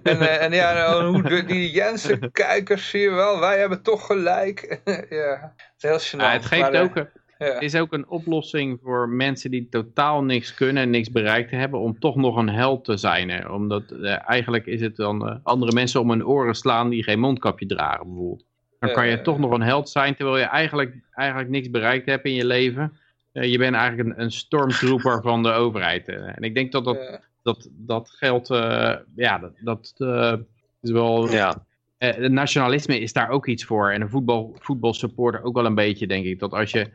En, en ja, nou, hoe de, die Jensen-kijkers zie je wel. Wij hebben toch gelijk. ja, het is heel gênant. Ja, het geeft maar, ook, ja. het is ook een oplossing voor mensen die totaal niks kunnen en niks bereikt hebben, om toch nog een held te zijn. Hè. Omdat eh, eigenlijk is het dan eh, andere mensen om hun oren slaan die geen mondkapje dragen bijvoorbeeld. Dan kan je toch nog een held zijn terwijl je eigenlijk, eigenlijk niks bereikt hebt in je leven. Eh, je bent eigenlijk een, een stormtrooper van de overheid. En ik denk dat dat, dat, dat geldt, eh, ja, dat, dat eh, is wel Ja, eh, het nationalisme is daar ook iets voor. En een voetbal, voetbalsupporter ook wel een beetje, denk ik. Dat als je,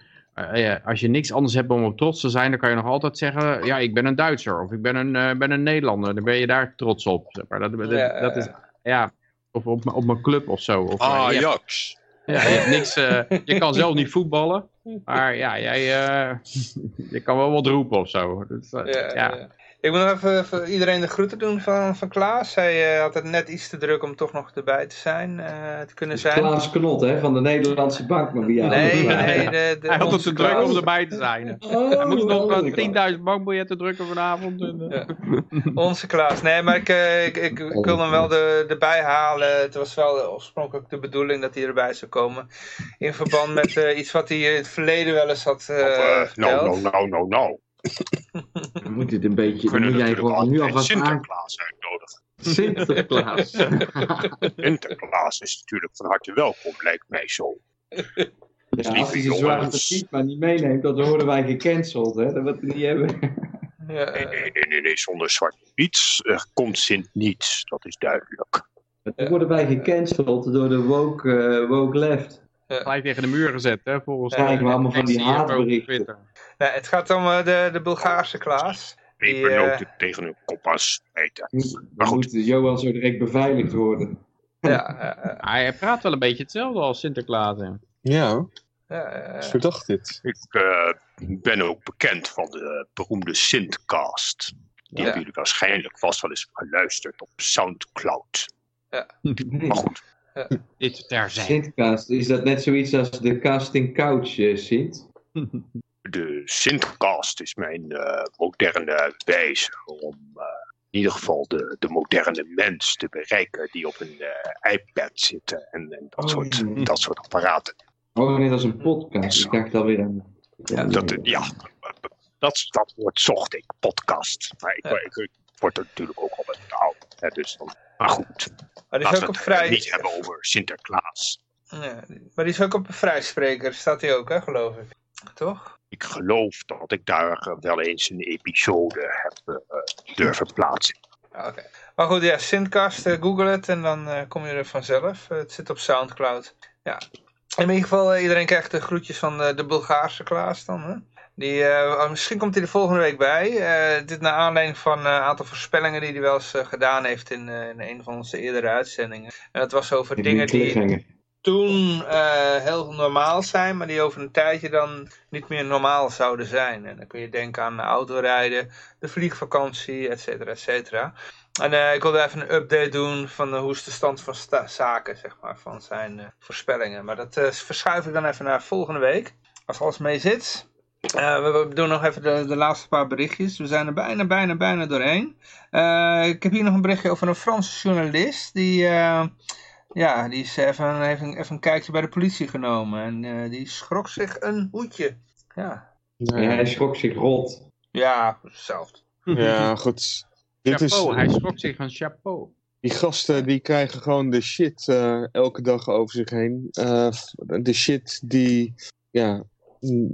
als je niks anders hebt om op trots te zijn, dan kan je nog altijd zeggen, ja, ik ben een Duitser of ik ben een, eh, ben een Nederlander. Dan ben je daar trots op. Zeg maar. dat, dat, Ja, dat is, ja, of op, op mijn club of zo. Of, Ah, eh, je, hebt, Ajax. ja, je, hebt niks, eh, je kan zelf niet voetballen, maar ja, jij, eh, je kan wel wat roepen of zo. Dus, eh, Ja, ja. Ja. Ik moet nog even voor iedereen de groeten doen van, van Klaas. Hij eh, had het net iets te druk om toch nog erbij te zijn, eh, te kunnen zijn. Klaas Knot, hè, van de Nederlandse Bank, maar wie Nee, nee, de, de, Hij had het te druk om erbij te zijn. Oh, Hij moet nog andere eh, Klaas. 10.000 bankbiljetten drukken vanavond. En, eh, Onze Klaas. Nee, maar ik, ik, ik, ik wil hem wel de, erbij halen. Het was wel oorspronkelijk de bedoeling dat hij erbij zou komen. In verband met eh, iets wat hij in het verleden wel eens had Of, verteld. nou, nou, nou, nou, nou. Dan moet dit een beetje, dan kunnen moet jij gewoon nu alvast aan... Sinterklaas uitnodigen. Sinterklaas. Sinterklaas is natuurlijk van harte welkom, lijkt mij zo. Ja, lieve als hij zijn zwarte piet maar niet meeneemt, dan worden wij gecanceld, hè. Dat we het niet hebben. Ja, Nee, nee, nee, nee, nee, zonder zwart niets eh, komt Sint niets, dat is duidelijk. Dan worden wij gecanceld door de woke, eh, woke left. gelijk tegen de muur gezet, hè, volgens Ja, krijgen we allemaal van die haatberichten. Nou, het gaat om eh, de, de Bulgaarse Klaas. Die, eh, Pepernoten tegen hun kop aan smijten. Dan Maar goed. moet Johan zo direct beveiligd worden. ja, eh, eh, Hij praat wel een beetje hetzelfde als Sinterklaas. Hè. Ja, ja, eh, ik verdacht dit. Ik eh, ben ook bekend van de beroemde Sintcast. Die Ja. hebben jullie waarschijnlijk vast wel eens geluisterd op Soundcloud. Maar goed, Dit ter zijn. Sintcast, is dat net zoiets als de casting couch, eh, Sint? de Sintcast is mijn eh, moderne wijze om eh, in ieder geval de, de moderne mens te bereiken die op een eh, iPad zit en, en dat, Oh, soort, ja. dat soort apparaten. Oh, nee, dat is een podcast. Ik dacht alweer aan... Ja, Dat, ja, dat, dat woord zocht ik, podcast. Maar ik, Ja. ik, ik word er natuurlijk ook al betaald. Hè, dus dan, maar goed, Maar die is laten ook we op het vrij... niet hebben over Sinterklaas. Ja, maar die is ook op vrijspreker, staat hij ook, hè, geloof ik. Toch? Ik geloof dat ik daar eh, wel eens een episode heb eh, durven plaatsen. Oké. Maar goed, ja, Sintcast, eh, google het en dan eh, kom je er vanzelf. Het zit op Soundcloud. Ja. In ieder geval, iedereen krijgt de groetjes van eh, de Bulgaarse Klaas dan. Hè? Die, eh, oh, misschien komt hij er volgende week bij. Eh, dit naar aanleiding van een aantal voorspellingen die hij wel eens gedaan heeft in, eh, in een van onze eerdere uitzendingen. En dat was over dingen die. Toen eh, heel normaal zijn, maar die over een tijdje dan niet meer normaal zouden zijn. En dan kun je denken aan autorijden, de vliegvakantie, et cetera, et cetera. En eh, ik wilde even een update doen van eh, hoe is de stand van zaken, zeg maar, van zijn voorspellingen. Maar dat verschuif ik dan even naar volgende week, als alles mee zit. We, doen nog even de, de laatste paar berichtjes. We zijn er bijna, bijna, bijna doorheen. Ik heb hier nog een berichtje over een Franse journalist. Die, ja, die is even, heeft een, even een kijkje bij de politie genomen. En eh, die schrok zich een hoedje. Ja, hij schrok zich rot. ja hetzelfde. ja, goed. Dit is, Chapeau, hij schrok zich van chapeau. Die gasten die krijgen gewoon de shit eh, elke dag over zich heen. Eh, de shit die ja,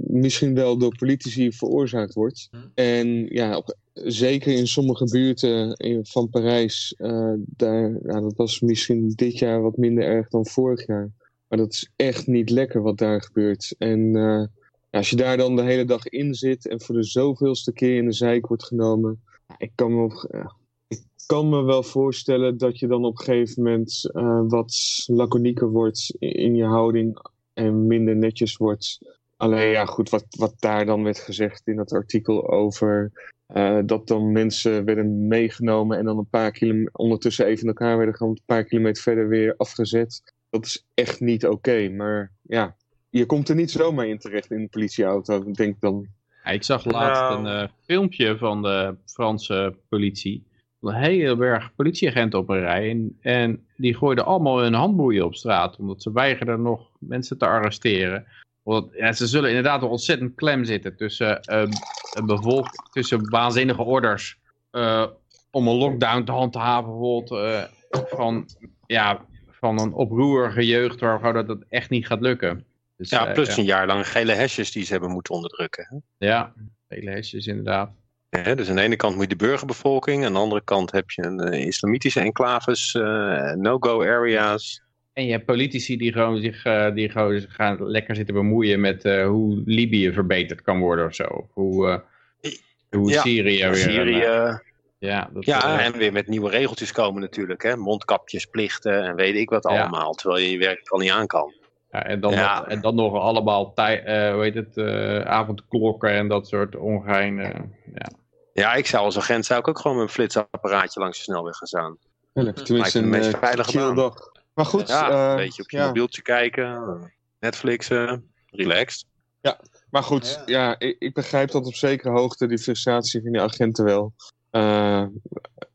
misschien wel door politici veroorzaakt wordt. Hm. En ja, op- zeker in sommige buurten in, van Parijs, eh, daar, dat was misschien dit jaar wat minder erg dan vorig jaar. Maar dat is echt niet lekker wat daar gebeurt. En eh, als je daar dan de hele dag in zit en voor de zoveelste keer in de zijk wordt genomen. Ik kan me, ja, kan me wel voorstellen dat je dan op een gegeven moment eh, wat laconieker wordt in, in je houding en minder netjes wordt. Alleen ja, goed, wat, wat daar dan werd gezegd in dat artikel over eh, dat dan mensen werden meegenomen en dan een paar kilometer ondertussen even in elkaar werden gaan, een paar kilometer verder weer afgezet. Dat is echt niet oké. Maar ja, je komt er niet zomaar in terecht in een politieauto, denk ik dan. Ja, ik zag laatst Nou. een eh, filmpje van de Franse politie. Een hele berg politieagenten op een rij. En, en die gooiden allemaal hun handboeien op straat. Omdat ze weigerden nog mensen te arresteren. Want ja, ze zullen inderdaad wel ontzettend klem zitten tussen, eh, een bevolk, tussen waanzinnige orders. eh, om een lockdown te handhaven bijvoorbeeld. eh, van, ja, van een oproerige jeugd waar dat het echt niet gaat lukken. Dus, Ja, eh, plus een jaar lang gele hesjes die ze hebben moeten onderdrukken. Hè? ja, vele hesjes inderdaad. Ja, dus aan de ene kant moet je de burgerbevolking, aan de andere kant heb je een, islamitische enclaves, no-go areas. En je hebt politici die gewoon zich eh, die gewoon gaan lekker zitten bemoeien met eh, hoe Libië verbeterd kan worden of zo. Of hoe, eh, hoe Ja, Syrië weer... een, Syrië. ja, dat, Ja, en weer met nieuwe regeltjes komen natuurlijk. Hè? Mondkapjes, plichten en weet ik wat Ja. allemaal. Terwijl je je werk al niet aan kan. ja, en, dan en dan nog allemaal tij, eh, hoe heet het, eh, avondklokken en dat soort ongein. eh, ja. Ja, ik zou als agent zou ik ook gewoon met een flitsapparaatje langs de snelweg gaan staan. Ja, tenminste een eh, veilige baan. Maar goed, ja, eh, een beetje op je ja. mobieltje kijken, Netflixen, relaxed. Maar goed, ja, ik, ik begrijp dat op zekere hoogte die frustratie van die agenten wel. Eh,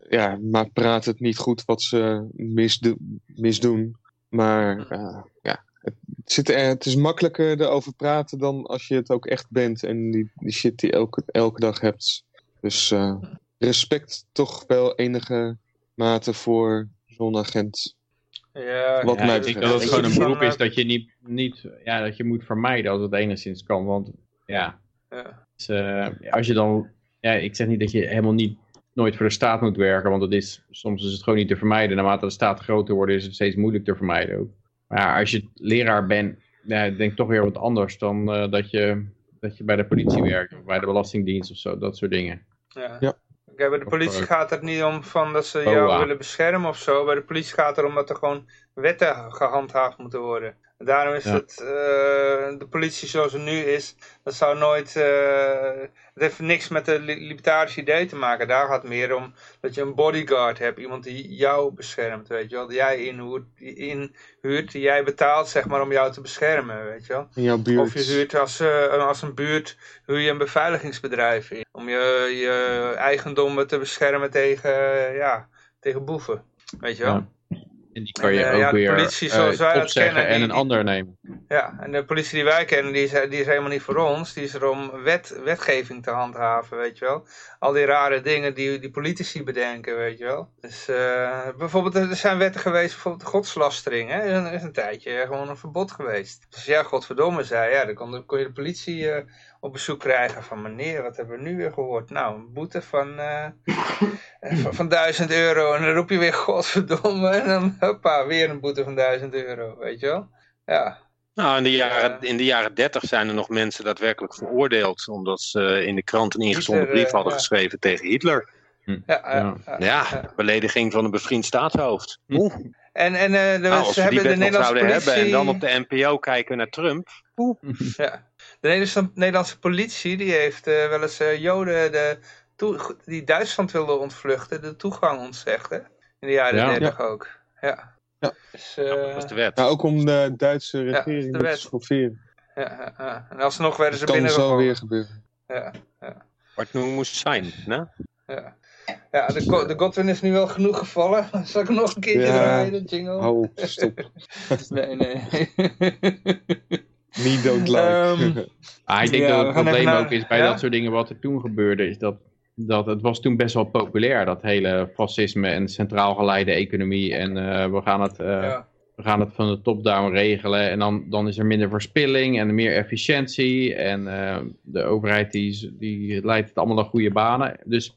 ja, maar praat het niet goed wat ze misdo misdoen. Maar eh, ja, het, zit er, het is makkelijker erover praten dan als je het ook echt bent en die, die shit die elke, elke dag hebt. Dus eh, respect toch wel enige mate voor zo'n agent. Ja, Wat Ja, mij ik denk dat het gewoon een beroep is eh, dat je niet, niet ja, dat je moet vermijden als het enigszins kan. Want ja, Ja. Dus, eh, als je dan, ja, ik zeg niet dat je helemaal niet nooit voor de staat moet werken, want het is, soms is het gewoon niet te vermijden. Naarmate de staat groter wordt, is het steeds moeilijk te vermijden ook. Maar ja, als je leraar bent, ja, ik denk toch weer wat anders dan eh, dat, je, dat je bij de politie werkt, of bij de belastingdienst of zo, dat soort dingen. Ja. Ja. Oké, bij de politie Of, gaat het niet om van dat ze Oh, jou ah. willen beschermen of zo. Bij de politie gaat het erom dat er gewoon wetten gehandhaafd moeten worden. Daarom is Ja. het, eh, de politie zoals het nu is, dat zou nooit, eh, het heeft niks met het li- libertarisch idee te maken. Daar gaat het meer om dat je een bodyguard hebt, iemand die jou beschermt, weet je wel. Die jij inhuurt, inhuurt die jij betaalt, zeg maar, om jou te beschermen, weet je wel. In jouw buurt. Of je huurt als, eh, als een buurt, huur je een beveiligingsbedrijf in. Om je, je eigendommen te beschermen tegen, ja, tegen boeven. Weet je wel? Ja. En die kan je En, eh, ook ja, de weer politie eh, zoals wij opzeggen kennen, en die- een ander nemen. Ja, en de politie die wij kennen, die is, die is helemaal niet voor ons. Die is er om wet, wetgeving te handhaven, weet je wel. Al die rare dingen die, die politici bedenken, weet je wel. Dus eh, bijvoorbeeld, er zijn wetten geweest, bijvoorbeeld godslastering. Hè? Er is een tijdje gewoon een verbod geweest. Dus als jij godverdomme zei, ja, dan kon, kon je de politie op bezoek krijgen van meneer, wat hebben we nu weer gehoord? Nou, een boete van, eh, eh, van, van 1000 euro. En dan roep je weer godverdomme en dan hoppa, weer een boete van 1000 euro, weet je wel. Ja, Nou, in de, jaren, in de jaren 30 zijn er nog mensen daadwerkelijk veroordeeld. omdat ze in de krant een ingezonden Hitler, brief eh, hadden ja. geschreven tegen Hitler. ja, ja, Ja. ja. Ja, belediging van een bevriend staatshoofd. Hm. Oeh. En, en eh, de, Nou, als ze we die hebben de Nederlandse zouden politie... hebben en dan op de NPO kijken naar Trump. ja. De Nederlandse, politie die heeft eh, wel eens eh, Joden de, die Duitsland wilden ontvluchten, de toegang ontzegd. Hè? In de jaren Ja. 30 ook. Ja. Ja. Dus, eh, Dat was de wet. Nou, ook om de Duitse Ja, regering de te wet. schofferen. ja, ja, ja. En alsnog werden ze Dat kan zo weer gebeuren. Ja, Wat het nu moest zijn. Né? ja. ja de, de Godwin is nu wel genoeg gevallen. Zal ik hem nog een keertje Ja. draaien, de jingle? Op, stop. Nee, nee. Niet don't like. Ehm, Ah, ik denk Ja, dat het probleem naar- ook is bij ja? dat soort dingen wat er toen gebeurde, is dat, dat het was toen best wel populair, dat hele fascisme en centraal geleide economie. En eh, we, gaan het, eh, ja. we gaan het van de top-down regelen en dan, dan is er minder verspilling en meer efficiëntie. En eh, de overheid die, die leidt het allemaal naar goede banen. Dus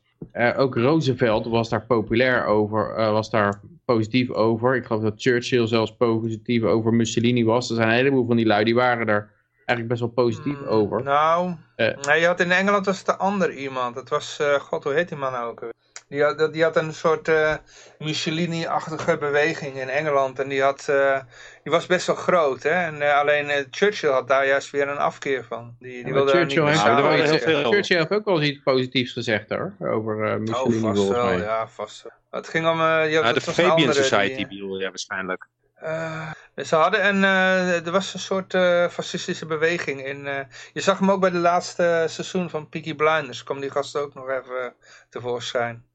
ook Roosevelt was daar populair over, was daar positief over. Ik geloof dat Churchill zelfs positief over Mussolini was. Er zijn een heleboel van die lui, die waren er eigenlijk best wel positief Mm, over. Nou, Eh. nou, je had in Engeland was het de ander iemand. Dat was, eh, god, hoe heet die man ook? Die had, die had een soort eh, Mussolini-achtige beweging in Engeland. En die, had, eh, die was best wel groot. Hè? En eh, alleen Churchill had daar juist weer een afkeer van. Die, die wilde Churchill niet heeft, Nou, heel veel. Churchill heeft ook wel eens iets positiefs gezegd hoor, over eh Oh, Mussolini vast volgens wel, ja, vast wel. Het ging om... ja, de Fabian Society die, bedoel je waarschijnlijk. eh, ze hadden een, eh, er was een soort eh, fascistische beweging in. eh, je zag hem ook bij de laatste seizoen van Peaky Blinders. kwam die gast ook nog even tevoorschijn.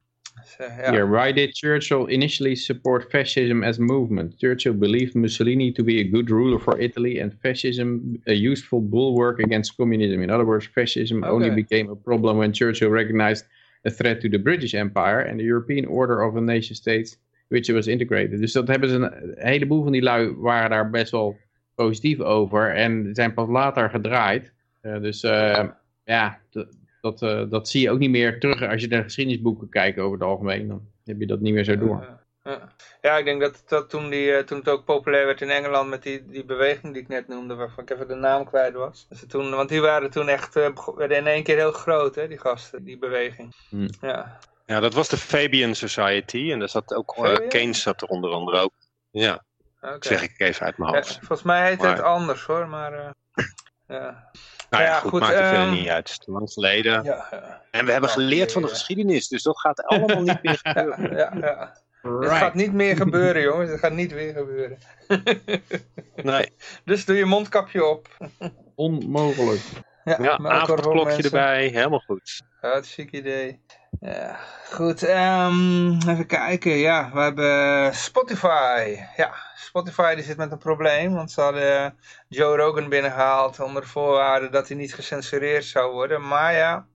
Here, why did Churchill initially support fascism as a movement? Churchill believed Mussolini to be a good ruler for Italy and fascism a useful bulwark against communism. In other words, fascism only became a problem when Churchill recognized a threat to the British Empire and the European order of a nation states which it was integrated. Dus dat hebben ze een, heleboel van die lui waren daar best wel positief over en zijn pas later gedraaid. Eh, dus eh, ja, dat, eh, dat zie je ook niet meer terug als je naar geschiedenisboeken kijkt over het algemeen. Dan heb je dat niet meer zo door. Ja, ik denk dat, dat toen, die, eh, toen het ook populair werd in Engeland met die, die beweging die ik net noemde, waarvan ik even de naam kwijt was. Dus toen, want die waren toen echt, eh, werden in één keer heel groot, hè, die gasten, die beweging. Hmm. Ja. Ja, dat was de Fabian Society. En daar zat ook? Keynes zat er onder andere ook. Ja, Oké. zeg ik even uit mijn Ja, hoofd. volgens mij heet het anders hoor, maar eh, ja. Nou ja, ja, goed, goed, maakt er ehm, verder niet uit. Het is lang geleden. Ja, ja, En we hebben Ja, geleerd van de ja. geschiedenis. Dus dat gaat allemaal niet meer gebeuren. ja, ja. Het gaat niet meer gebeuren jongens, het gaat niet weer gebeuren. Nee. dus doe je mondkapje op. Onmogelijk. Ja, Ja, maar ook avondklokje mensen. erbij. Helemaal goed. Hartstikke idee. Ja, goed. ehm, even kijken. Ja, we hebben Spotify. Ja, Spotify die zit met een probleem. Want ze hadden Joe Rogan binnengehaald onder de voorwaarde dat hij niet gecensureerd zou worden. Maar ja,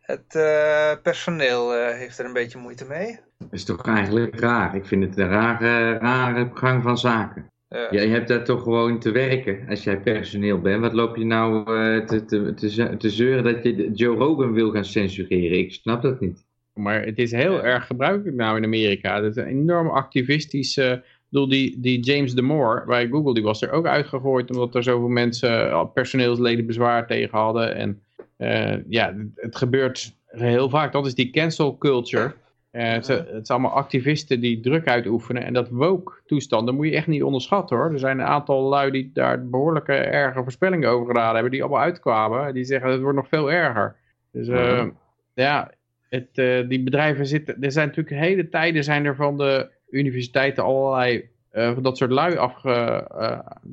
het eh, personeel eh, heeft er een beetje moeite mee. Dat is toch eigenlijk raar. Ik vind het een rare, rare gang van zaken. Ja. Jij hebt daar toch gewoon te werken als jij personeel bent. Wat loop je nou eh, te, te, te, ze- te zeuren dat je Joe Rogan wil gaan censureren? Ik snap dat niet. Maar het is heel erg gebruikelijk nou in Amerika. Dat is een enorm activistische... Ik bedoel, die, die James Damore bij Google, die was er ook uitgegooid... omdat er zoveel mensen, eh, personeelsleden bezwaar tegen hadden. En eh, ja, het gebeurt heel vaak. Dat is die cancel culture. Eh, het, het zijn allemaal activisten die druk uitoefenen. En dat woke-toestand, moet je echt niet onderschatten hoor. Er zijn een aantal lui die daar behoorlijke erge voorspellingen over gedaan hebben. Die allemaal uitkwamen. Die zeggen het wordt nog veel erger. Dus eh, ja, het, eh, die bedrijven zitten... Er zijn natuurlijk hele tijden zijn er van de universiteiten allerlei... van dat soort lui afge,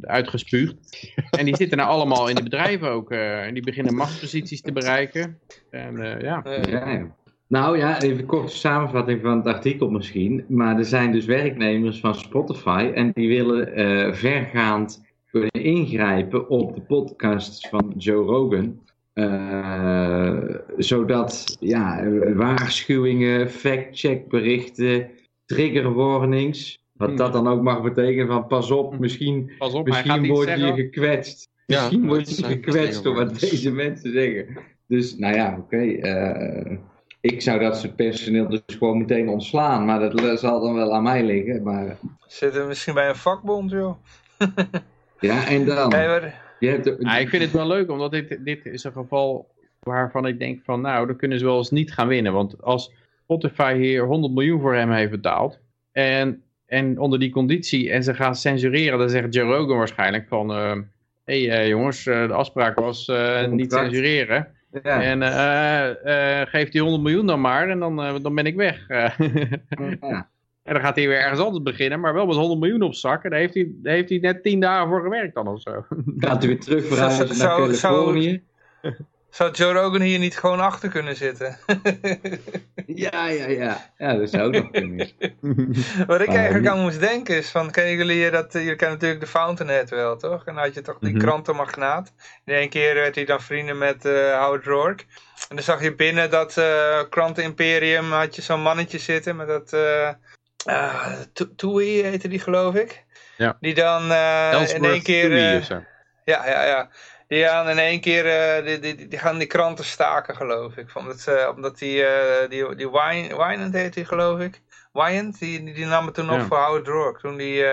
uitgespuugd. en die zitten nou allemaal in de bedrijven ook. en die beginnen machtsposities te bereiken. En Ja, ja. Nou ja, even een korte samenvatting van het artikel misschien. Maar er zijn dus werknemers van Spotify en die willen eh, vergaand kunnen ingrijpen op de podcasts van Joe Rogan. Eh, zodat ja, waarschuwingen, fact-check berichten, trigger warnings. Wat dat dan ook mag betekenen van pas op, misschien, Pas op, hij gaat misschien iets word je gekwetst. Ja, Misschien word je zijn gekwetst door wat deze mensen zeggen. Dus nou ja, oké. eh, ik zou dat soort personeel dus gewoon meteen ontslaan. Maar dat zal dan wel aan mij liggen. Maar Zitten we misschien bij een vakbond, joh? ja, en dan. Nee, maar, Je hebt er- Ja, ik vind het wel leuk, omdat dit, dit is een geval waarvan ik denk van, nou, dan kunnen ze wel eens niet gaan winnen. Want als Spotify hier 100 miljoen voor hem heeft betaald, en, en onder die conditie, en ze gaan censureren, dan zegt Joe Rogan waarschijnlijk van, hé hey, eh, jongens, eh, de afspraak was eh, niet censureren. Ja, En eh, eh, geef die 100 miljoen dan maar, en dan, eh, dan ben ik weg. ja. En dan gaat hij weer ergens anders beginnen, maar wel met 100 miljoen op zak. En daar heeft hij, daar heeft hij net 10 dagen voor gewerkt dan of zo. Gaat u weer terug verhuizen naar zou- Californië? zou Joe Rogan hier niet gewoon achter kunnen zitten? Ja, ja, ja. Ja, dat zou ook nog kunnen. Wat ik eigenlijk aan moest denken is van, kennen jullie dat, je kent natuurlijk de Fountainhead wel, toch? En dan had je toch die Mhm. krantenmagnaat. In één keer werd hij dan vrienden met eh Howard Rourke. En dan zag je binnen dat eh krantenimperium had je zo'n mannetje zitten met dat... eh uh, Toei heette die geloof ik. Ja. Die dan eh, in één keer... Eh, zo. ja, ja, ja. Die gaan in één keer, eh, die, die, die gaan die kranten staken, geloof ik. Omdat, eh, omdat die, eh die, die Wyn- Wynand heet die, geloof ik. Wyand, die, die, die nam het toen op Ja. voor Howard Rourke. Toen die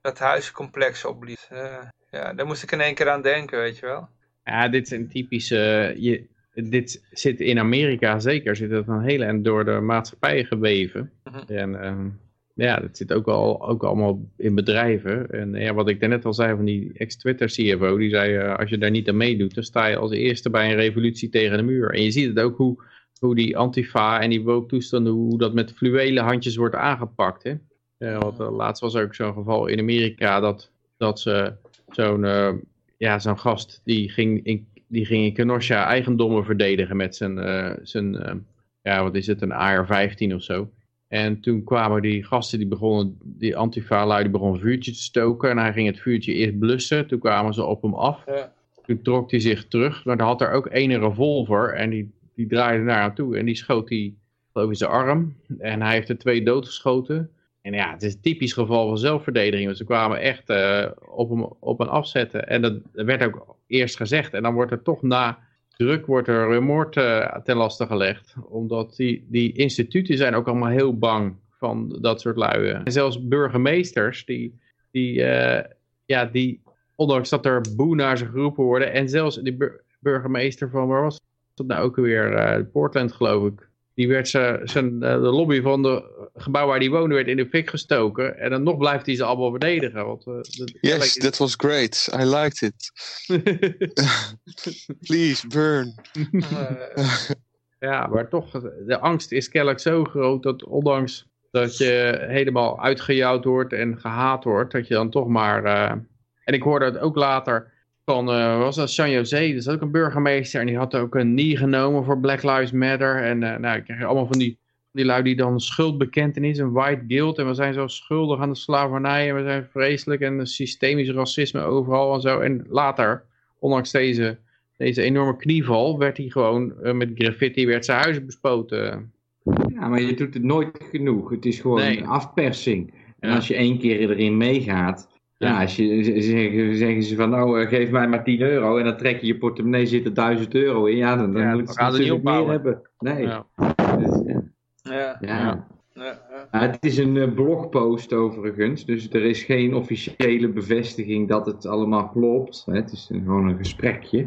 dat huiscomplex opblies. Eh, ja, daar moest ik in één keer aan denken, weet je wel. Ja, dit zijn typische... je, dit zit in Amerika zeker, zit het een hele en door de maatschappij geweven. Mhm. En ehm, ja, dat zit ook, al, ook allemaal in bedrijven. En ja, wat ik daarnet al zei van die ex-Twitter CFO, die zei, eh, als je daar niet aan meedoet, dan sta je als eerste bij een revolutie tegen de muur. En je ziet het ook hoe, hoe die antifa en die woke toestanden, hoe dat met fluwelen handjes wordt aangepakt. Hè? Eh, want eh, laatst was ook zo'n geval in Amerika dat, dat ze zo'n eh, ja, zo'n gast die ging in, die ging in Kenosha eigendommen verdedigen met zijn, eh, zijn eh, ja, wat is het, een AR-15 of zo. En toen kwamen die gasten, die begonnen, die antifa-lui, die begonnen een vuurtje te stoken. En hij ging het vuurtje eerst blussen. Toen kwamen ze op hem af. Ja. Toen trok hij zich terug. Maar dan had er ook één revolver. En die, die draaide naar hem toe. En die schoot hij, geloof ik, zijn arm. En hij heeft er twee doodgeschoten. En ja, het is een typisch geval van zelfverdediging. Want ze kwamen echt eh, op, hem, op hem afzetten. En dat werd ook eerst gezegd. En dan wordt er toch na druk wordt er een moord eh, ten laste gelegd. Omdat die, die instituten zijn ook allemaal heel bang van dat soort luien. En zelfs burgemeesters, die, die, eh, ja, die, ondanks dat er boe naar ze geroepen worden. En zelfs die bur- burgemeester van, waar was dat nou ook weer? eh, Portland geloof ik. Die werd zijn, zijn, eh, de lobby van de gebouw waar hij woonde werd in de fik gestoken. En dan nog blijft hij ze allemaal verdedigen. Want, eh, Yes, that was great. I liked it. Please, burn. Eh, Ja, maar toch, de angst is kennelijk zo groot dat ondanks dat je helemaal uitgejouwd wordt en gehaat wordt, dat je dan toch maar... En ik hoorde het ook later van, eh, was dat San Jose, dat is ook een burgemeester, en die had ook een knee genomen voor Black Lives Matter. En eh nou, ik krijg allemaal van die, die lui die dan schuldbekentenis, een white guilt, en we zijn zo schuldig aan de slavernij, en we zijn vreselijk, en systemisch racisme overal en zo. En later, ondanks deze deze enorme knieval, werd hij gewoon eh, met graffiti, werd zijn huis bespoten. Ja, maar je doet het nooit genoeg. Het is gewoon Nee. een afpersing. En Ja. als je één keer erin meegaat, ja. Als je, zeggen, zeggen ze van nou eh, geef mij maar 10 euro en dan trek je je portemonnee zit er 1000 euro in, ja dan, dan Ja, moet je ze niet natuurlijk meer hebben. Nee. Ja. Dus, ja. ja, Ja. Ja. ja, ja. Ja, het is een eh, blogpost overigens, dus er is geen officiële bevestiging dat het allemaal klopt. hè. Het is gewoon een gesprekje.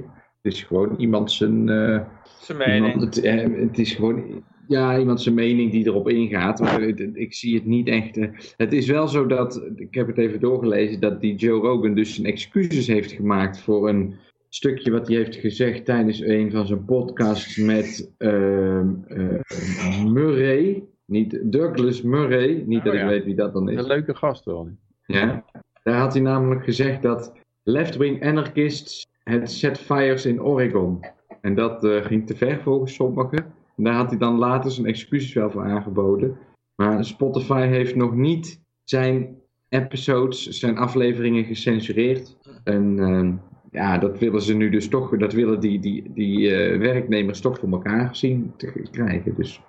Het is gewoon iemand zijn... eh, Zijn mening. iemand, het, het is gewoon... ja, iemand zijn mening die erop ingaat. Maar ik, ik zie het niet echt. eh. Het is wel zo dat, ik heb het even doorgelezen, dat die Joe Rogan dus zijn excuses heeft gemaakt voor een stukje wat hij heeft gezegd tijdens een van zijn podcasts met ehm, eh, Murray. Niet Douglas Murray, niet dat Oh, ik weet wie dat dan is. Een leuke gast wel. Ja. Daar had hij namelijk gezegd dat left-wing anarchists had set fires in Oregon. En dat eh, ging te ver volgens sommigen. En daar had hij dan later zijn excuses wel voor aangeboden. Maar Spotify heeft nog niet zijn episodes, zijn afleveringen gecensureerd. En ehm, ja, dat willen ze nu dus toch, dat willen die, die, die eh, werknemers toch voor elkaar zien te krijgen. Dus.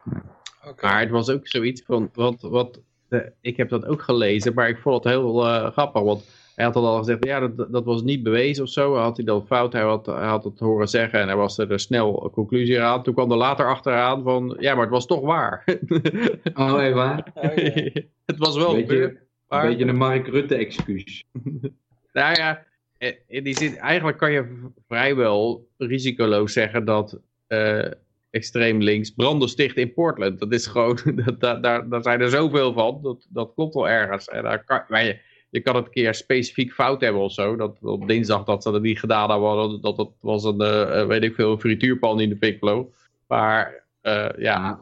Maar het was ook zoiets van, wat, wat, de- ik heb dat ook gelezen, maar ik vond het heel eh, grappig, want hij had al gezegd, ja, dat, dat was niet bewezen of zo, had hij dat fout, hij had, hij had het horen zeggen en hij was er snel een conclusie aan. Toen kwam er later achteraan van, ja, maar het was toch waar. Oh, hey, waar? Oh, ja. het was wel Een gebeurd. beetje, maar- een beetje een Mark Rutte excuus. Nou ja, eh, in die zin, eigenlijk kan je vrijwel risicoloos zeggen dat eh, extreem links branden sticht in Portland. Dat is gewoon, dat, dat- daar, daar zijn er zoveel van, dat, dat klopt wel ergens. En daar kan, maar je, je kan het een keer specifiek fout hebben of zo, dat op dinsdag dat ze dat niet gedaan hadden, dat het was een, eh, eh, weet ik veel, frituurpan in de fik vloog. Maar eh, ja,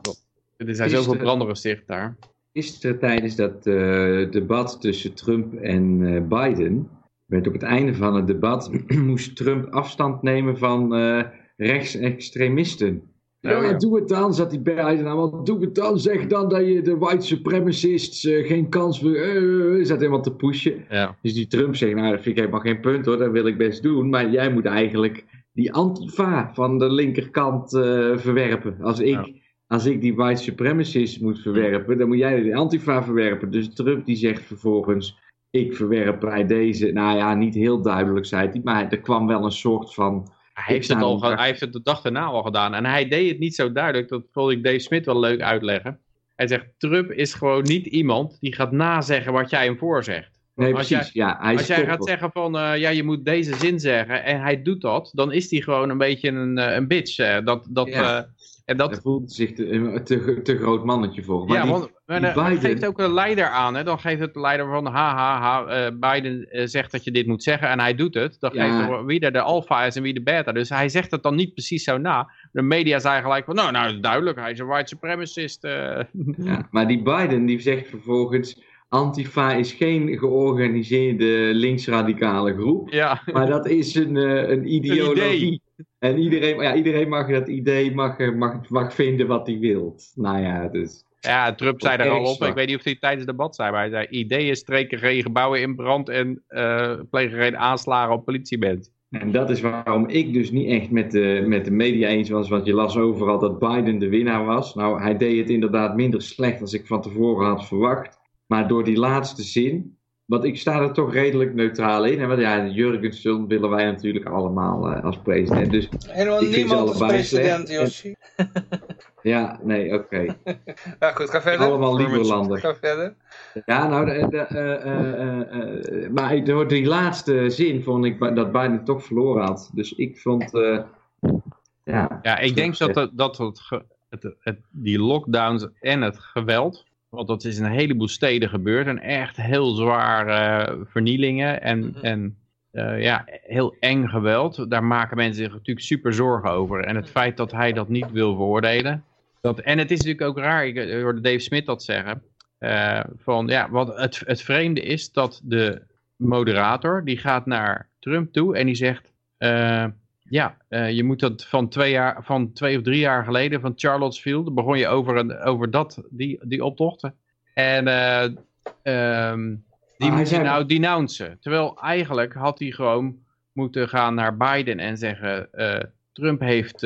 er zijn zoveel de- branden gesticht daar. Gisteren tijdens dat eh, debat tussen Trump en eh, Biden, werd op het einde van het debat, moest Trump afstand nemen van eh rechtsextremisten. Ja, doe het dan, zat die Biden. Want doe het dan, zeg dan dat je de white supremacists eh, geen kans eh, zat helemaal te pushen. Ja. Dus die Trump zegt, nou dat vind ik helemaal geen punt hoor, dat wil ik best doen. Maar jij moet eigenlijk die antifa van de linkerkant eh, verwerpen. Als ik, Ja. als ik die white supremacists moet verwerpen, dan moet jij de antifa verwerpen. Dus Trump die zegt vervolgens, ik verwerp bij deze, nou ja, niet heel duidelijk zei hij, maar er kwam wel een soort van... Hij heeft, het al, hij heeft het de dag daarna al gedaan. En hij deed het niet zo duidelijk. Dat vond ik Dave Smith wel leuk uitleggen. Hij zegt, Trump is gewoon niet iemand die gaat nazeggen wat jij hem voorzegt. Nee, Als precies, ja. Hij Als jij gaat zeggen van, eh, ja, je moet deze zin zeggen en hij doet dat, dan is hij gewoon een beetje een, eh, een bitch. eh. dat, dat, Ja. En dat, Daar voelt zich te, een te, te groot mannetje voor. Maar ja, die- want maar die dan Biden- geeft ook een leider aan. Hè? Dan geeft het de leider van, ha, ha, ha, eh, Biden eh, zegt dat je dit moet zeggen en hij doet het. Dan Ja. geeft er wie er de alpha is en wie de beta. Dus hij zegt het dan niet precies zo na. De media zijn gelijk van, nou, nou, dat is duidelijk, hij is een white supremacist. eh. Ja, maar die Biden die zegt vervolgens: Antifa is geen georganiseerde linksradicale groep, ja, maar dat is een, eh, een ideologie. En iedereen, ja, iedereen mag dat idee mag, mag, mag vinden wat hij wil. Nou ja, dus. ja, Trump zei er Erg al op. zwak. Ik weet niet of hij tijdens het debat zei, maar hij zei, ideeën streken geen gebouwen in brand en eh, plegen geen aanslagen op politiemensen. En dat is waarom ik dus niet echt met de, met de media eens was, want je las overal dat Biden de winnaar was. Nou, hij deed het inderdaad minder slecht als ik van tevoren had verwacht. Maar door die laatste zin, want ik sta er toch redelijk neutraal in. En want ja, Jurgensen willen wij natuurlijk allemaal eh, als president. Dus Helemaal Ik niemand als president, ja, nee, oké. Ja, goed, ga verder. Allemaal Lieberlander. Ga verder. Ja, nou, de, de, eh, eh, eh, eh, maar door die laatste zin vond ik dat Biden toch verloren had. Dus ik vond, eh, ja, Ja, ik denk dat, dat het, ge- het, het, die lockdowns en het geweld, want dat is in een heleboel steden gebeurd, en echt heel zware vernielingen en, Mhm. en eh, ja, heel eng geweld. Daar maken mensen zich natuurlijk super zorgen over. En het feit dat hij dat niet wil veroordelen. Dat, en het is natuurlijk ook raar, ik eh, hoorde Dave Smith dat zeggen, eh, van ja, wat het, het vreemde is dat de moderator, die gaat naar Trump toe en die zegt... eh, ja, eh, je moet dat van twee, jaar, van twee of drie jaar geleden, van Charlottesville, begon je over, een, over dat, die, die optochten. En eh, ehm, die hij moet je nou denouncen. Terwijl eigenlijk had hij gewoon moeten gaan naar Biden en zeggen, eh, Trump heeft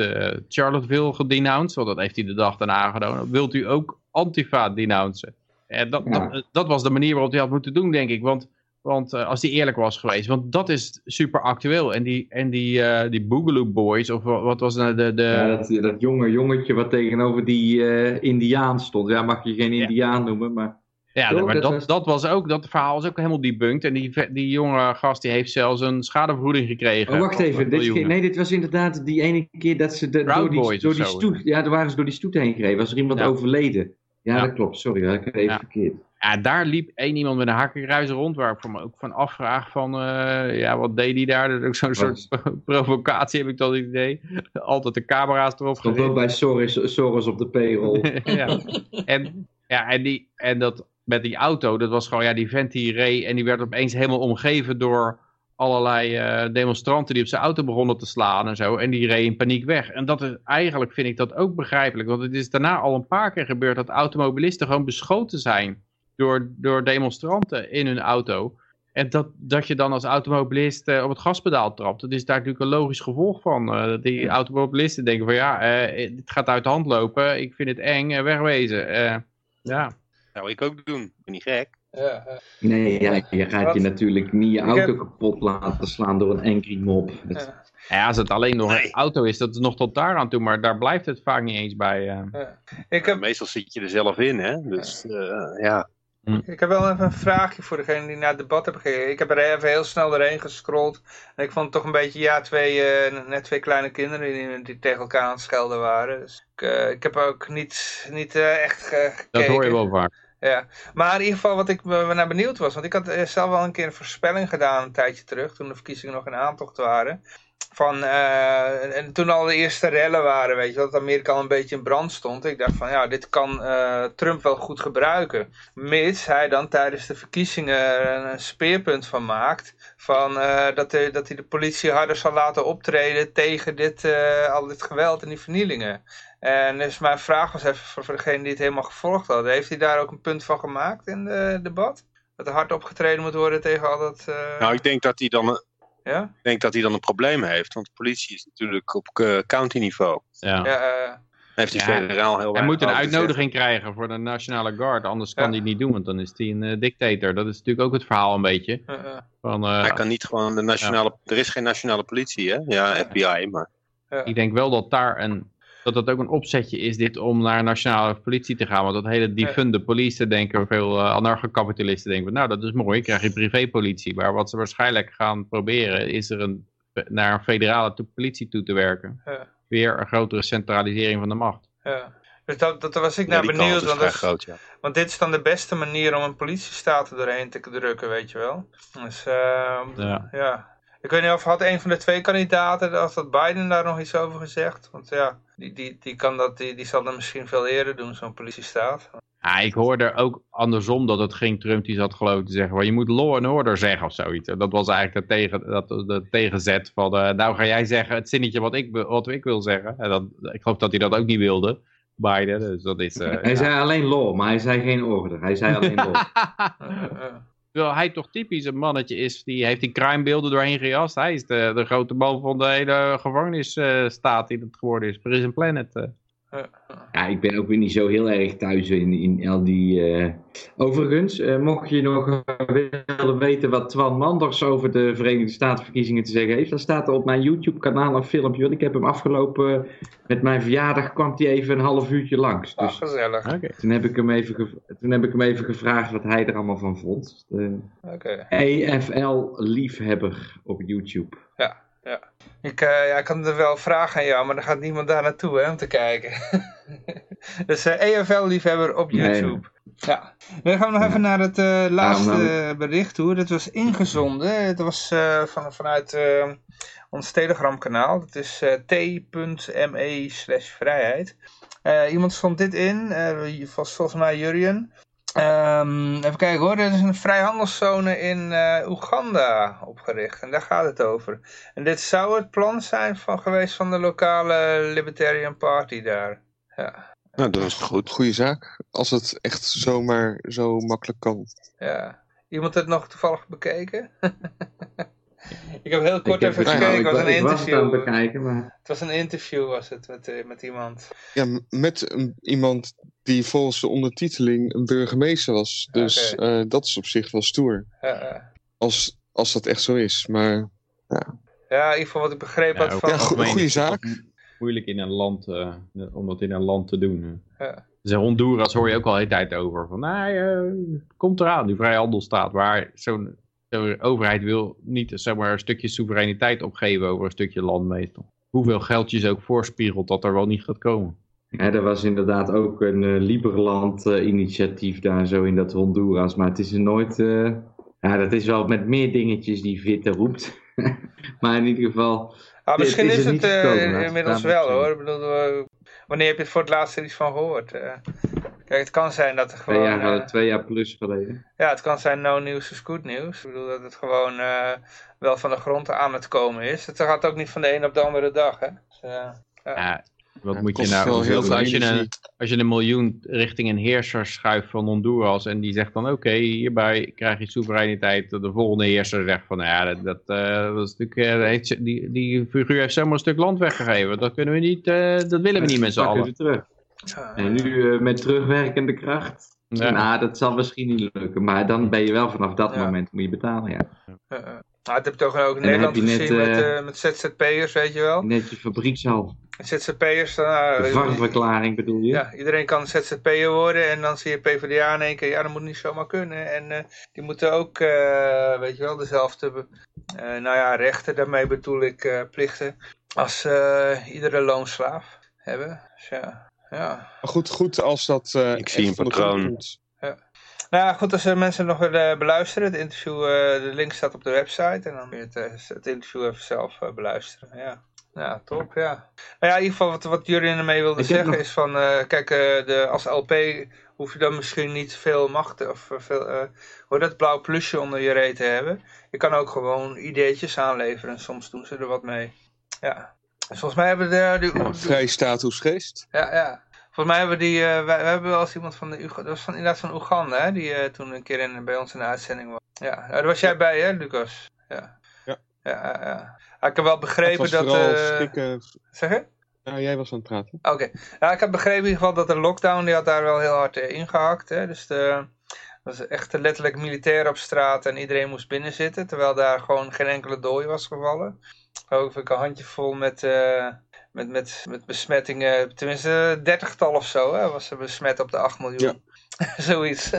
Charlottesville gedenounced, want dat heeft hij de dag daarna gedaan. Wilt u ook Antifa denouncen? En dat, Ja. dat, dat was de manier waarop hij had moeten doen, denk ik. Want want eh, als die eerlijk was geweest. Want dat is super actueel. En die, en die, eh, die Boogaloo Boys, of wat was nou de... de ja, dat, dat jonge jongetje wat tegenover die eh, Indiaan stond. Ja, mag je geen Ja. Indiaan noemen, maar... Ja, maar Dat dat, was- dat, was ook, dat verhaal was ook helemaal debunked. En die, die jonge gast die heeft zelfs een schadevergoeding gekregen. Oh, wacht even. Dit, nee, dit was inderdaad die ene keer dat ze de, door, die, door die stoet... Ja, daar waren ze door die stoet heen gereden. Was er iemand Ja. overleden? Ja, Ja. dat klopt. Sorry, dat ik het even Ja. verkeerd. Ja, daar liep één iemand met een hakenruis rond, waar ik me ook van afvraag van, eh, ja, wat deed hij daar? Dat is ook zo'n soort provocatie, heb ik dan het idee. Altijd de camera's erop gericht. ook bij Soros, Soros op de payroll. ja. En, ja, en, die, en dat met die auto, dat was gewoon, ja, die vent die reed en die werd opeens helemaal omgeven door allerlei eh, demonstranten die op zijn auto begonnen te slaan en zo. En die reed in paniek weg. En dat is, eigenlijk vind ik dat ook begrijpelijk, want het is daarna al een paar keer gebeurd dat automobilisten gewoon beschoten zijn door, door demonstranten in hun auto. En dat, dat je dan als automobilist eh, op het gaspedaal trapt, dat is daar natuurlijk een logisch gevolg van. Dat die automobilisten denken van ja, het gaat uit de hand lopen, ik vind het eng, wegwezen. Ja. Zou ik ook doen. Ben niet gek. Ja, ja. Nee, ja, je gaat Wat? je natuurlijk niet je auto heb- kapot laten slaan door een angry mob. Ja. ja, als het alleen nog Nee. een auto is, dat is nog tot daar aan toe, maar daar blijft het vaak niet eens bij. eh. Ik, heb, Meestal zit je er zelf in, hè. Dus eh, ja. ik heb wel even een vraagje voor degene die naar het debat hebben gekeken. Ik heb er even heel snel doorheen gescrolld. En ik vond het toch een beetje, ja, twee, eh, net twee kleine kinderen die, die tegen elkaar aan het schelden waren. Dus ik, ik heb ook niet, niet echt ge- gekeken. Dat hoor je wel vaak. Ja, maar in ieder geval wat ik naar benieuwd was, want ik had eh, zelf wel een keer een voorspelling gedaan een tijdje terug, toen de verkiezingen nog in aantocht waren. Van, eh, en toen al de eerste rellen waren, weet je, dat Amerika al een beetje in brand stond. Ik dacht van, ja, dit kan eh, Trump wel goed gebruiken. Mits hij dan tijdens de verkiezingen er een speerpunt van maakt. Van, dat, hij, dat hij de politie harder zal laten optreden tegen dit, al dit geweld en die vernielingen. En dus mijn vraag was even voor, voor degene die het helemaal gevolgd hadden. Heeft hij daar ook een punt van gemaakt in het debat? Dat er hard opgetreden moet worden tegen al dat... eh, Nou, ik denk dat hij dan, ja? ik denk dat hij dan een probleem heeft. Want de politie is natuurlijk op eh, county-niveau. Ja. Ja, eh, Heeft hij Ja, federaal heel Hij moet een uitnodiging krijgen voor de Nationale Guard, anders kan Ja. hij het niet doen, want dan is hij een dictator. Dat is natuurlijk ook het verhaal een beetje. Van, eh. Hij kan niet gewoon de nationale... Er is geen nationale politie, hè? Ja, FBI, maar... Ik denk wel dat daar een, dat dat ook een opzetje is dit om naar nationale politie te gaan. Want dat hele defunde police denken veel uh, anarcho-kapitalisten denken, nou dat is mooi, krijg je privépolitie. Maar wat ze waarschijnlijk gaan proberen is er een, naar een federale to politie toe te werken. Ja. Weer een grotere centralisering van de macht. ja. Dus dat, dat was ik Ja, naar benieuwd. Want, is- groot, ja. want dit is dan de beste manier om een politiestaat er doorheen te drukken, weet je wel. Dus eh, Ja. ja. Ik weet niet of had een van de twee kandidaten, of dat Biden daar nog iets over gezegd. Want ja, die, die, die, kan dat, die, die zal dat misschien veel eerder doen, zo'n politiestaat. Ja, ik hoorde ook andersom dat het geen Trump die zat geloof ik te zeggen. Maar je moet law and order zeggen of zoiets. Dat was eigenlijk de, tegen, dat, de tegenzet van, eh, nou ga jij zeggen het zinnetje wat ik, wat ik wil zeggen. En dat, ik geloof dat hij dat ook niet wilde, Biden. Dus dat is... eh, Hij ja. zei alleen law, maar hij zei geen order. Hij zei alleen law. Terwijl hij toch typisch een mannetje is, die heeft die crimebeelden doorheen gejast. Hij is de, de grote man van de hele gevangenisstaat die het geworden is. Prison Planet. eh. Ja, ik ben ook weer niet zo heel erg thuis in, in al die... eh, Overigens, eh, mocht je nog willen weten wat Twan Manders over de Verenigde Statenverkiezingen te zeggen heeft, dan staat er op mijn YouTube kanaal een filmpje. Want ik heb hem afgelopen, met mijn verjaardag kwam hij even een half uurtje langs. Ah, Dus gezellig. Oké. toen heb, ik hem even toen heb ik hem even gevraagd wat hij er allemaal van vond. De Oké. EFL-liefhebber op YouTube. Ik, eh, ja, ik had er wel vragen aan jou, maar dan gaat niemand daar naartoe hè, om te kijken. dus eh EFL-liefhebber op Nee. YouTube. Ja. Dan gaan we nog even naar het eh, laatste bericht toe. Dat was ingezonden. Het was van, vanuit ons Telegram kanaal. Dat is t.me slash vrijheid. Iemand stond dit in. volgens mij Jurjen. Ehm, even kijken hoor, er is een vrijhandelszone in eh, Oeganda opgericht en daar gaat het over. En dit zou het plan zijn van geweest van de lokale Libertarian Party daar. Ja, Nou, dat is goed. Goeie zaak. Als het echt zomaar zo makkelijk kan. ja. Iemand het nog toevallig bekeken? ik heb heel kort heb even gekeken, nou, het was ik, een was het aan het interview. bekijken, maar... Het was een interview was het met, eh, met iemand. Ja, met een- iemand die volgens de ondertiteling een burgemeester was. Dus eh, dat is op zich wel stoer. Ja, ja. Als, als dat echt zo is. Maar ja, in ieder geval wat ik begrepen Ja, had van... Ja, go- goede zaak. mo- Moeilijk in een land, eh, om dat in een land te doen. Ja. Dus Honduras hoor je ook al de hele tijd over. Van, nou, eh, komt eraan, die vrijhandelstaat. Waar zo'n zo'n overheid wil niet zeg maar, een stukje soevereiniteit opgeven over een stukje land meestal. Hoeveel geld je ze ook voorspiegelt dat er wel niet gaat komen. Ja, er was inderdaad ook een eh, Liberland-initiatief daar zo in dat Honduras. Maar het is er nooit... eh, ja, dat is wel met meer dingetjes die Vitte roept. maar in ieder geval... Ah, misschien is is het eh, gekomen, inmiddels wel hoor. Ik bedoel, eh, wanneer heb je het voor het laatst er iets van gehoord? Eh, kijk, het kan zijn dat er Twee gewoon... jaar, eh, geleden- twee jaar plus geleden. Ja, het kan zijn no news is good news. Ik bedoel dat het gewoon eh, wel van de grond aan het komen is. Het gaat ook niet van de een op de andere dag, hè. Dus, eh, Ja, wat Ja, moet je nou... wel heel veel als, je een, als je een miljoen richting een heerser schuift van Honduras... en die zegt dan, oké, hierbij krijg je soevereiniteit. De volgende heerser zegt van, nou ja, dat, dat, eh, dat is natuurlijk, eh, heeft, die, die figuur heeft zomaar een stuk land weggegeven. Dat kunnen we niet, eh, dat willen we niet met z'n allen. terug. En nu met terugwerkende kracht. Ja. Nou, dat zal misschien niet lukken. Maar dan ben je wel vanaf dat Ja. moment moet je betalen, ja. Eh. Nou, dat heb je toch ook in Nederland je net, gezien met, eh, eh, met ZZP'ers, weet je wel. Net je fabriekshal. ZZP'ers, dan, eh, De varverklaring bedoel je? Ja, iedereen kan ZZP'er worden en dan zie je PvdA in één keer, ja, dat moet niet zomaar kunnen. En eh, die moeten ook, eh, weet je wel, dezelfde, eh, nou ja, rechten, daarmee bedoel ik eh, plichten, als eh, iedere loonslaaf hebben. Dus ja, ja. Maar goed, goed als dat eh Ik zie een patroon. komt. Nou ja, goed, als eh, mensen nog willen beluisteren, het interview, eh, de link staat op de website en dan kun je het, eh, het interview even zelf eh, beluisteren. Ja. Ja, top, ja. Nou ja, in ieder geval wat, wat Jurien ermee wilde Ik heb zeggen nog- is van, kijk, de, als LP hoef je dan misschien niet veel macht of veel, eh, hoe dat blauw plusje onder je reet te hebben. Je kan ook gewoon ideetjes aanleveren en soms doen ze er wat mee. Ja. Dus volgens mij hebben de, de, Nou, vrij statusgeest. ja, ja. Volgens mij hebben we die, eh, wij, we hebben wel eens iemand van de Uga- dat was van, inderdaad van Oeganda, hè, die eh, toen een keer in, bij ons in de uitzending was. Ja, ja, daar was jij bij, hè, Lucas? Ja. Ja. Ja, ja, ik heb wel begrepen dat... vooral eh, schrikken. Zeg je? Nou, jij was aan het praten. Oké. Ja, ik heb begrepen in ieder geval dat de lockdown, die had daar wel heel hard eh, ingehakt. Hè? Dus de, was echt letterlijk militair op straat en iedereen moest binnen zitten. Terwijl daar gewoon geen enkele dooi was gevallen. Geloof ik een handjevol met, met, met, met besmettingen. Tenminste, dertigtal of zo hè, was er besmet op de 8 miljoen. Zoiets.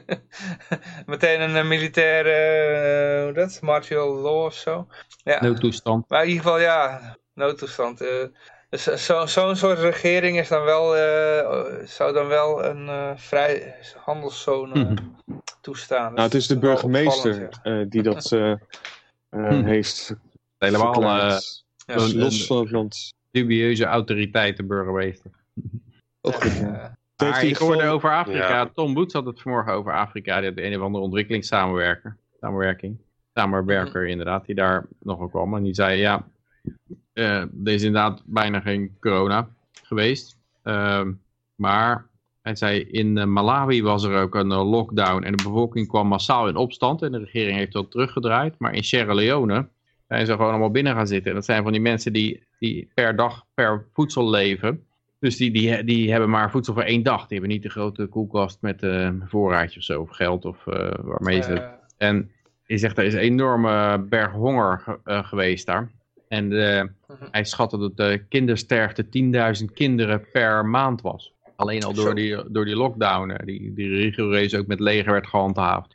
Meteen een eh, militaire, eh, hoe dat? Martial law of zo. Ja. Noodtoestand. Maar in ieder geval, ja, noodtoestand. eh. dus zo- Zo'n soort regering is dan wel, eh, zou dan wel een eh, vrij handelszone Mhm. toestaan. Nou, het is de burgemeester ja. eh, die dat eh, eh, Hm. heeft Helemaal eh. Ja. Dus een- los van het land. dubieuze autoriteit, de burgemeester. Ook goed, ja. Het heeft Maar ik hoorde over Afrika, Ja. Tom Boets had het vanmorgen over Afrika, die had de een of andere ontwikkelingssamenwerker, samenwerking, samenwerker inderdaad, die daar nogal kwam. En die zei, ja, eh, er is inderdaad bijna geen corona geweest. Ehm, maar hij zei, in eh, Malawi was er ook een eh, lockdown en de bevolking kwam massaal in opstand en de regering heeft dat teruggedraaid. Maar in Sierra Leone zijn ze gewoon allemaal binnen gaan zitten. En dat zijn van die mensen die, die per dag per voedsel leven. Dus die, die, die hebben maar voedsel voor één dag. Die hebben niet de grote koelkast met eh voorraadje of zo, of geld of eh, waarmee ze... eh, En je zegt, er is een enorme berg honger ge- geweest daar. En Mhm. hij schatte dat de kindersterfte 10.000 kinderen per maand was. Alleen al door die, door die lockdown, die, die rigoureus ook met leger werd gehandhaafd.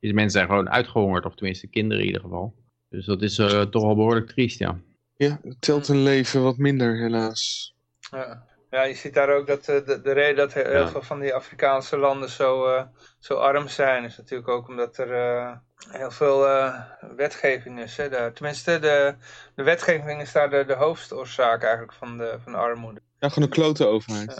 Dus mensen zijn gewoon uitgehongerd, of tenminste kinderen in ieder geval. Dus dat is eh, toch wel behoorlijk triest, ja. Ja, het telt een leven wat minder, helaas. Ja. ja, je ziet daar ook dat eh, de, de reden dat heel Ja. veel van die Afrikaanse landen zo, eh, zo arm zijn, is natuurlijk ook omdat er eh, heel veel eh, wetgeving is. Hè, daar. Tenminste, de, de wetgeving is daar de, de hoofdoorzaak eigenlijk van de, van de armoede. Ja, gewoon een klote overheid.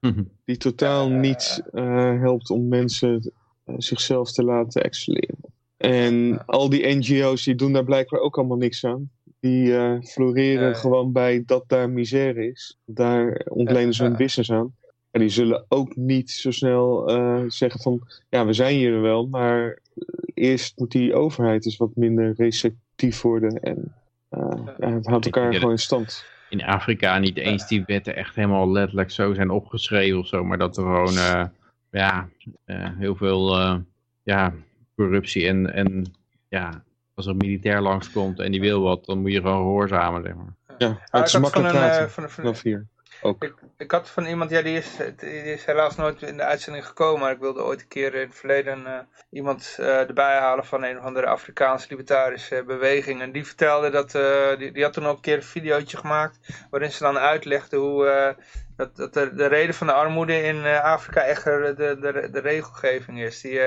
Ja. Die totaal Ja. niet eh, helpt om mensen eh, zichzelf te laten excelleren. En Ja. al die NGO's die doen daar blijkbaar ook allemaal niks aan. Die eh, floreren Ja. gewoon bij dat daar misère is. Daar ontlenen ze hun business aan. En die zullen ook niet zo snel eh, zeggen van... Ja, we zijn hier wel, maar eh, eerst moet die overheid dus wat minder receptief worden. En eh, ja, het houdt elkaar gewoon in stand. in Afrika niet eens die wetten echt helemaal letterlijk zo zijn opgeschreven of zo, maar dat er gewoon eh, ja, eh, heel veel eh, ja, corruptie en, en ja, als er een militair langskomt en die wil wat, dan moet je gewoon gehoorzamen, zeg maar. Ja, Ah, het ik is had makkelijk van een, eh, van een- van- vanaf hier. ook. Ik, ik had van iemand, ja, die is, die is helaas nooit in de uitzending gekomen, maar ik wilde ooit een keer in het verleden eh, iemand eh, erbij halen van een of andere Afrikaanse libertarische beweging. En die vertelde dat, eh, die, die had toen ook een keer een videootje gemaakt, waarin ze dan uitlegde hoe, eh, dat, dat de, de reden van de armoede in eh, Afrika echt de, de, de, regelgeving is. Die,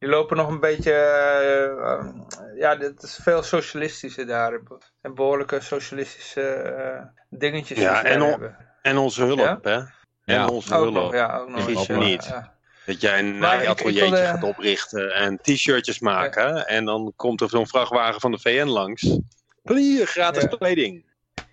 die lopen nog een beetje, eh, eh, ja, het is veel socialistischer daar. En behoorlijke socialistische eh, dingetjes Ja, en daar on- hebben. En onze hulp, Ja? hè? En Ja. onze Ook hulp. nog, ja, ook nog. Ja, niet. ja. Dat jij een Maar ik- ik naaiateliertje wilde- gaat oprichten en t-shirtjes maken. En dan komt er zo'n vrachtwagen van de VN langs. Gratis Ja. kleding.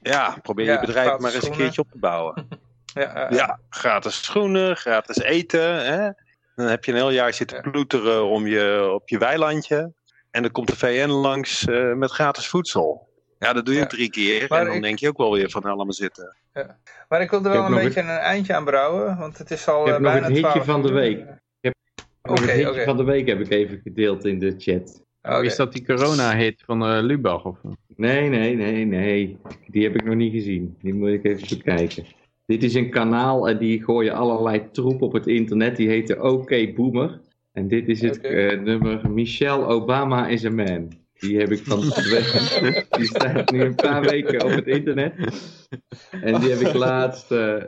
Ja, probeer Ja, je bedrijf maar eens een keertje op te bouwen. Ja, gratis schoenen, gratis eten. Hè? Dan heb je een heel jaar zitten Ja. ploeteren om je, op je weilandje. En dan komt de VN langs eh, met gratis voedsel. Ja, dat doe je Ja. drie keer. Maar en dan ik- denk je ook wel weer van, nou, laat maar zitten. Maar ik wilde Ik wel heb een beetje een eindje aan brouwen, want het is al Ik heb eh, nog bijna het hitje 12 van de week. Nog Oké, het hitje van de week heb ik even gedeeld in de chat. Oké. Is dat die corona-hit van eh, Lubach? Of? Nee, nee, nee, nee. Die heb ik nog niet gezien. Die moet ik even bekijken. Dit is een kanaal en die gooien allerlei troep op het internet. Die heette OK Boomer. En dit is het eh, nummer Michelle Obama is a man. Die heb ik van Die staat nu een paar weken op het internet. En die heb ik laatst. eh,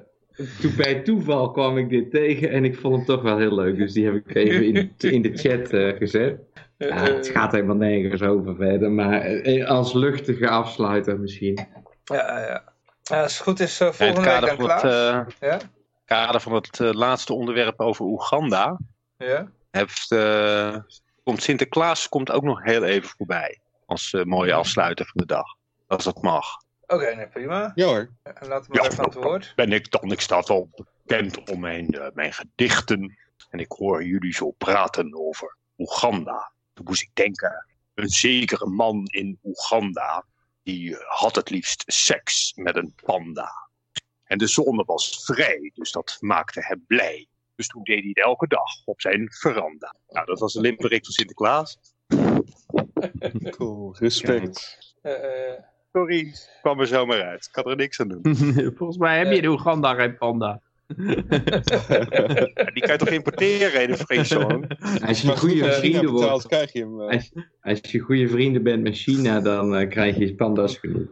toen bij toeval kwam ik dit tegen en ik vond hem toch wel heel leuk. Dus die heb ik even in, in de chat eh, gezet. Ja, het gaat helemaal nergens over verder, maar eh, als luchtige afsluiter misschien. Ja, ja. Ja, als het goed is, eh, In het volgende week aan het, Klaas. eh, Ja? kader van het eh, laatste onderwerp over Oeganda. Ja? Heeft, eh, komt Sinterklaas komt ook nog heel even voorbij. Als eh, mooie afsluiter van de dag. Als dat mag. Oké, nee, prima. Ja hoor. Laten we maar Ja, even aan het woord. ben ik dan. Ik sta wel bekend om mijn, eh, mijn gedichten. En ik hoor jullie zo praten over Oeganda. Toen moest ik denken, een zekere man in Oeganda, die eh, had het liefst seks met een panda. En de zon was vrij, dus dat maakte hem blij. Dus toen deed hij het elke dag op zijn veranda. Nou, dat was een limerick van Sinterklaas. Cool. Respect. Eh, eh, Sorry, kwam er zomaar uit. Ik kan er niks aan doen. Volgens mij heb je in Oeganda geen panda. Die kan je toch importeren in de Friesland? Als je goede als je vrienden wordt, krijg je hem. eh. als, als je goede vrienden bent met China, dan eh, krijg je panda's genoeg.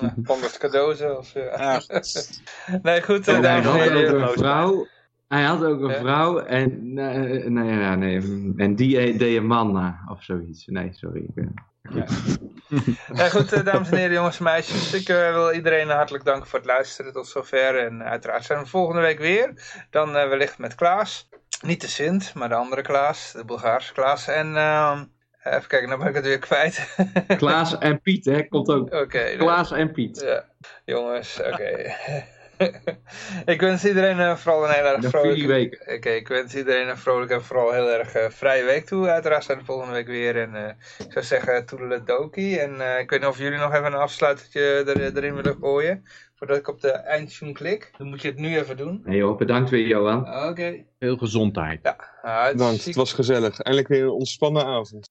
ja, Pandas cadeau zelfs. Ja. Ja. Nee, goed, eh, En hij en had ook een vrouw. Hij had ook een Ja. vrouw en, nee, nee, ja, nee, en die deed een man na, of zoiets. Nee, sorry. ik ben- Ja, goed, eh, dames en heren, jongens en meisjes. Ik eh, wil iedereen hartelijk danken voor het luisteren tot zover. En uiteraard zijn we volgende week weer. Dan eh, wellicht met Klaas. Niet de Sint, maar de andere Klaas. De Bulgaarse Klaas. En ehm, even kijken, nou ben ik het weer kwijt. Klaas en Piet, hè, komt ook. Oké. Klaas en Piet. Ja, jongens, oké. ik wens iedereen eh, vooral een heel erg vrolijke... weken. Oké, ik wens iedereen een vrolijke en vooral heel erg eh, vrije week toe. Uiteraard zijn we volgende week weer. En eh, ik zou zeggen, toedeledokie. En eh, ik weet niet of jullie nog even een afsluitertje er, erin willen gooien. Voordat ik op de eindtune klik. Dan moet je het nu even doen. Nee joh, bedankt weer Johan. Oké. Veel gezondheid. Ja, Bedankt, het was gezellig. Eindelijk weer een ontspannen avond.